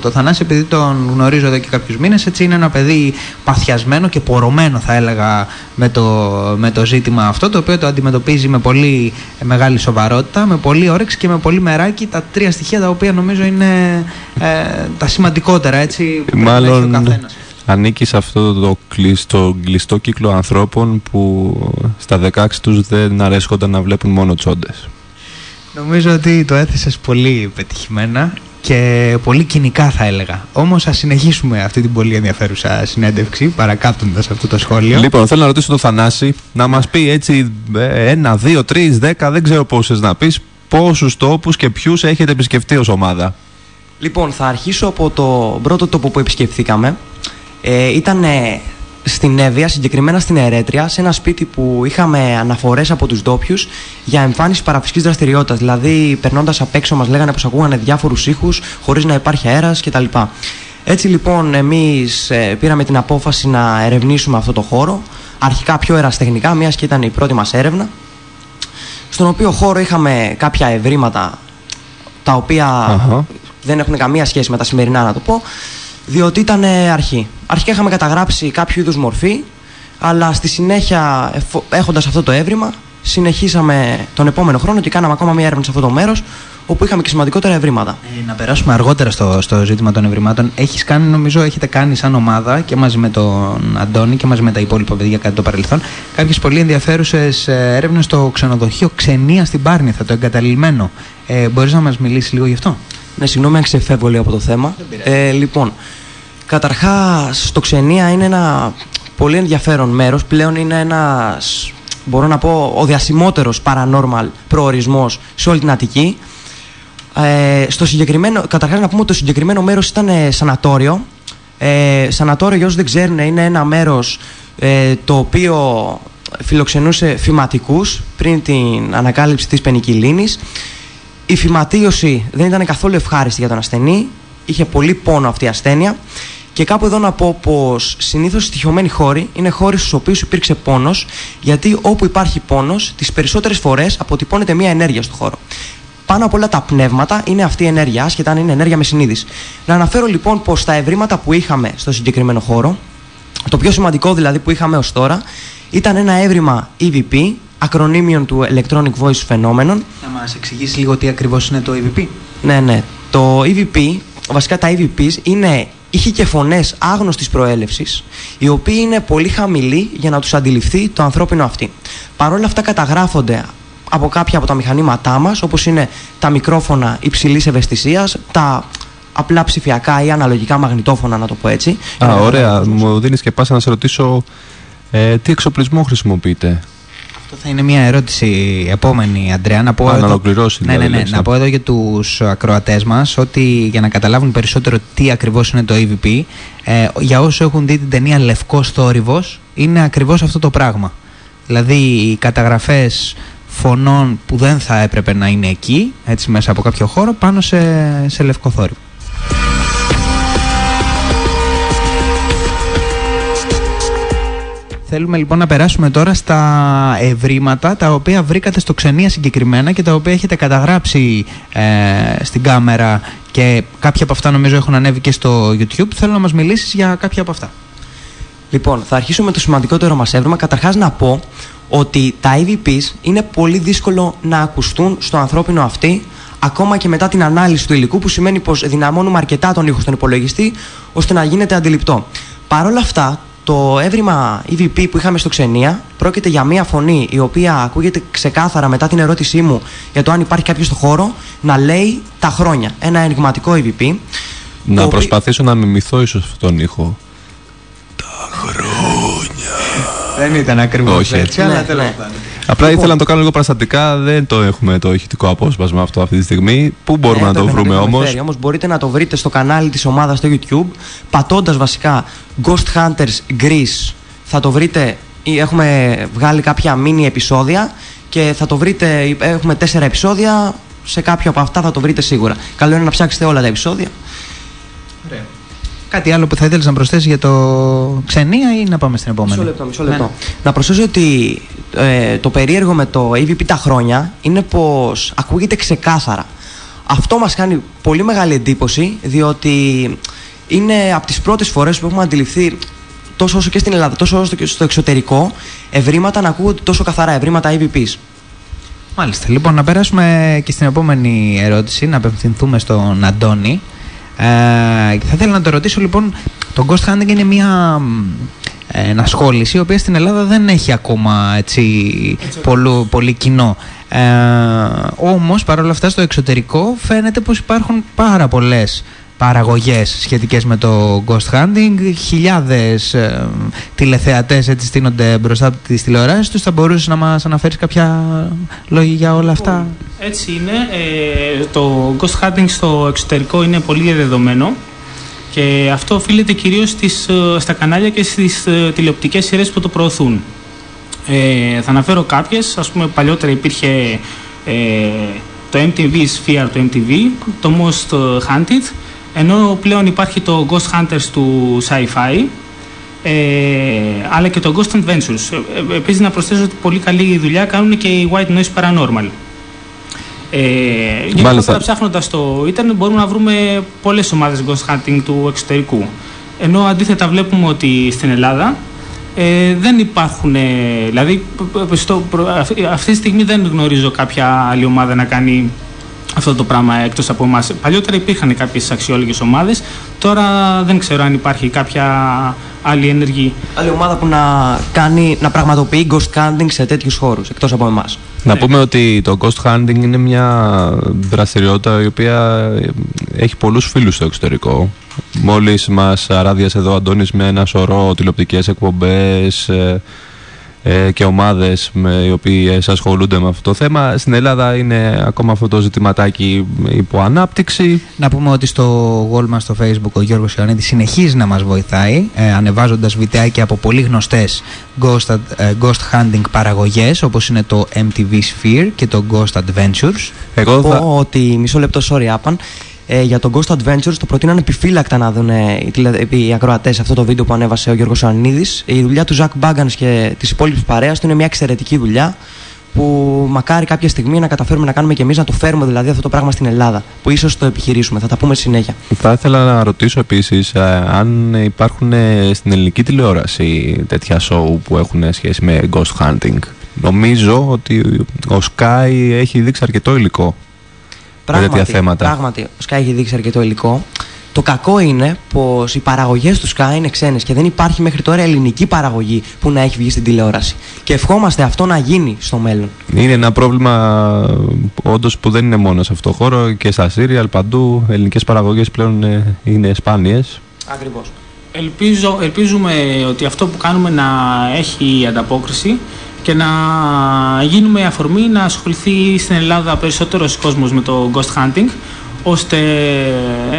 Το Θανάση, επειδή τον γνωρίζω εδώ και κάποιους μήνες, έτσι είναι ένα παιδί παθιασμένο και πορωμένο θα έλεγα με το, με το ζήτημα αυτό, το οποίο το αντιμετωπίζει με πολύ μεγάλη σοβαρότητα, με πολύ όρεξη και με πολύ μεράκι, τα τρία στοιχεία τα οποία νομίζω είναι ε, τα σημαντικότερα, έτσι, που πρέπει να έχει ο Μάλλον καθένας. Ανήκει σε αυτό το κλειστό, κλειστό κύκλο ανθρώπων που στα 16 τους δεν αρέσκονταν να βλέπουν μόνο τσόντες. Νομίζω ότι το έθεσες πολύ πετυχημένα και πολύ κοινικά θα έλεγα. Όμως ας συνεχίσουμε αυτή την πολύ ενδιαφέρουσα συνέντευξη παρακάπτοντας αυτό το σχόλιο. Λοιπόν, θέλω να ρωτήσω τον Θανάση να μας πει έτσι ε, ένα, δύο, τρεις, δέκα, δεν ξέρω πόσες να πεις, πόσους τόπους και ποιους έχετε επισκεφτεί ως ομάδα. Λοιπόν, θα αρχίσω από το πρώτο τόπο που επισκεφθήκαμε. Ε, ήταν ε, στην Εύβοια, συγκεκριμένα στην Ερέτρια, σε ένα σπίτι που είχαμε αναφορές από τους ντόπιους για εμφάνιση παραφυσικής δραστηριότητας. Δηλαδή, περνώντας απ' έξω μας λέγανε πως ακούγανε διάφορους ήχους χωρίς να υπάρχει αέρας κτλ. Έτσι λοιπόν εμείς ε, πήραμε την απόφαση να ερευνήσουμε αυτό το χώρο. Αρχικά πιο εραστεχνικά, μιας και ήταν η πρώτη μας έρευνα. Στον οποίο χώρο είχαμε κάποια ευρήματα τα οποία Αχα. δεν έχουν καμία σχέση με τα σημερινά να το πω, διότι ήταν ε, αρχή. Αρχικά είχαμε καταγράψει κάποιο είδους μορφή, αλλά στη συνέχεια εφο- έχοντας αυτό το έβριμα, συνεχίσαμε τον επόμενο χρόνο και κάναμε ακόμα μία έρευνα σε αυτό το μέρος, όπου είχαμε και σημαντικότερα ευρήματα. Ε, να περάσουμε αργότερα στο, στο ζήτημα των ευρημάτων. Έχεις κάνει, νομίζω, έχετε κάνει σαν ομάδα και μαζί με τον Αντώνη και μαζί με τα υπόλοιπα παιδιά κατά το παρελθόν κάποιες πολύ ενδιαφέρουσες ε, έρευνες στο ξενοδοχείο Ξενία στην Πάρνηθα, το εγκαταλειμμένο. Ε, μπορείς να μας μιλήσεις λίγο γι' αυτό; Ναι, συγγνώμη αν ξεφεύγω λίγο από το θέμα. Ε, λοιπόν, καταρχάς το Ξενία είναι ένα πολύ ενδιαφέρον μέρος. Πλέον είναι ένας, μπορώ να πω, ο διασημότερος paranormal προορισμός σε όλη την Αττική. Ε, στο συγκεκριμένο, καταρχάς να πούμε ότι το συγκεκριμένο μέρος ήταν ε, σανατόριο. Ε, σανατόριο, για όσους δεν ξέρουν, είναι ένα μέρος ε, το οποίο φιλοξενούσε φυματικούς πριν την ανακάλυψη της πενικυλίνης. Η φυματίωση δεν ήταν καθόλου ευχάριστη για τον ασθενή. Είχε πολύ πόνο αυτή η ασθένεια. Και κάπου εδώ να πω πως συνήθως οι στοιχειωμένοι χώροι είναι χώροι στους οποίους υπήρξε πόνος, γιατί όπου υπάρχει πόνος, τις περισσότερες φορές αποτυπώνεται μία ενέργεια στο χώρο. Πάνω απ' όλα τα πνεύματα είναι αυτή η ενέργεια, άσχετα αν είναι ενέργεια με συνείδηση. Να αναφέρω λοιπόν πως τα ευρήματα που είχαμε στο συγκεκριμένο χώρο, το πιο σημαντικό δηλαδή που είχαμε ως τώρα, ήταν ένα έβριμα EVP, ακρονίμιον του Electronic Voice Phenomenon, Να μας εξηγήσει λίγο τι ακριβώς είναι το EVP. ναι, ναι. Το EVP, βασικά τα EVPs, είναι ήχοι και φωνές άγνωστης προέλευσης, οι οποίοι είναι πολύ χαμηλοί για να τους αντιληφθεί το ανθρώπινο αυτή. Παρ' όλα αυτά καταγράφονται από κάποια από τα μηχανήματά μας, όπως είναι τα μικρόφωνα υψηλής ευαισθησίας, τα απλά ψηφιακά ή αναλογικά μαγνητόφωνα, να το πω έτσι. Για Α, να ωραία. καταλάβει ο κόσμος. Μου δίνεις και πάσα να σε ρωτήσω ε, τι εξοπλισμό χρησιμοποιείτε; Αυτό θα είναι μια ερώτηση επόμενη, Αντρέα. Να πω Α, να εδώ- ολοκληρώσει, Ναι, ναι, δηλαδή, ναι. λες, Να ε. πω εδώ για τους ακροατές μας ότι για να καταλάβουν περισσότερο τι ακριβώς είναι το EVP, ε, για όσους έχουν δει την ταινία Λευκό Θόρυβος, είναι ακριβώς αυτό το πράγμα. Δηλαδή οι καταγραφές φωνών που δεν θα έπρεπε να είναι εκεί, έτσι μέσα από κάποιο χώρο, πάνω σε, σε λευκό θόρυβο. Θέλουμε λοιπόν να περάσουμε τώρα στα ευρήματα τα οποία βρήκατε στο ξενία συγκεκριμένα και τα οποία έχετε καταγράψει ε, στην κάμερα και κάποια από αυτά νομίζω έχουν ανέβει και στο YouTube. Θέλω να μας μιλήσεις για κάποια από αυτά. Λοιπόν, θα αρχίσουμε με το σημαντικότερο μας έβριμα. Καταρχάς να πω ότι τα EVPs είναι πολύ δύσκολο να ακουστούν στο ανθρώπινο αυτή, ακόμα και μετά την ανάλυση του υλικού, που σημαίνει πως δυναμώνουμε αρκετά τον ήχο στον υπολογιστή, ώστε να γίνεται αντιληπτό. Παρ' όλα αυτά, το έβριμα EVP που είχαμε στο ξενία πρόκειται για μία φωνή η οποία ακούγεται ξεκάθαρα μετά την ερώτησή μου για το αν υπάρχει κάποιος στο χώρο να λέει τα χρόνια. Ένα ενηγματικό EVP. Να το οποίο- προσπαθήσω να μιμηθώ ίσως αυτόν τον ήχο. Δεν ήταν ακριβώς Όχι, έτσι. Ναι, ναι. Απλά Λοιπόν. ήθελα να το κάνω λίγο παραστατικά, δεν το έχουμε το ηχητικό απόσπασμα αυτό αυτή τη στιγμή. Πού μπορούμε να το έπρεπε βρούμε έχουμε όμως; φέρει. Όμως μπορείτε να το βρείτε στο κανάλι της ομάδας στο YouTube πατώντας βασικά Ghost Hunters Greece θα το βρείτε ή έχουμε βγάλει κάποια mini επεισόδια και θα το βρείτε, έχουμε τέσσερα επεισόδια σε κάποιο από αυτά θα το βρείτε σίγουρα καλό είναι να ψάξετε όλα τα επεισόδια Κάτι άλλο που θα ήθελες να προσθέσεις για το ξενία ή να πάμε στην επόμενη; Μισό λεπτό, μισό Ναι, λεπτό. ναι. Να προσθέσω ότι ε, το περίεργο με το EVP τα χρόνια είναι πως ακούγεται ξεκάθαρα. Αυτό μας κάνει πολύ μεγάλη εντύπωση, διότι είναι από τις πρώτες φορές που έχουμε αντιληφθεί τόσο όσο και στην Ελλάδα, τόσο όσο και στο εξωτερικό, ευρήματα να ακούγονται τόσο καθαρά, ευρήματα EVPs. Μάλιστα. Λοιπόν, να περάσουμε και στην επόμενη ερώτηση, να απευθυνθούμε στον Αντώνη. Ε, θα ήθελα να το ρωτήσω λοιπόν, το ghost hunting είναι μια μ, ε, ενασχόληση η οποία στην Ελλάδα δεν έχει ακόμα έτσι, πολλού- πολύ κοινό. Ε, όμως παρόλα αυτά στο εξωτερικό φαίνεται πως υπάρχουν πάρα πολλές παραγωγές σχετικές με το ghost hunting χιλιάδες ε, τηλεθεατές έτσι στείνονται μπροστά από τις τηλεοράσεις τους θα μπορούσες να μας αναφέρεις κάποια λόγια για όλα αυτά; Έτσι είναι. Ε, το ghost hunting στο εξωτερικό είναι πολύ διαδεδομένο και αυτό οφείλεται κυρίως στις, ε, στα κανάλια και στις ε, τηλεοπτικές σειρές που το προωθούν. Ε, θα αναφέρω κάποιες. Ας πούμε παλιότερα υπήρχε ε, το MTV Sphere το MTV, το Most Hunted, ενώ πλέον υπάρχει το Ghost Hunters του Sci-Fi, ε, αλλά και το Ghost Adventures. Ε, ε, επίσης να προσθέσω ότι πολύ καλή δουλειά κάνουν και οι White Noise Paranormal. Ε, γενικότερα Μάλιστα. ψάχνοντας στο ίντερνετ μπορούμε να βρούμε πολλές ομάδες Ghost Hunting του εξωτερικού. Ενώ αντίθετα βλέπουμε ότι στην Ελλάδα ε, δεν υπάρχουν, ε, δηλαδή π- π- στο, προ- αυτή- αυτή τη στιγμή δεν γνωρίζω κάποια άλλη ομάδα να κάνει αυτό το πράγμα εκτός από εμάς. Παλιότερα υπήρχαν κάποιες αξιόλογες ομάδες, τώρα δεν ξέρω αν υπάρχει κάποια άλλη ενεργή. Άλλη ομάδα που να, κάνει, να πραγματοποιεί ghost hunting σε τέτοιους χώρους, εκτός από εμάς. Να πούμε ότι το ghost hunting είναι μια δραστηριότητα η οποία έχει πολλούς φίλους στο εξωτερικό. Μόλις μας αράδιασε εδώ ο Αντώνης με ένα σωρό τηλεοπτικές εκπομπές ε, ε, και ομάδες με, οι οποίες ασχολούνται με αυτό το θέμα. Στην Ελλάδα είναι ακόμα αυτό το ζητηματάκι υπό ανάπτυξη. Να πούμε ότι στο wall μας στο facebook ο Γιώργος Ιωαννίδης συνεχίζει να μας βοηθάει ε, ανεβάζοντας βιντεάκια από πολύ γνωστές ghost, ε, ghost hunting παραγωγές όπως είναι το MTV Sphere και το Ghost Adventures. Εγώ θα... πω ότι μισό λεπτό, sorry, Άπαν. Ε, για το Ghost Adventures το προτείνω επιφύλακτα να δουν ε, οι, τηλε, οι ακροατές αυτό το βίντεο που ανέβασε ο Γιώργος Ιωαννίδης. Η δουλειά του Ζακ Μπάγκανς και της υπόλοιπης παρέας του είναι μια εξαιρετική δουλειά που μακάρι κάποια στιγμή να καταφέρουμε να κάνουμε και εμείς να το φέρουμε δηλαδή αυτό το πράγμα στην Ελλάδα που ίσως το επιχειρήσουμε, θα τα πούμε στη συνέχεια. Θα ήθελα να ρωτήσω επίσης ε, αν υπάρχουν ε, στην ελληνική τηλεόραση τέτοια σοου που έχουν σχέση με ghost hunting. Νομίζω ότι ο Sky έχει δείξει αρκετό υλικό με τέτοια θέματα. Πράγματι, ο Sky έχει δείξει αρκετό υλικό. Το κακό είναι πως οι παραγωγές του Sky είναι ξένες και δεν υπάρχει μέχρι τώρα ελληνική παραγωγή που να έχει βγει στην τηλεόραση. Και ευχόμαστε αυτό να γίνει στο μέλλον. Είναι ένα πρόβλημα όντως που δεν είναι μόνο σε αυτό το χώρο και στα σύριαλ παντού. Ελληνικές παραγωγές πλέον ε, είναι σπάνιες. Ακριβώς. Ελπίζω, ελπίζουμε ότι αυτό που κάνουμε να έχει ανταπόκριση και να γίνουμε αφορμή να ασχοληθεί στην Ελλάδα περισσότερος κόσμος με το ghost hunting ώστε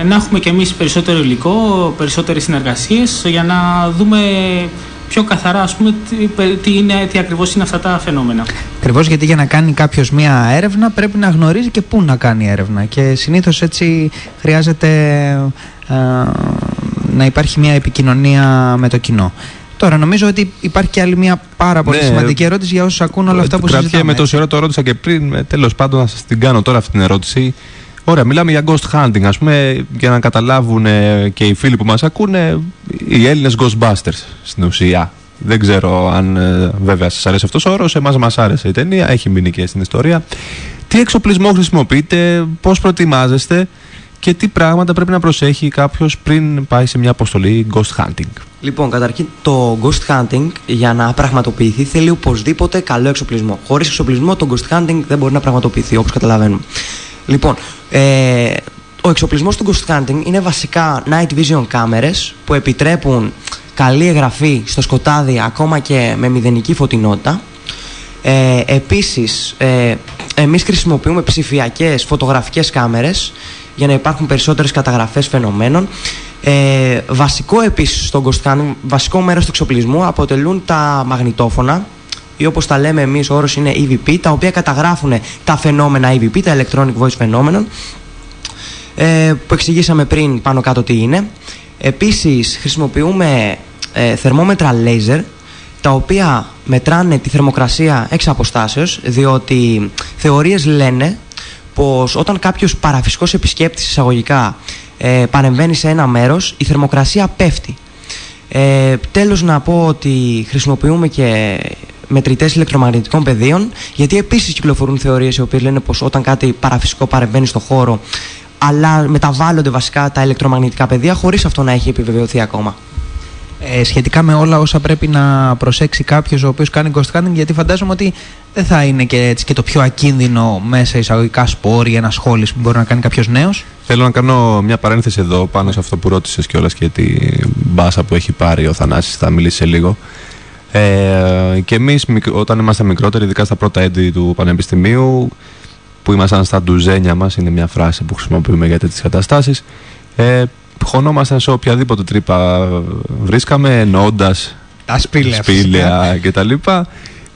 να έχουμε και εμείς περισσότερο υλικό, περισσότερες συνεργασίες για να δούμε πιο καθαρά ας πούμε, τι, τι, είναι, τι ακριβώς είναι αυτά τα φαινόμενα. Ακριβώς γιατί για να κάνει κάποιος μία έρευνα πρέπει να γνωρίζει και πού να κάνει έρευνα. Και συνήθως έτσι χρειάζεται ε, να υπάρχει μία επικοινωνία με το κοινό. Τώρα, νομίζω ότι υπάρχει και άλλη μια πάρα πολύ Ναι. σημαντική ερώτηση για όσους ακούν όλα αυτά που Κρατιέμαι συζητάμε. τόση ώρα, το ρώτησα και πριν. Τέλος πάντων, να σας την κάνω τώρα αυτή την ερώτηση. Ωραία, μιλάμε για ghost hunting. Α πούμε, για να καταλάβουν ε, και οι φίλοι που μας ακούνε, οι Έλληνες Ghostbusters στην ουσία. Δεν ξέρω αν ε, βέβαια σας αρέσει αυτός ο όρος. Εμάς μας άρεσε η ταινία, έχει μείνει και στην ιστορία. Τι εξοπλισμό χρησιμοποιείτε, πώς προετοιμάζεστε και τι πράγματα πρέπει να προσέχει κάποιος πριν πάει σε μια αποστολή ghost hunting; Λοιπόν, καταρχήν το ghost hunting για να πραγματοποιηθεί θέλει οπωσδήποτε καλό εξοπλισμό. Χωρίς εξοπλισμό το ghost hunting δεν μπορεί να πραγματοποιηθεί, όπως καταλαβαίνουμε. Λοιπόν, ε, ο εξοπλισμός του ghost hunting είναι βασικά night vision κάμερες που επιτρέπουν καλή εγγραφή στο σκοτάδι ακόμα και με μηδενική φωτεινότητα. Ε, επίσης, ε, εμείς χρησιμοποιούμε ψηφιακές φωτογραφικές κάμερες για να υπάρχουν περισσότερες καταγραφές φαινομένων. Ε, βασικό επίσης στο ghost hunting, βασικό μέρος του εξοπλισμού αποτελούν τα μαγνητόφωνα ή όπως τα λέμε εμείς ο όρος είναι EVP, τα οποία καταγράφουν τα φαινόμενα EVP, τα Electronic Voice Phenomenon, ε, που εξηγήσαμε πριν πάνω κάτω τι είναι. Επίσης χρησιμοποιούμε ε, θερμόμετρα laser τα οποία μετράνε τη θερμοκρασία εξ αποστάσεως διότι θεωρίες λένε πως όταν κάποιος παραφυσικός επισκέπτης εισαγωγικά ε, παρεμβαίνει σε ένα μέρος η θερμοκρασία πέφτει. Ε, τέλος να πω ότι χρησιμοποιούμε και μετρητές ηλεκτρομαγνητικών πεδίων γιατί επίσης κυκλοφορούν θεωρίες οι οποίες λένε πως όταν κάτι παραφυσικό παρεμβαίνει στο χώρο αλλά μεταβάλλονται βασικά τα ηλεκτρομαγνητικά πεδία χωρίς αυτό να έχει επιβεβαιωθεί ακόμα. Ε, σχετικά με όλα όσα πρέπει να προσέξει κάποιος ο οποίος κάνει ghost hunting, γιατί φαντάζομαι ότι δεν θα είναι και, έτσι, και το πιο ακίνδυνο μέσα εισαγωγικά σπόρ ή ένα σχόλη που μπορεί να κάνει κάποιος νέος. Θέλω να κάνω μια παρένθεση εδώ πάνω σε αυτό που ρώτησες κιόλας και την μπάσα που έχει πάρει ο Θανάσης, θα μιλήσει σε λίγο. Ε, και εμείς, όταν ήμασταν μικρότεροι, ειδικά στα πρώτα έτη του Πανεπιστημίου, που ήμασταν στα ντουζένια μας, είναι μια φράση που χρησιμοποιούμε για τέτοιες καταστάσεις, ε, χωνόμασταν σε οποιαδήποτε τρύπα βρίσκαμε, εννοώντα Τα σπήλαια. σπήλαια κτλ.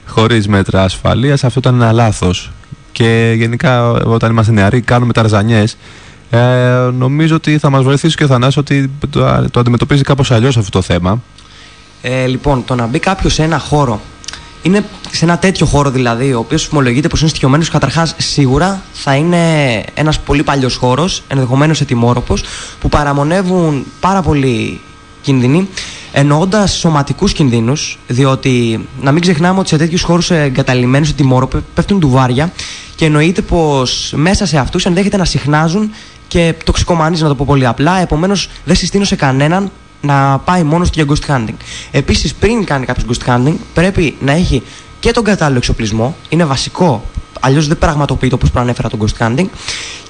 Χωρίς μέτρα ασφαλείας. Αυτό ήταν ένα λάθος. Και γενικά, όταν είμαστε νεαροί, κάνουμε ταρζανιέ. Ε, νομίζω ότι θα μας βοηθήσει και ο Θανάσης ότι το, το αντιμετωπίζει κάπως αλλιώς αυτό το θέμα. Ε, λοιπόν, το να μπει κάποιος σε ένα χώρο, είναι σε ένα τέτοιο χώρο δηλαδή, ο οποίος φημολογείται πως είναι στοιχειωμένος, καταρχάς σίγουρα θα είναι ένας πολύ παλιός χώρος, ενδεχομένως ετοιμόρροπος, που παραμονεύουν πάρα πολύ κίνδυνοι, εννοώντας σωματικούς κινδύνους, διότι να μην ξεχνάμε ότι σε τέτοιους χώρους εγκαταλειμμένους ετοιμόρροποι πέφτουν ντουβάρια και εννοείται πως μέσα σε αυτούς ενδέχεται να συχνάζουν και τοξικομανείς να το πω πολύ απλά. Επομένως, δεν συστήνω σε κανέναν να πάει μόνος του για ghost hunting. Επίσης, πριν κάνει κάποιος ghost hunting, πρέπει να έχει και τον κατάλληλο εξοπλισμό. Είναι βασικό. Αλλιώς δεν πραγματοποιείται όπως προανέφερα τον ghost hunting.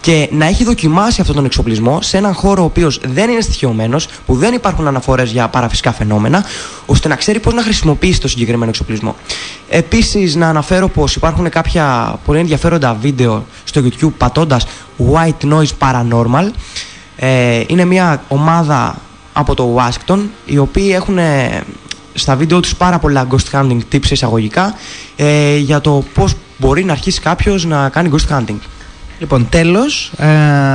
Και να έχει δοκιμάσει αυτόν τον εξοπλισμό σε έναν χώρο ο οποίος δεν είναι στοιχειωμένος, που δεν υπάρχουν αναφορές για παραφυσικά φαινόμενα, ώστε να ξέρει πώς να χρησιμοποιήσει το συγκεκριμένο εξοπλισμό. Επίσης, να αναφέρω πως υπάρχουν κάποια πολύ ενδιαφέροντα βίντεο στο YouTube πατώντας White Noise Paranormal. Ε, είναι μια ομάδα από το Washington, οι οποίοι έχουν ε, στα βίντεο τους πάρα πολλά ghost hunting tips εισαγωγικά ε, για το πώς μπορεί να αρχίσει κάποιος να κάνει ghost hunting. Λοιπόν, τέλος, ε,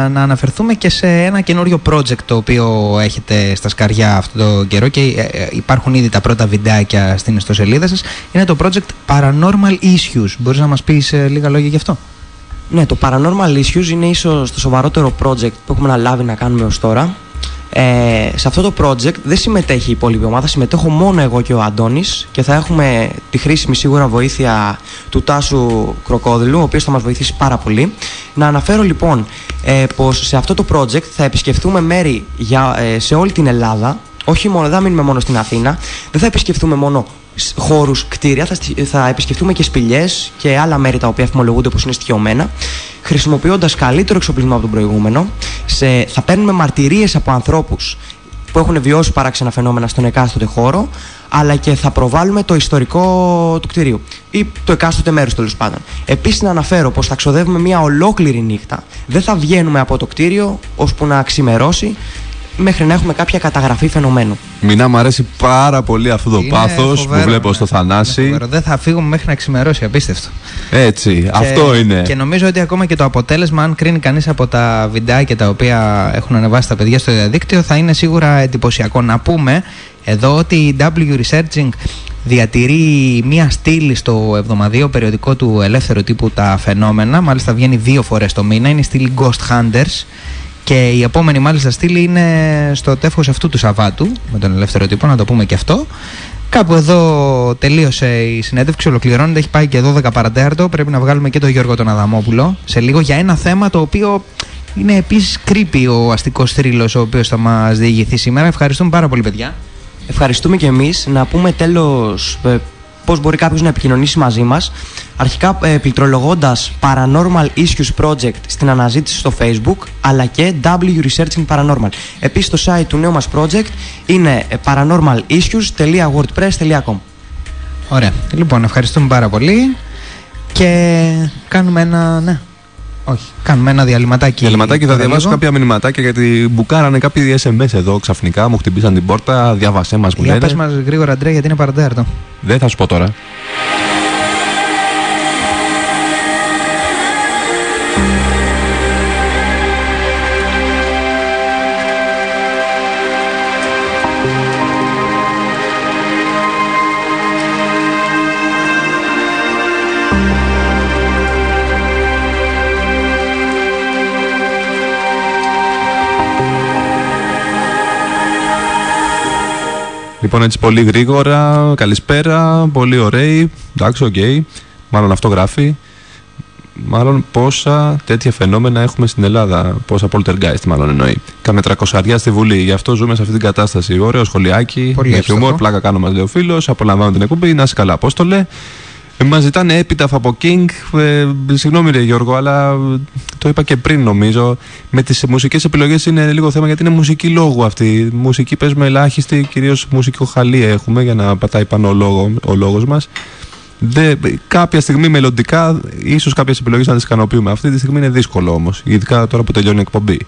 να αναφερθούμε και σε ένα καινούριο project το οποίο έχετε στα σκαριά αυτό το καιρό και ε, ε, υπάρχουν ήδη τα πρώτα βιντεάκια στην ιστοσελίδα σας. Είναι το project Paranormal Issues. Μπορείς να μας πεις ε, λίγα λόγια γι' αυτό; Ναι, το Paranormal Issues είναι ίσως το σοβαρότερο project που έχουμε αναλάβει να κάνουμε ως τώρα. Ε, σε αυτό το project δεν συμμετέχει η υπόλοιπη ομάδα, συμμετέχω μόνο εγώ και ο Αντώνης και θα έχουμε τη χρήσιμη σίγουρα βοήθεια του Τάσου Κροκόδηλου, ο οποίος θα μας βοηθήσει πάρα πολύ. Να αναφέρω λοιπόν ε, πως σε αυτό το project θα επισκεφτούμε μέρη για, ε, σε όλη την Ελλάδα, όχι μόνο, δεν θα μείνουμε μόνο στην Αθήνα, δεν θα επισκεφτούμε μόνο χώρους, κτίρια, θα, στι- θα επισκεφτούμε και σπηλιές και άλλα μέρη τα οποία φημολογούνται πω είναι στοιχειωμένα, χρησιμοποιώντας καλύτερο εξοπλισμό από τον προηγούμενο. Σε, θα παίρνουμε μαρτυρίες από ανθρώπους που έχουν βιώσει παράξενα φαινόμενα στον εκάστοτε χώρο, αλλά και θα προβάλλουμε το ιστορικό του κτηρίου ή το εκάστοτε μέρος τέλος πάντων. Επίσης, να αναφέρω πως θα ξοδεύουμε μια ολόκληρη νύχτα. Δεν θα βγαίνουμε από το κτίριο ώσπου να ξημερώσει μέχρι να έχουμε κάποια καταγραφή φαινομένου. Μινά μου αρέσει πάρα πολύ αυτό το Είναι πάθος που φοβερό, βλέπω ναι. στο Θανάση. Είναι φοβερό. Δεν θα φύγουμε μέχρι να ξημερώσει, απίστευτο. Έτσι, αυτό είναι. Και νομίζω ότι ακόμα και το αποτέλεσμα, αν κρίνει κανείς από τα βιντεάκια τα οποία έχουν ανεβάσει τα παιδιά στο διαδίκτυο, θα είναι σίγουρα εντυπωσιακό. Να πούμε εδώ ότι η W Researching διατηρεί μία στήλη στο εβδομαδιαίο περιοδικό του ελεύθερου τύπου τα φαινόμενα. Μάλιστα βγαίνει δύο φορές το μήνα. Είναι η στήλη Ghost Hunters. Και η επόμενη μάλιστα στήλη είναι στο τεύχος αυτού του Σαββάτου με τον ελεύθερο τύπο, να το πούμε και αυτό. Κάπου εδώ τελείωσε η συνέντευξη, ολοκληρώνεται, έχει πάει και 12 παρατέρτο. Πρέπει να βγάλουμε και τον Γιώργο τον Αδαμόπουλο σε λίγο για ένα θέμα το οποίο είναι επίσης creepy ο αστικός θρύλος ο οποίος θα μας διηγηθεί σήμερα. Ευχαριστούμε πάρα πολύ παιδιά. Ευχαριστούμε και εμείς. Να πούμε τέλος ε, πώς μπορεί κάποιος να επικοινωνήσει μαζί μας. Αρχικά ε, πληκτρολογώντας Paranormal Issues Project στην αναζήτηση στο Facebook, αλλά και W Researching Paranormal. Επίσης το site του νέου μας project είναι ε, paranormalissues.wordpress.com Ωραία. Λοιπόν, ευχαριστούμε πάρα πολύ και κάνουμε ένα... Ναι. Όχι, κάνουμε ένα διαλυματάκι. Διαλυματάκι θα τώρα διαβάσω λίγο. κάποια μηνυματάκια γιατί μπουκάρανε κάποιοι SMS εδώ ξαφνικά. Μου χτυπήσαν την πόρτα, διάβασέ μας μου Για λένε. πες μας γρήγορα, Αντρέα, γιατί είναι παρατέρτο. Δεν θα σου πω τώρα. Λοιπόν, έτσι πολύ γρήγορα. Καλησπέρα. Πολύ ωραίοι. Εντάξει, οκ. Μάλλον αυτό γράφει. Μάλλον πόσα τέτοια φαινόμενα έχουμε στην Ελλάδα. Πόσα poltergeist, μάλλον εννοεί. Καμιά τρακοσαριά στη Βουλή. Γι' αυτό ζούμε σε αυτή την κατάσταση. Ωραίο σχολιάκι. Πολύ με εύστοχο. χιούμορ. Πλάκα κάνω, μας λέει ο φίλος. Απολαμβάνω την εκπομπή. Να είσαι καλά, Απόστολε. Ε, Μας ζητάνε Epitaph από King. Ε, συγγνώμη, ρε Γιώργο, αλλά ε, το είπα και πριν νομίζω. Με τις μουσικές επιλογές είναι λίγο θέμα γιατί είναι μουσική λόγου αυτή. Μουσική παίζουμε ελάχιστη, κυρίως μουσικό χαλί έχουμε για να πατάει πάνω ο, λόγο, ο λόγος μας. Δε, κάποια στιγμή μελλοντικά, ίσως κάποιες επιλογές να τις ικανοποιούμε. Αυτή τη στιγμή είναι δύσκολο όμως, ειδικά τώρα που τελειώνει η εκπομπή.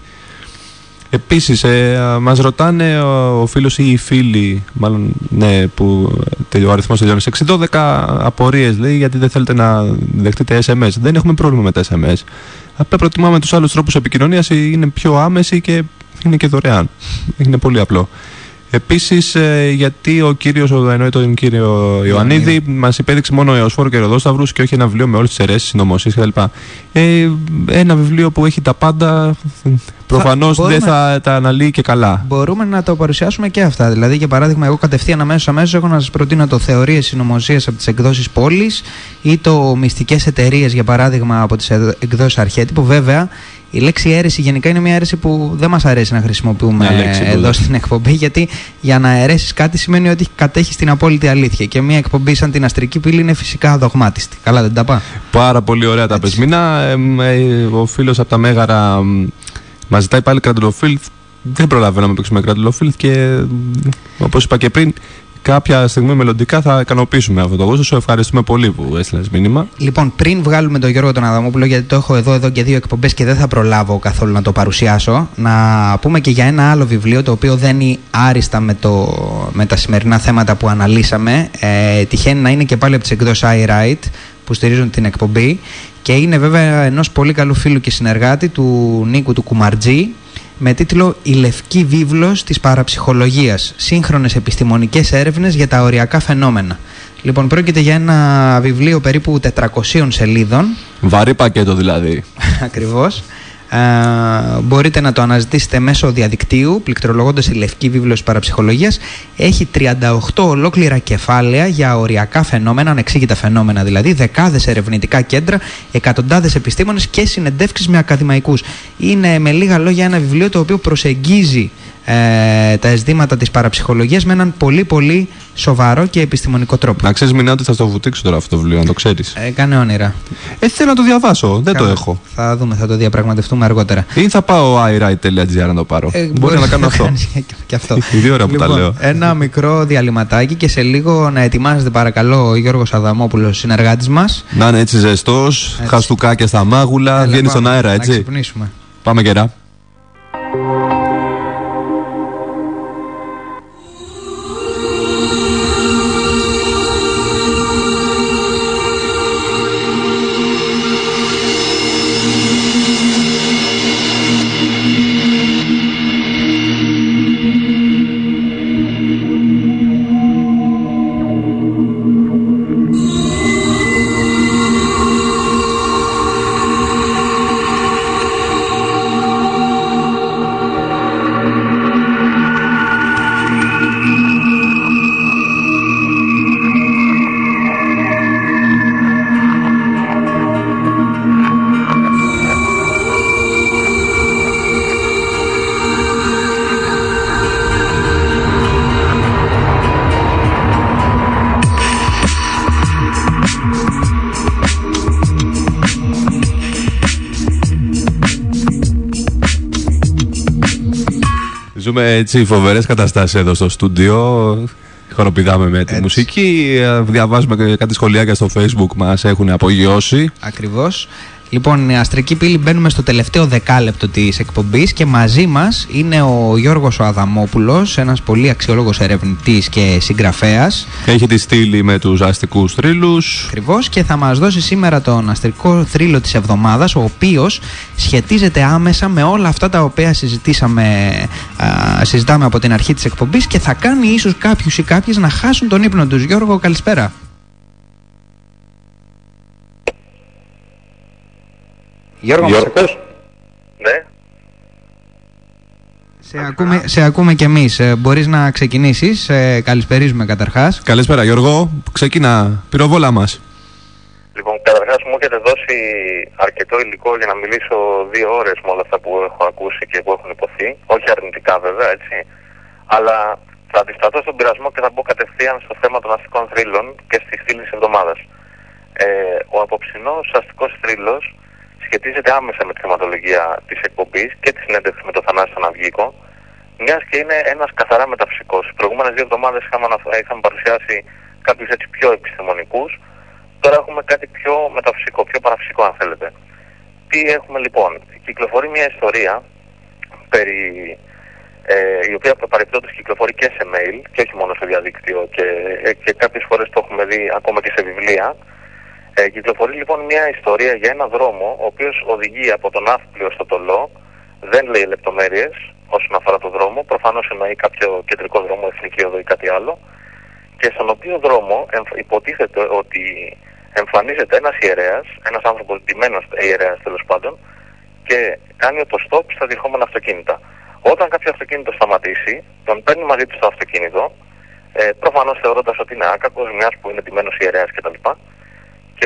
Επίσης, ε, μας ρωτάνε ο, ο φίλος ή οι φίλοι, μάλλον ναι, που τελει- ο αριθμός τελειώνει σε 6-12 απορίες, λέει, γιατί δεν θέλετε να δεχτείτε SMS. Δεν έχουμε πρόβλημα με τα SMS. Απλά προτιμάμε τους άλλους τρόπους επικοινωνίας, είναι πιο άμεση και είναι και δωρεάν. Είναι πολύ απλό. Επίσης, γιατί ο κύριος, εννοεί τον κύριο Ιωαννίδη, μας υπέδειξε μόνο Εωσφόρο και Ροδόσταυρου και όχι ένα βιβλίο με όλες τις αιρέσεις, συνωμοσίες κτλ. Ε, ένα βιβλίο που έχει τα πάντα, προφανώς μπορούμε- δεν θα τα αναλύει και καλά. Μπορούμε να το παρουσιάσουμε και αυτά. Δηλαδή, για παράδειγμα, εγώ κατευθείαν αμέσως αμέσως έχω να σας προτείνω το Θεωρίες Συνωμοσίας από τις εκδόσεις Πόλης ή το Μυστικές Εταιρείες, για παράδειγμα, από τις εκδόσεις Αρχέτυπο. Βέβαια, η λέξη αίρεση γενικά είναι μια αίρεση που δεν μας αρέσει να χρησιμοποιούμε Μια λέξη που εδώ δεν- στην εκπομπή, γιατί για να αιρέσεις κάτι σημαίνει ότι κατέχεις την απόλυτη αλήθεια. Και μια εκπομπή σαν την αστρική πύλη είναι φυσικά αδογμάτιστη. Καλά, δεν τα πά. Πάρα πολύ ωραία τα Έτσι. πεσμίνα. Εμ, ε, ο φίλος από τα Μέγαρα μας ζητάει πάλι κρατελοφίλθ. Δεν προλαβαίνω να παίξουμε κρατελοφίλθ και όπως είπα και πριν, κάποια στιγμή μελλοντικά θα ικανοποιήσουμε αυτό το γούστο. Σου ευχαριστούμε πολύ που έστειλες μήνυμα. Λοιπόν, πριν βγάλουμε τον Γιώργο τον Αδαμόπουλο, γιατί το έχω εδώ, εδώ και δύο εκπομπές και δεν θα προλάβω καθόλου να το παρουσιάσω, να πούμε και για ένα άλλο βιβλίο το οποίο δεν είναι άριστα με, το, με τα σημερινά θέματα που αναλύσαμε. Ε, τυχαίνει να είναι και πάλι από τις εκδόσεις iWrite που στηρίζουν την εκπομπή και είναι βέβαια ενός πολύ καλού φίλου και συνεργάτη του Νίκου του Κουμαρτζή με τίτλο «Η Λευκή Βίβλος της Παραψυχολογίας. Σύγχρονες επιστημονικές έρευνες για τα οριακά φαινόμενα». Λοιπόν, πρόκειται για ένα βιβλίο περίπου 400 σελίδων, Βαρύ πακέτο δηλαδή. ακριβώς. Ε, μπορείτε να το αναζητήσετε μέσω διαδικτύου, πληκτρολογώντας η Λευκή Βίβλος της Παραψυχολογίας. Έχει 38 ολόκληρα κεφάλαια για οριακά φαινόμενα, ανεξήγητα φαινόμενα δηλαδή, δεκάδες ερευνητικά κέντρα, εκατοντάδες επιστήμονες και συνεντεύξεις με ακαδημαϊκούς. Είναι με λίγα λόγια ένα βιβλίο το οποίο προσεγγίζει ε, τα αισθήματα της παραψυχολογίας με έναν πολύ πολύ σοβαρό και επιστημονικό τρόπο. Να ξέρεις, Μινά, ότι θα στο βουτήξω τώρα αυτό το βιβλίο, να το ξέρεις. Ε, κάνε όνειρα. Ε, θέλω να το διαβάσω, δεν το Κάνε. έχω. Θα δούμε, θα το διαπραγματευτούμε αργότερα. Ή θα πάω iWrite.gr να το πάρω. Ε, Μπορεί να κάνω αυτό. κάνεις και- και αυτό. Είναι ώρα που τα Λοιπόν, λέω. Ένα μικρό διαλυματάκι και σε λίγο να ετοιμάζετε παρακαλώ ο Γιώργος Αδαμόπουλος, συνεργάτης μας. Να είναι έτσι ζεστός, χαστούκάκια στα μάγουλα, Έλα, βγαίνει πάμε, στον αέρα, Να έτσι. ξυπνήσουμε. Πάμε καιρά. Έτσι φοβερές καταστάσεις εδώ στο στούντιο. Χοροπηδάμε με τη μουσική, ε, διαβάζουμε και κάτι σχολιάκια στο facebook μας έχουν απογειώσει. Ακριβώς. Λοιπόν, η Αστρική Πύλη μπαίνουμε στο τελευταίο δεκάλεπτο της εκπομπής και μαζί μας είναι ο Γιώργος ο Αδαμόπουλος, ένας πολύ αξιόλογος ερευνητής και συγγραφέας. Έχει τη στήλη με τους αστικούς θρύλους. Ακριβώς και θα μας δώσει σήμερα τον αστρικό θρύλο της εβδομάδας, ο οποίος σχετίζεται άμεσα με όλα αυτά τα οποία συζητήσαμε, α, συζητάμε από την αρχή της εκπομπής και θα κάνει ίσως κάποιους ή κάποιες να χάσουν τον ύπνο τους. Γιώργο, καλησπέρα. Γιώργο, μας ακούς; Ναι. Σε ακούμε, σε ακούμε κι εμείς. Ε, μπορείς να ξεκινήσεις. Ε, καλησπερίζουμε καταρχάς. Καλησπέρα Γιώργο, ξεκινά πυροβόλα μας. Λοιπόν, καταρχάς μου έχετε δώσει αρκετό υλικό για να μιλήσω δύο ώρες με όλα αυτά που έχω ακούσει και που έχουν υποθεί. Όχι αρνητικά βέβαια, έτσι. Αλλά θα αντισταθώ στον πειρασμό και θα μπω κατευθείαν στο θέμα των αστικών θρύλων και στη στήλη της εβδομάδας. Ε, ο απόψινός αστικός θρύλος σχετίζεται άμεσα με τη θεματολογία της εκπομπής και τη συνέντευξη με τον Θανάση Αναυγίκο, μιας και είναι ένας καθαρά μεταφυσικός. Οι προηγούμενες δύο εβδομάδες είχαμε, αναφ- είχαμε παρουσιάσει κάποιους έτσι πιο επιστημονικούς, τώρα έχουμε κάτι πιο μεταφυσικό, πιο παραφυσικό αν θέλετε. Τι έχουμε λοιπόν, κυκλοφορεί μια ιστορία περί, ε, η οποία παρεπτόντως κυκλοφορεί και σε mail και όχι μόνο στο διαδίκτυο και, ε, και κάποιες φορές το έχουμε δει ακόμα και σε βιβλία, ε, κυκλοφορεί λοιπόν μια ιστορία για ένα δρόμο ο οποίος οδηγεί από τον Ναύπλιο στο Τολό, δεν λέει λεπτομέρειες όσον αφορά το δρόμο, προφανώς εννοεί κάποιο κεντρικό δρόμο, εθνική οδό ή κάτι άλλο, και στον οποίο δρόμο εμφ- υποτίθεται ότι εμφανίζεται ένας ιερέας, ένας άνθρωπος ντυμένος ιερέας τέλος πάντων, και κάνει το stop στα διερχόμενα αυτοκίνητα. Όταν κάποιο αυτοκίνητο σταματήσει, τον παίρνει μαζί του στο αυτοκίνητο, ε, προφανώς θεωρώντας ότι είναι άκακος, μιας που είναι ντυμένος ιερέας κτλ. και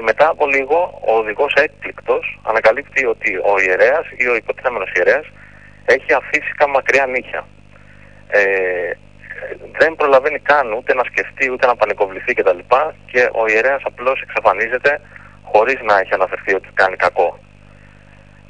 μετά από λίγο ο οδηγός έκπληκτος ανακαλύπτει ότι ο ιερέας ή ο υποτιθέμενος ιερέας έχει αφήσει κάπου μακριά νύχια. Ε, δεν προλαβαίνει καν ούτε να σκεφτεί ούτε να πανικοβληθεί κτλ. Και ο ιερέας απλώς εξαφανίζεται χωρίς να έχει αναφερθεί ότι κάνει κακό.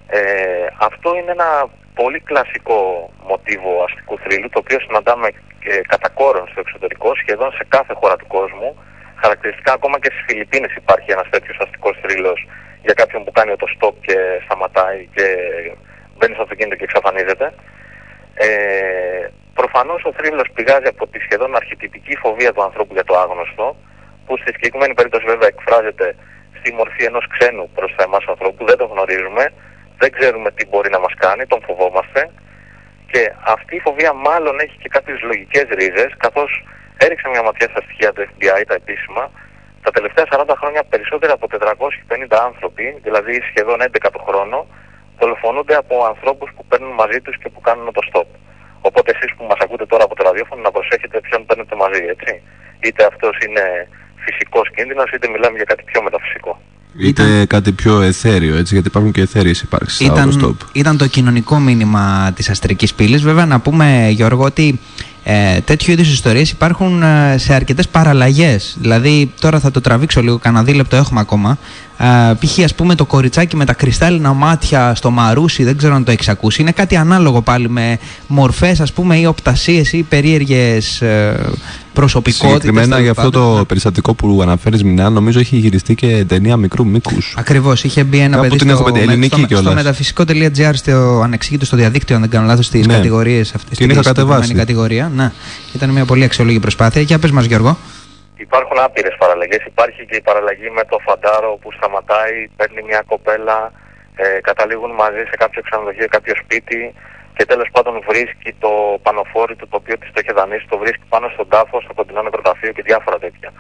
Ε, αυτό είναι ένα πολύ κλασικό μοτίβο αστικού θρύλου το οποίο συναντάμε και κατά κόρον στο εξωτερικό σχεδόν σε κάθε χώρα του κόσμου χαρακτηριστικά ακόμα και στις Φιλιππίνες υπάρχει ένας τέτοιος αστικός θρύλος για κάποιον που κάνει το stop και σταματάει και μπαίνει στο αυτοκίνητο και εξαφανίζεται. Ε, προφανώς ο θρύλος πηγάζει από τη σχεδόν αρχιτυπική φοβία του ανθρώπου για το άγνωστο που στη συγκεκριμένη περίπτωση βέβαια εκφράζεται στη μορφή ενός ξένου προς τα εμάς ανθρώπου, δεν τον γνωρίζουμε, δεν ξέρουμε τι μπορεί να μας κάνει, τον φοβόμαστε και αυτή η φοβία μάλλον έχει και κάποιες λογικές ρίζες καθώς έριξα μια ματιά στα στοιχεία του FBI, τα επίσημα. Τα τελευταία 40 χρόνια περισσότεροι από 450 άνθρωποι, δηλαδή σχεδόν 11 το χρόνο, δολοφονούνται από ανθρώπους που παίρνουν μαζί τους και που κάνουν το stop. Οπότε εσείς που μας ακούτε τώρα από το ραδιόφωνο να προσέχετε ποιον παίρνετε μαζί, έτσι. Είτε αυτός είναι φυσικός κίνδυνος, είτε μιλάμε για κάτι πιο μεταφυσικό. Είτε κάτι πιο εθέριο, έτσι, γιατί υπάρχουν και εθέριες υπάρξεις στα Ήταν, autostop. ήταν το κοινωνικό μήνυμα της αστρικής πύλης. Βέβαια να πούμε Γιώργο ότι ε, τέτοιου είδους ιστορίες υπάρχουν ε, σε αρκετές παραλλαγές. Δηλαδή τώρα θα το τραβήξω λίγο, κανένα δίλεπτο έχουμε ακόμα. Ε, π.χ. ας πούμε το κοριτσάκι με τα κρυστάλλινα μάτια στο μαρούσι, δεν ξέρω αν το έχεις ακούσει. Είναι κάτι ανάλογο πάλι με μορφές ας πούμε ή οπτασίες ή περίεργες ε, προσωπικότητες. Συγκεκριμένα τέλος για αυτό πάντων. το περιστατικό που αναφέρεις Μινά, νομίζω έχει γυριστεί και ταινία μικρού μήκους. Ακριβώς. Είχε μπει ένα Κάπου παιδί την στο, έχω πει, με- ελληνική στο, στο κιόλας. μεταφυσικό.gr στο ανεξήγητο στο διαδίκτυο, αν δεν κάνω λάθος, στι Ναι. κατηγορίες αυτές. Την είχα κατεβάσει. κατηγορία. Ναι. Ήταν μια πολύ αξιολόγη προσπάθεια. Για πες μας, Γιώργο. Υπάρχουν άπειρες παραλλαγές. Υπάρχει και η παραλλαγή με το φαντάρο που σταματάει, παίρνει μια κοπέλα, ε, καταλήγουν μαζί σε κάποιο ξενοδοχείο, κάποιο σπίτι και τέλος πάντων βρίσκει το πανοφόρι του το οποίο της το είχε δανείσει, το βρίσκει πάνω στον τάφο, στο κοντινό νεκροταφείο και διάφορα τέτοια.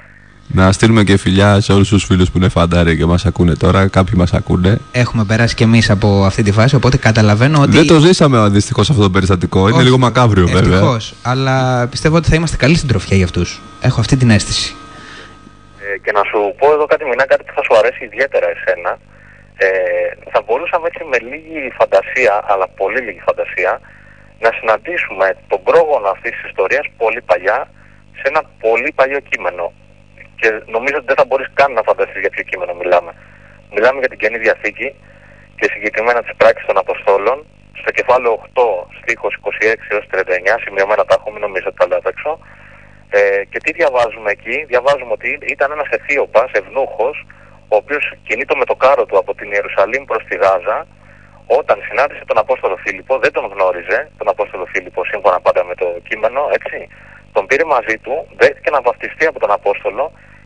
Να στείλουμε και φιλιά σε όλους τους φίλους που είναι φαντάρια και μας ακούνε τώρα. Κάποιοι μας ακούνε. Έχουμε περάσει κι εμείς από αυτή τη φάση, οπότε καταλαβαίνω ότι. Δεν το ζήσαμε δυστυχώς αυτό το περιστατικό. Είναι Όχι, λίγο μακάβριο βέβαια. ευτυχώς, αλλά πιστεύω ότι θα είμαστε καλή συντροφιά για αυτούς. Έχω αυτή την αίσθηση. Ε, και να σου πω εδώ κάτι μηνά, κάτι που θα σου αρέσει ιδιαίτερα εσένα. Ε, θα μπορούσαμε έτσι με λίγη φαντασία, αλλά πολύ λίγη φαντασία, να συναντήσουμε τον πρόγονο αυτής της ιστορίας πολύ παλιά σε ένα πολύ παλιό κείμενο. Και νομίζω ότι δεν θα μπορείς καν να φανταστείς για ποιο κείμενο μιλάμε. Μιλάμε για την Καινή Διαθήκη και συγκεκριμένα τις πράξεις των Αποστόλων στο κεφάλαιο 8, στίχος 26 έως 39, σημειωμένα τα έχω, μην νομίζω ότι τα λέω απ' έξω. Ε, και τι διαβάζουμε εκεί, διαβάζουμε ότι ήταν ένας Αιθίωπας, ευνούχος, ο οποίος κινείται με το κάρο του από την Ιερουσαλήμ προς τη Γάζα, όταν συνάντησε τον Απόστολο Φίλιππο, δεν τον γνώριζε, τον Απόστολο Φίλιππο, σύμφωνα πάντα με το κείμενο, έτσι. Τον πήρε μαζί του, δέχτηκε να βαφτιστεί από τον Απόστολο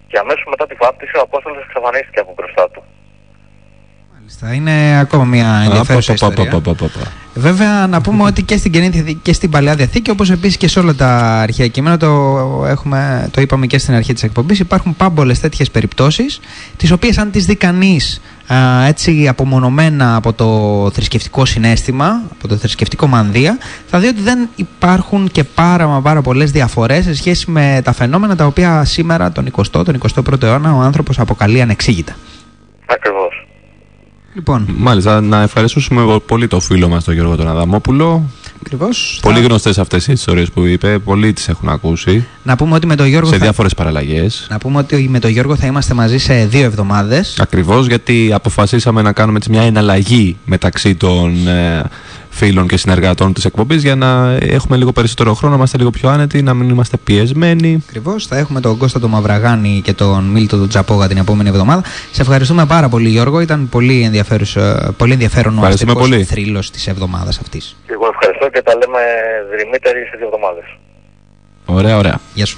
και αμέσως μετά τη βάπτιση ο Απόστολος εξαφανίστηκε από μπροστά του. Μάλιστα. Είναι ακόμα μια ενδιαφέρουσα ιστορία. Βέβαια, να πούμε ότι και στην Καινή Διαθήκη και στην Παλαιά Διαθήκη, όπως επίσης και σε όλα τα αρχαία κείμενα, το, έχουμε, το είπαμε και στην αρχή της εκπομπής, υπάρχουν πάμπολες τέτοιες περιπτώσεις, τις οποίες αν τις δει κανείς έτσι απομονωμένα από το θρησκευτικό συνέστημα, από το θρησκευτικό μανδύα, θα δει ότι δεν υπάρχουν και πάρα μα πάρα πολλές διαφορές σε σχέση με τα φαινόμενα τα οποία σήμερα, τον 20ο, τον 21ο αιώνα, ο άνθρωπος αποκαλεί ανεξήγητα. Ακριβώς. Λοιπόν. Μάλιστα, να ευχαριστήσουμε πολύ το φίλο μας τον Γιώργο τον Αδαμόπουλο. Ακριβώς. Πολύ θα... γνωστές αυτές οι ιστορίες που είπε. Πολλοί τις έχουν ακούσει. Να πούμε ότι με τον Γιώργο. Σε θα... διάφορες παραλλαγές. Να πούμε ότι με τον Γιώργο θα είμαστε μαζί σε δύο εβδομάδες. Ακριβώς, γιατί αποφασίσαμε να κάνουμε έτσι μια εναλλαγή μεταξύ των ε, φίλων και συνεργατών της εκπομπής για να έχουμε λίγο περισσότερο χρόνο, να είμαστε λίγο πιο άνετοι, να μην είμαστε πιεσμένοι. Ακριβώς. Θα έχουμε τον Κώστα τον Μαυραγάνη και τον Μίλτο τον Τζαπόγα την επόμενη εβδομάδα. Σε ευχαριστούμε πάρα πολύ, Γιώργο. Ήταν πολύ, πολύ ενδιαφέρον ο αστικός θρύλος της εβδομάδας αυτής. Εγώ ευχαριστώ και τα λέμε δρυμύτεροι σε δύο εβδομάδες. Ωραία, ωραία. Γεια σου.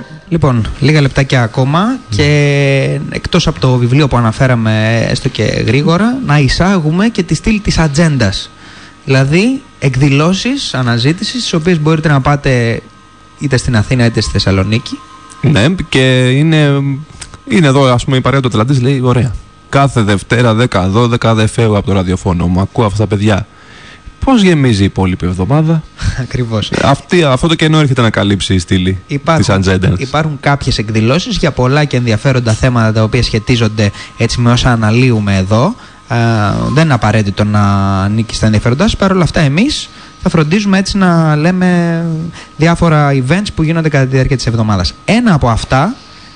Λοιπόν, λίγα λεπτάκια ακόμα και εκτός από το βιβλίο που αναφέραμε έστω και γρήγορα να εισάγουμε και τη στήλη της ατζέντας. Δηλαδή εκδηλώσεις αναζήτησης στις οποίες μπορείτε να πάτε είτε στην Αθήνα είτε στη Θεσσαλονίκη. Ναι και είναι, είναι εδώ ας πούμε η παρέα του Ατλαντής λέει ωραία. Κάθε Δευτέρα 10-12 δεν φεύγω από το ραδιοφώνο μου, ακούω αυτά τα παιδιά. Πώς γεμίζει η υπόλοιπη εβδομάδα; Ακριβώς. Αυτό το κενό έρχεται να καλύψει η στήλη της Ατζέντα. Υπάρχουν κάποιες εκδηλώσεις για πολλά και ενδιαφέροντα θέματα τα οποία σχετίζονται έτσι με όσα αναλύουμε εδώ. Ε, δεν είναι απαραίτητο να ανήκει στα ενδιαφέροντά σας. Παρ' όλα αυτά, εμείς θα φροντίζουμε έτσι να λέμε διάφορα events που γίνονται κατά τη διάρκεια της εβδομάδας. Ένα από αυτά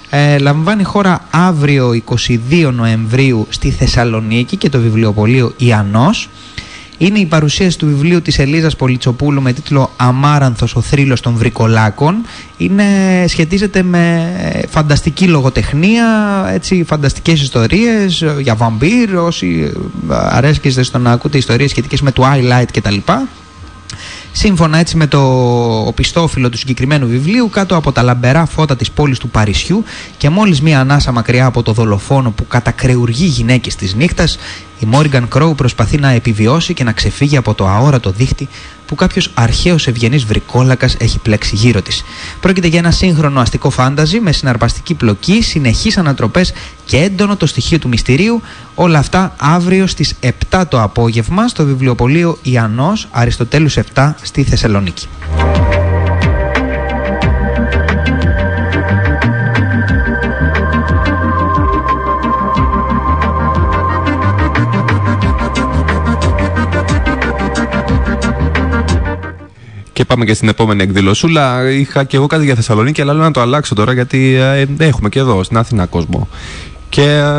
ε, λαμβάνει χώρα αύριο 22 Νοεμβρίου στη Θεσσαλονίκη και το βιβλιοπωλείο Ιαννός είναι η παρουσίαση του βιβλίου της Ελίζας Πολιτσοπούλου με τίτλο «Αμάρανθος ο θρύλος των βρικολάκων». Είναι, σχετίζεται με φανταστική λογοτεχνία, έτσι, φανταστικές ιστορίες για βαμπύρ, όσοι αρέσκεστε στο να ακούτε ιστορίες σχετικές με Twilight κτλ. Σύμφωνα έτσι με το οπιστόφυλλο του συγκεκριμένου βιβλίου, κάτω από τα λαμπερά φώτα της πόλης του Παρισιού και μόλις μία ανάσα μακριά από το δολοφόνο που κατακρεουργεί γυναίκες της νύχτας, η Μόριγκαν Κρόου προσπαθεί να επιβιώσει και να ξεφύγει από το αόρατο δίχτυ που κάποιος αρχαίος ευγενής βρικόλακας έχει πλέξει γύρω της. Πρόκειται για ένα σύγχρονο αστικό φάνταζι με συναρπαστική πλοκή, συνεχείς ανατροπές και έντονο το στοιχείο του μυστηρίου. Όλα αυτά αύριο στις 7 το απόγευμα στο βιβλιοπωλείο Ιαννός Αριστοτέλους 7 στη Θεσσαλονίκη. Και πάμε και στην επόμενη εκδηλωσούλα. Είχα και εγώ κάτι για Θεσσαλονίκη, αλλά λέω να το αλλάξω τώρα γιατί ε, έχουμε και εδώ στην Αθήνα κόσμο. Και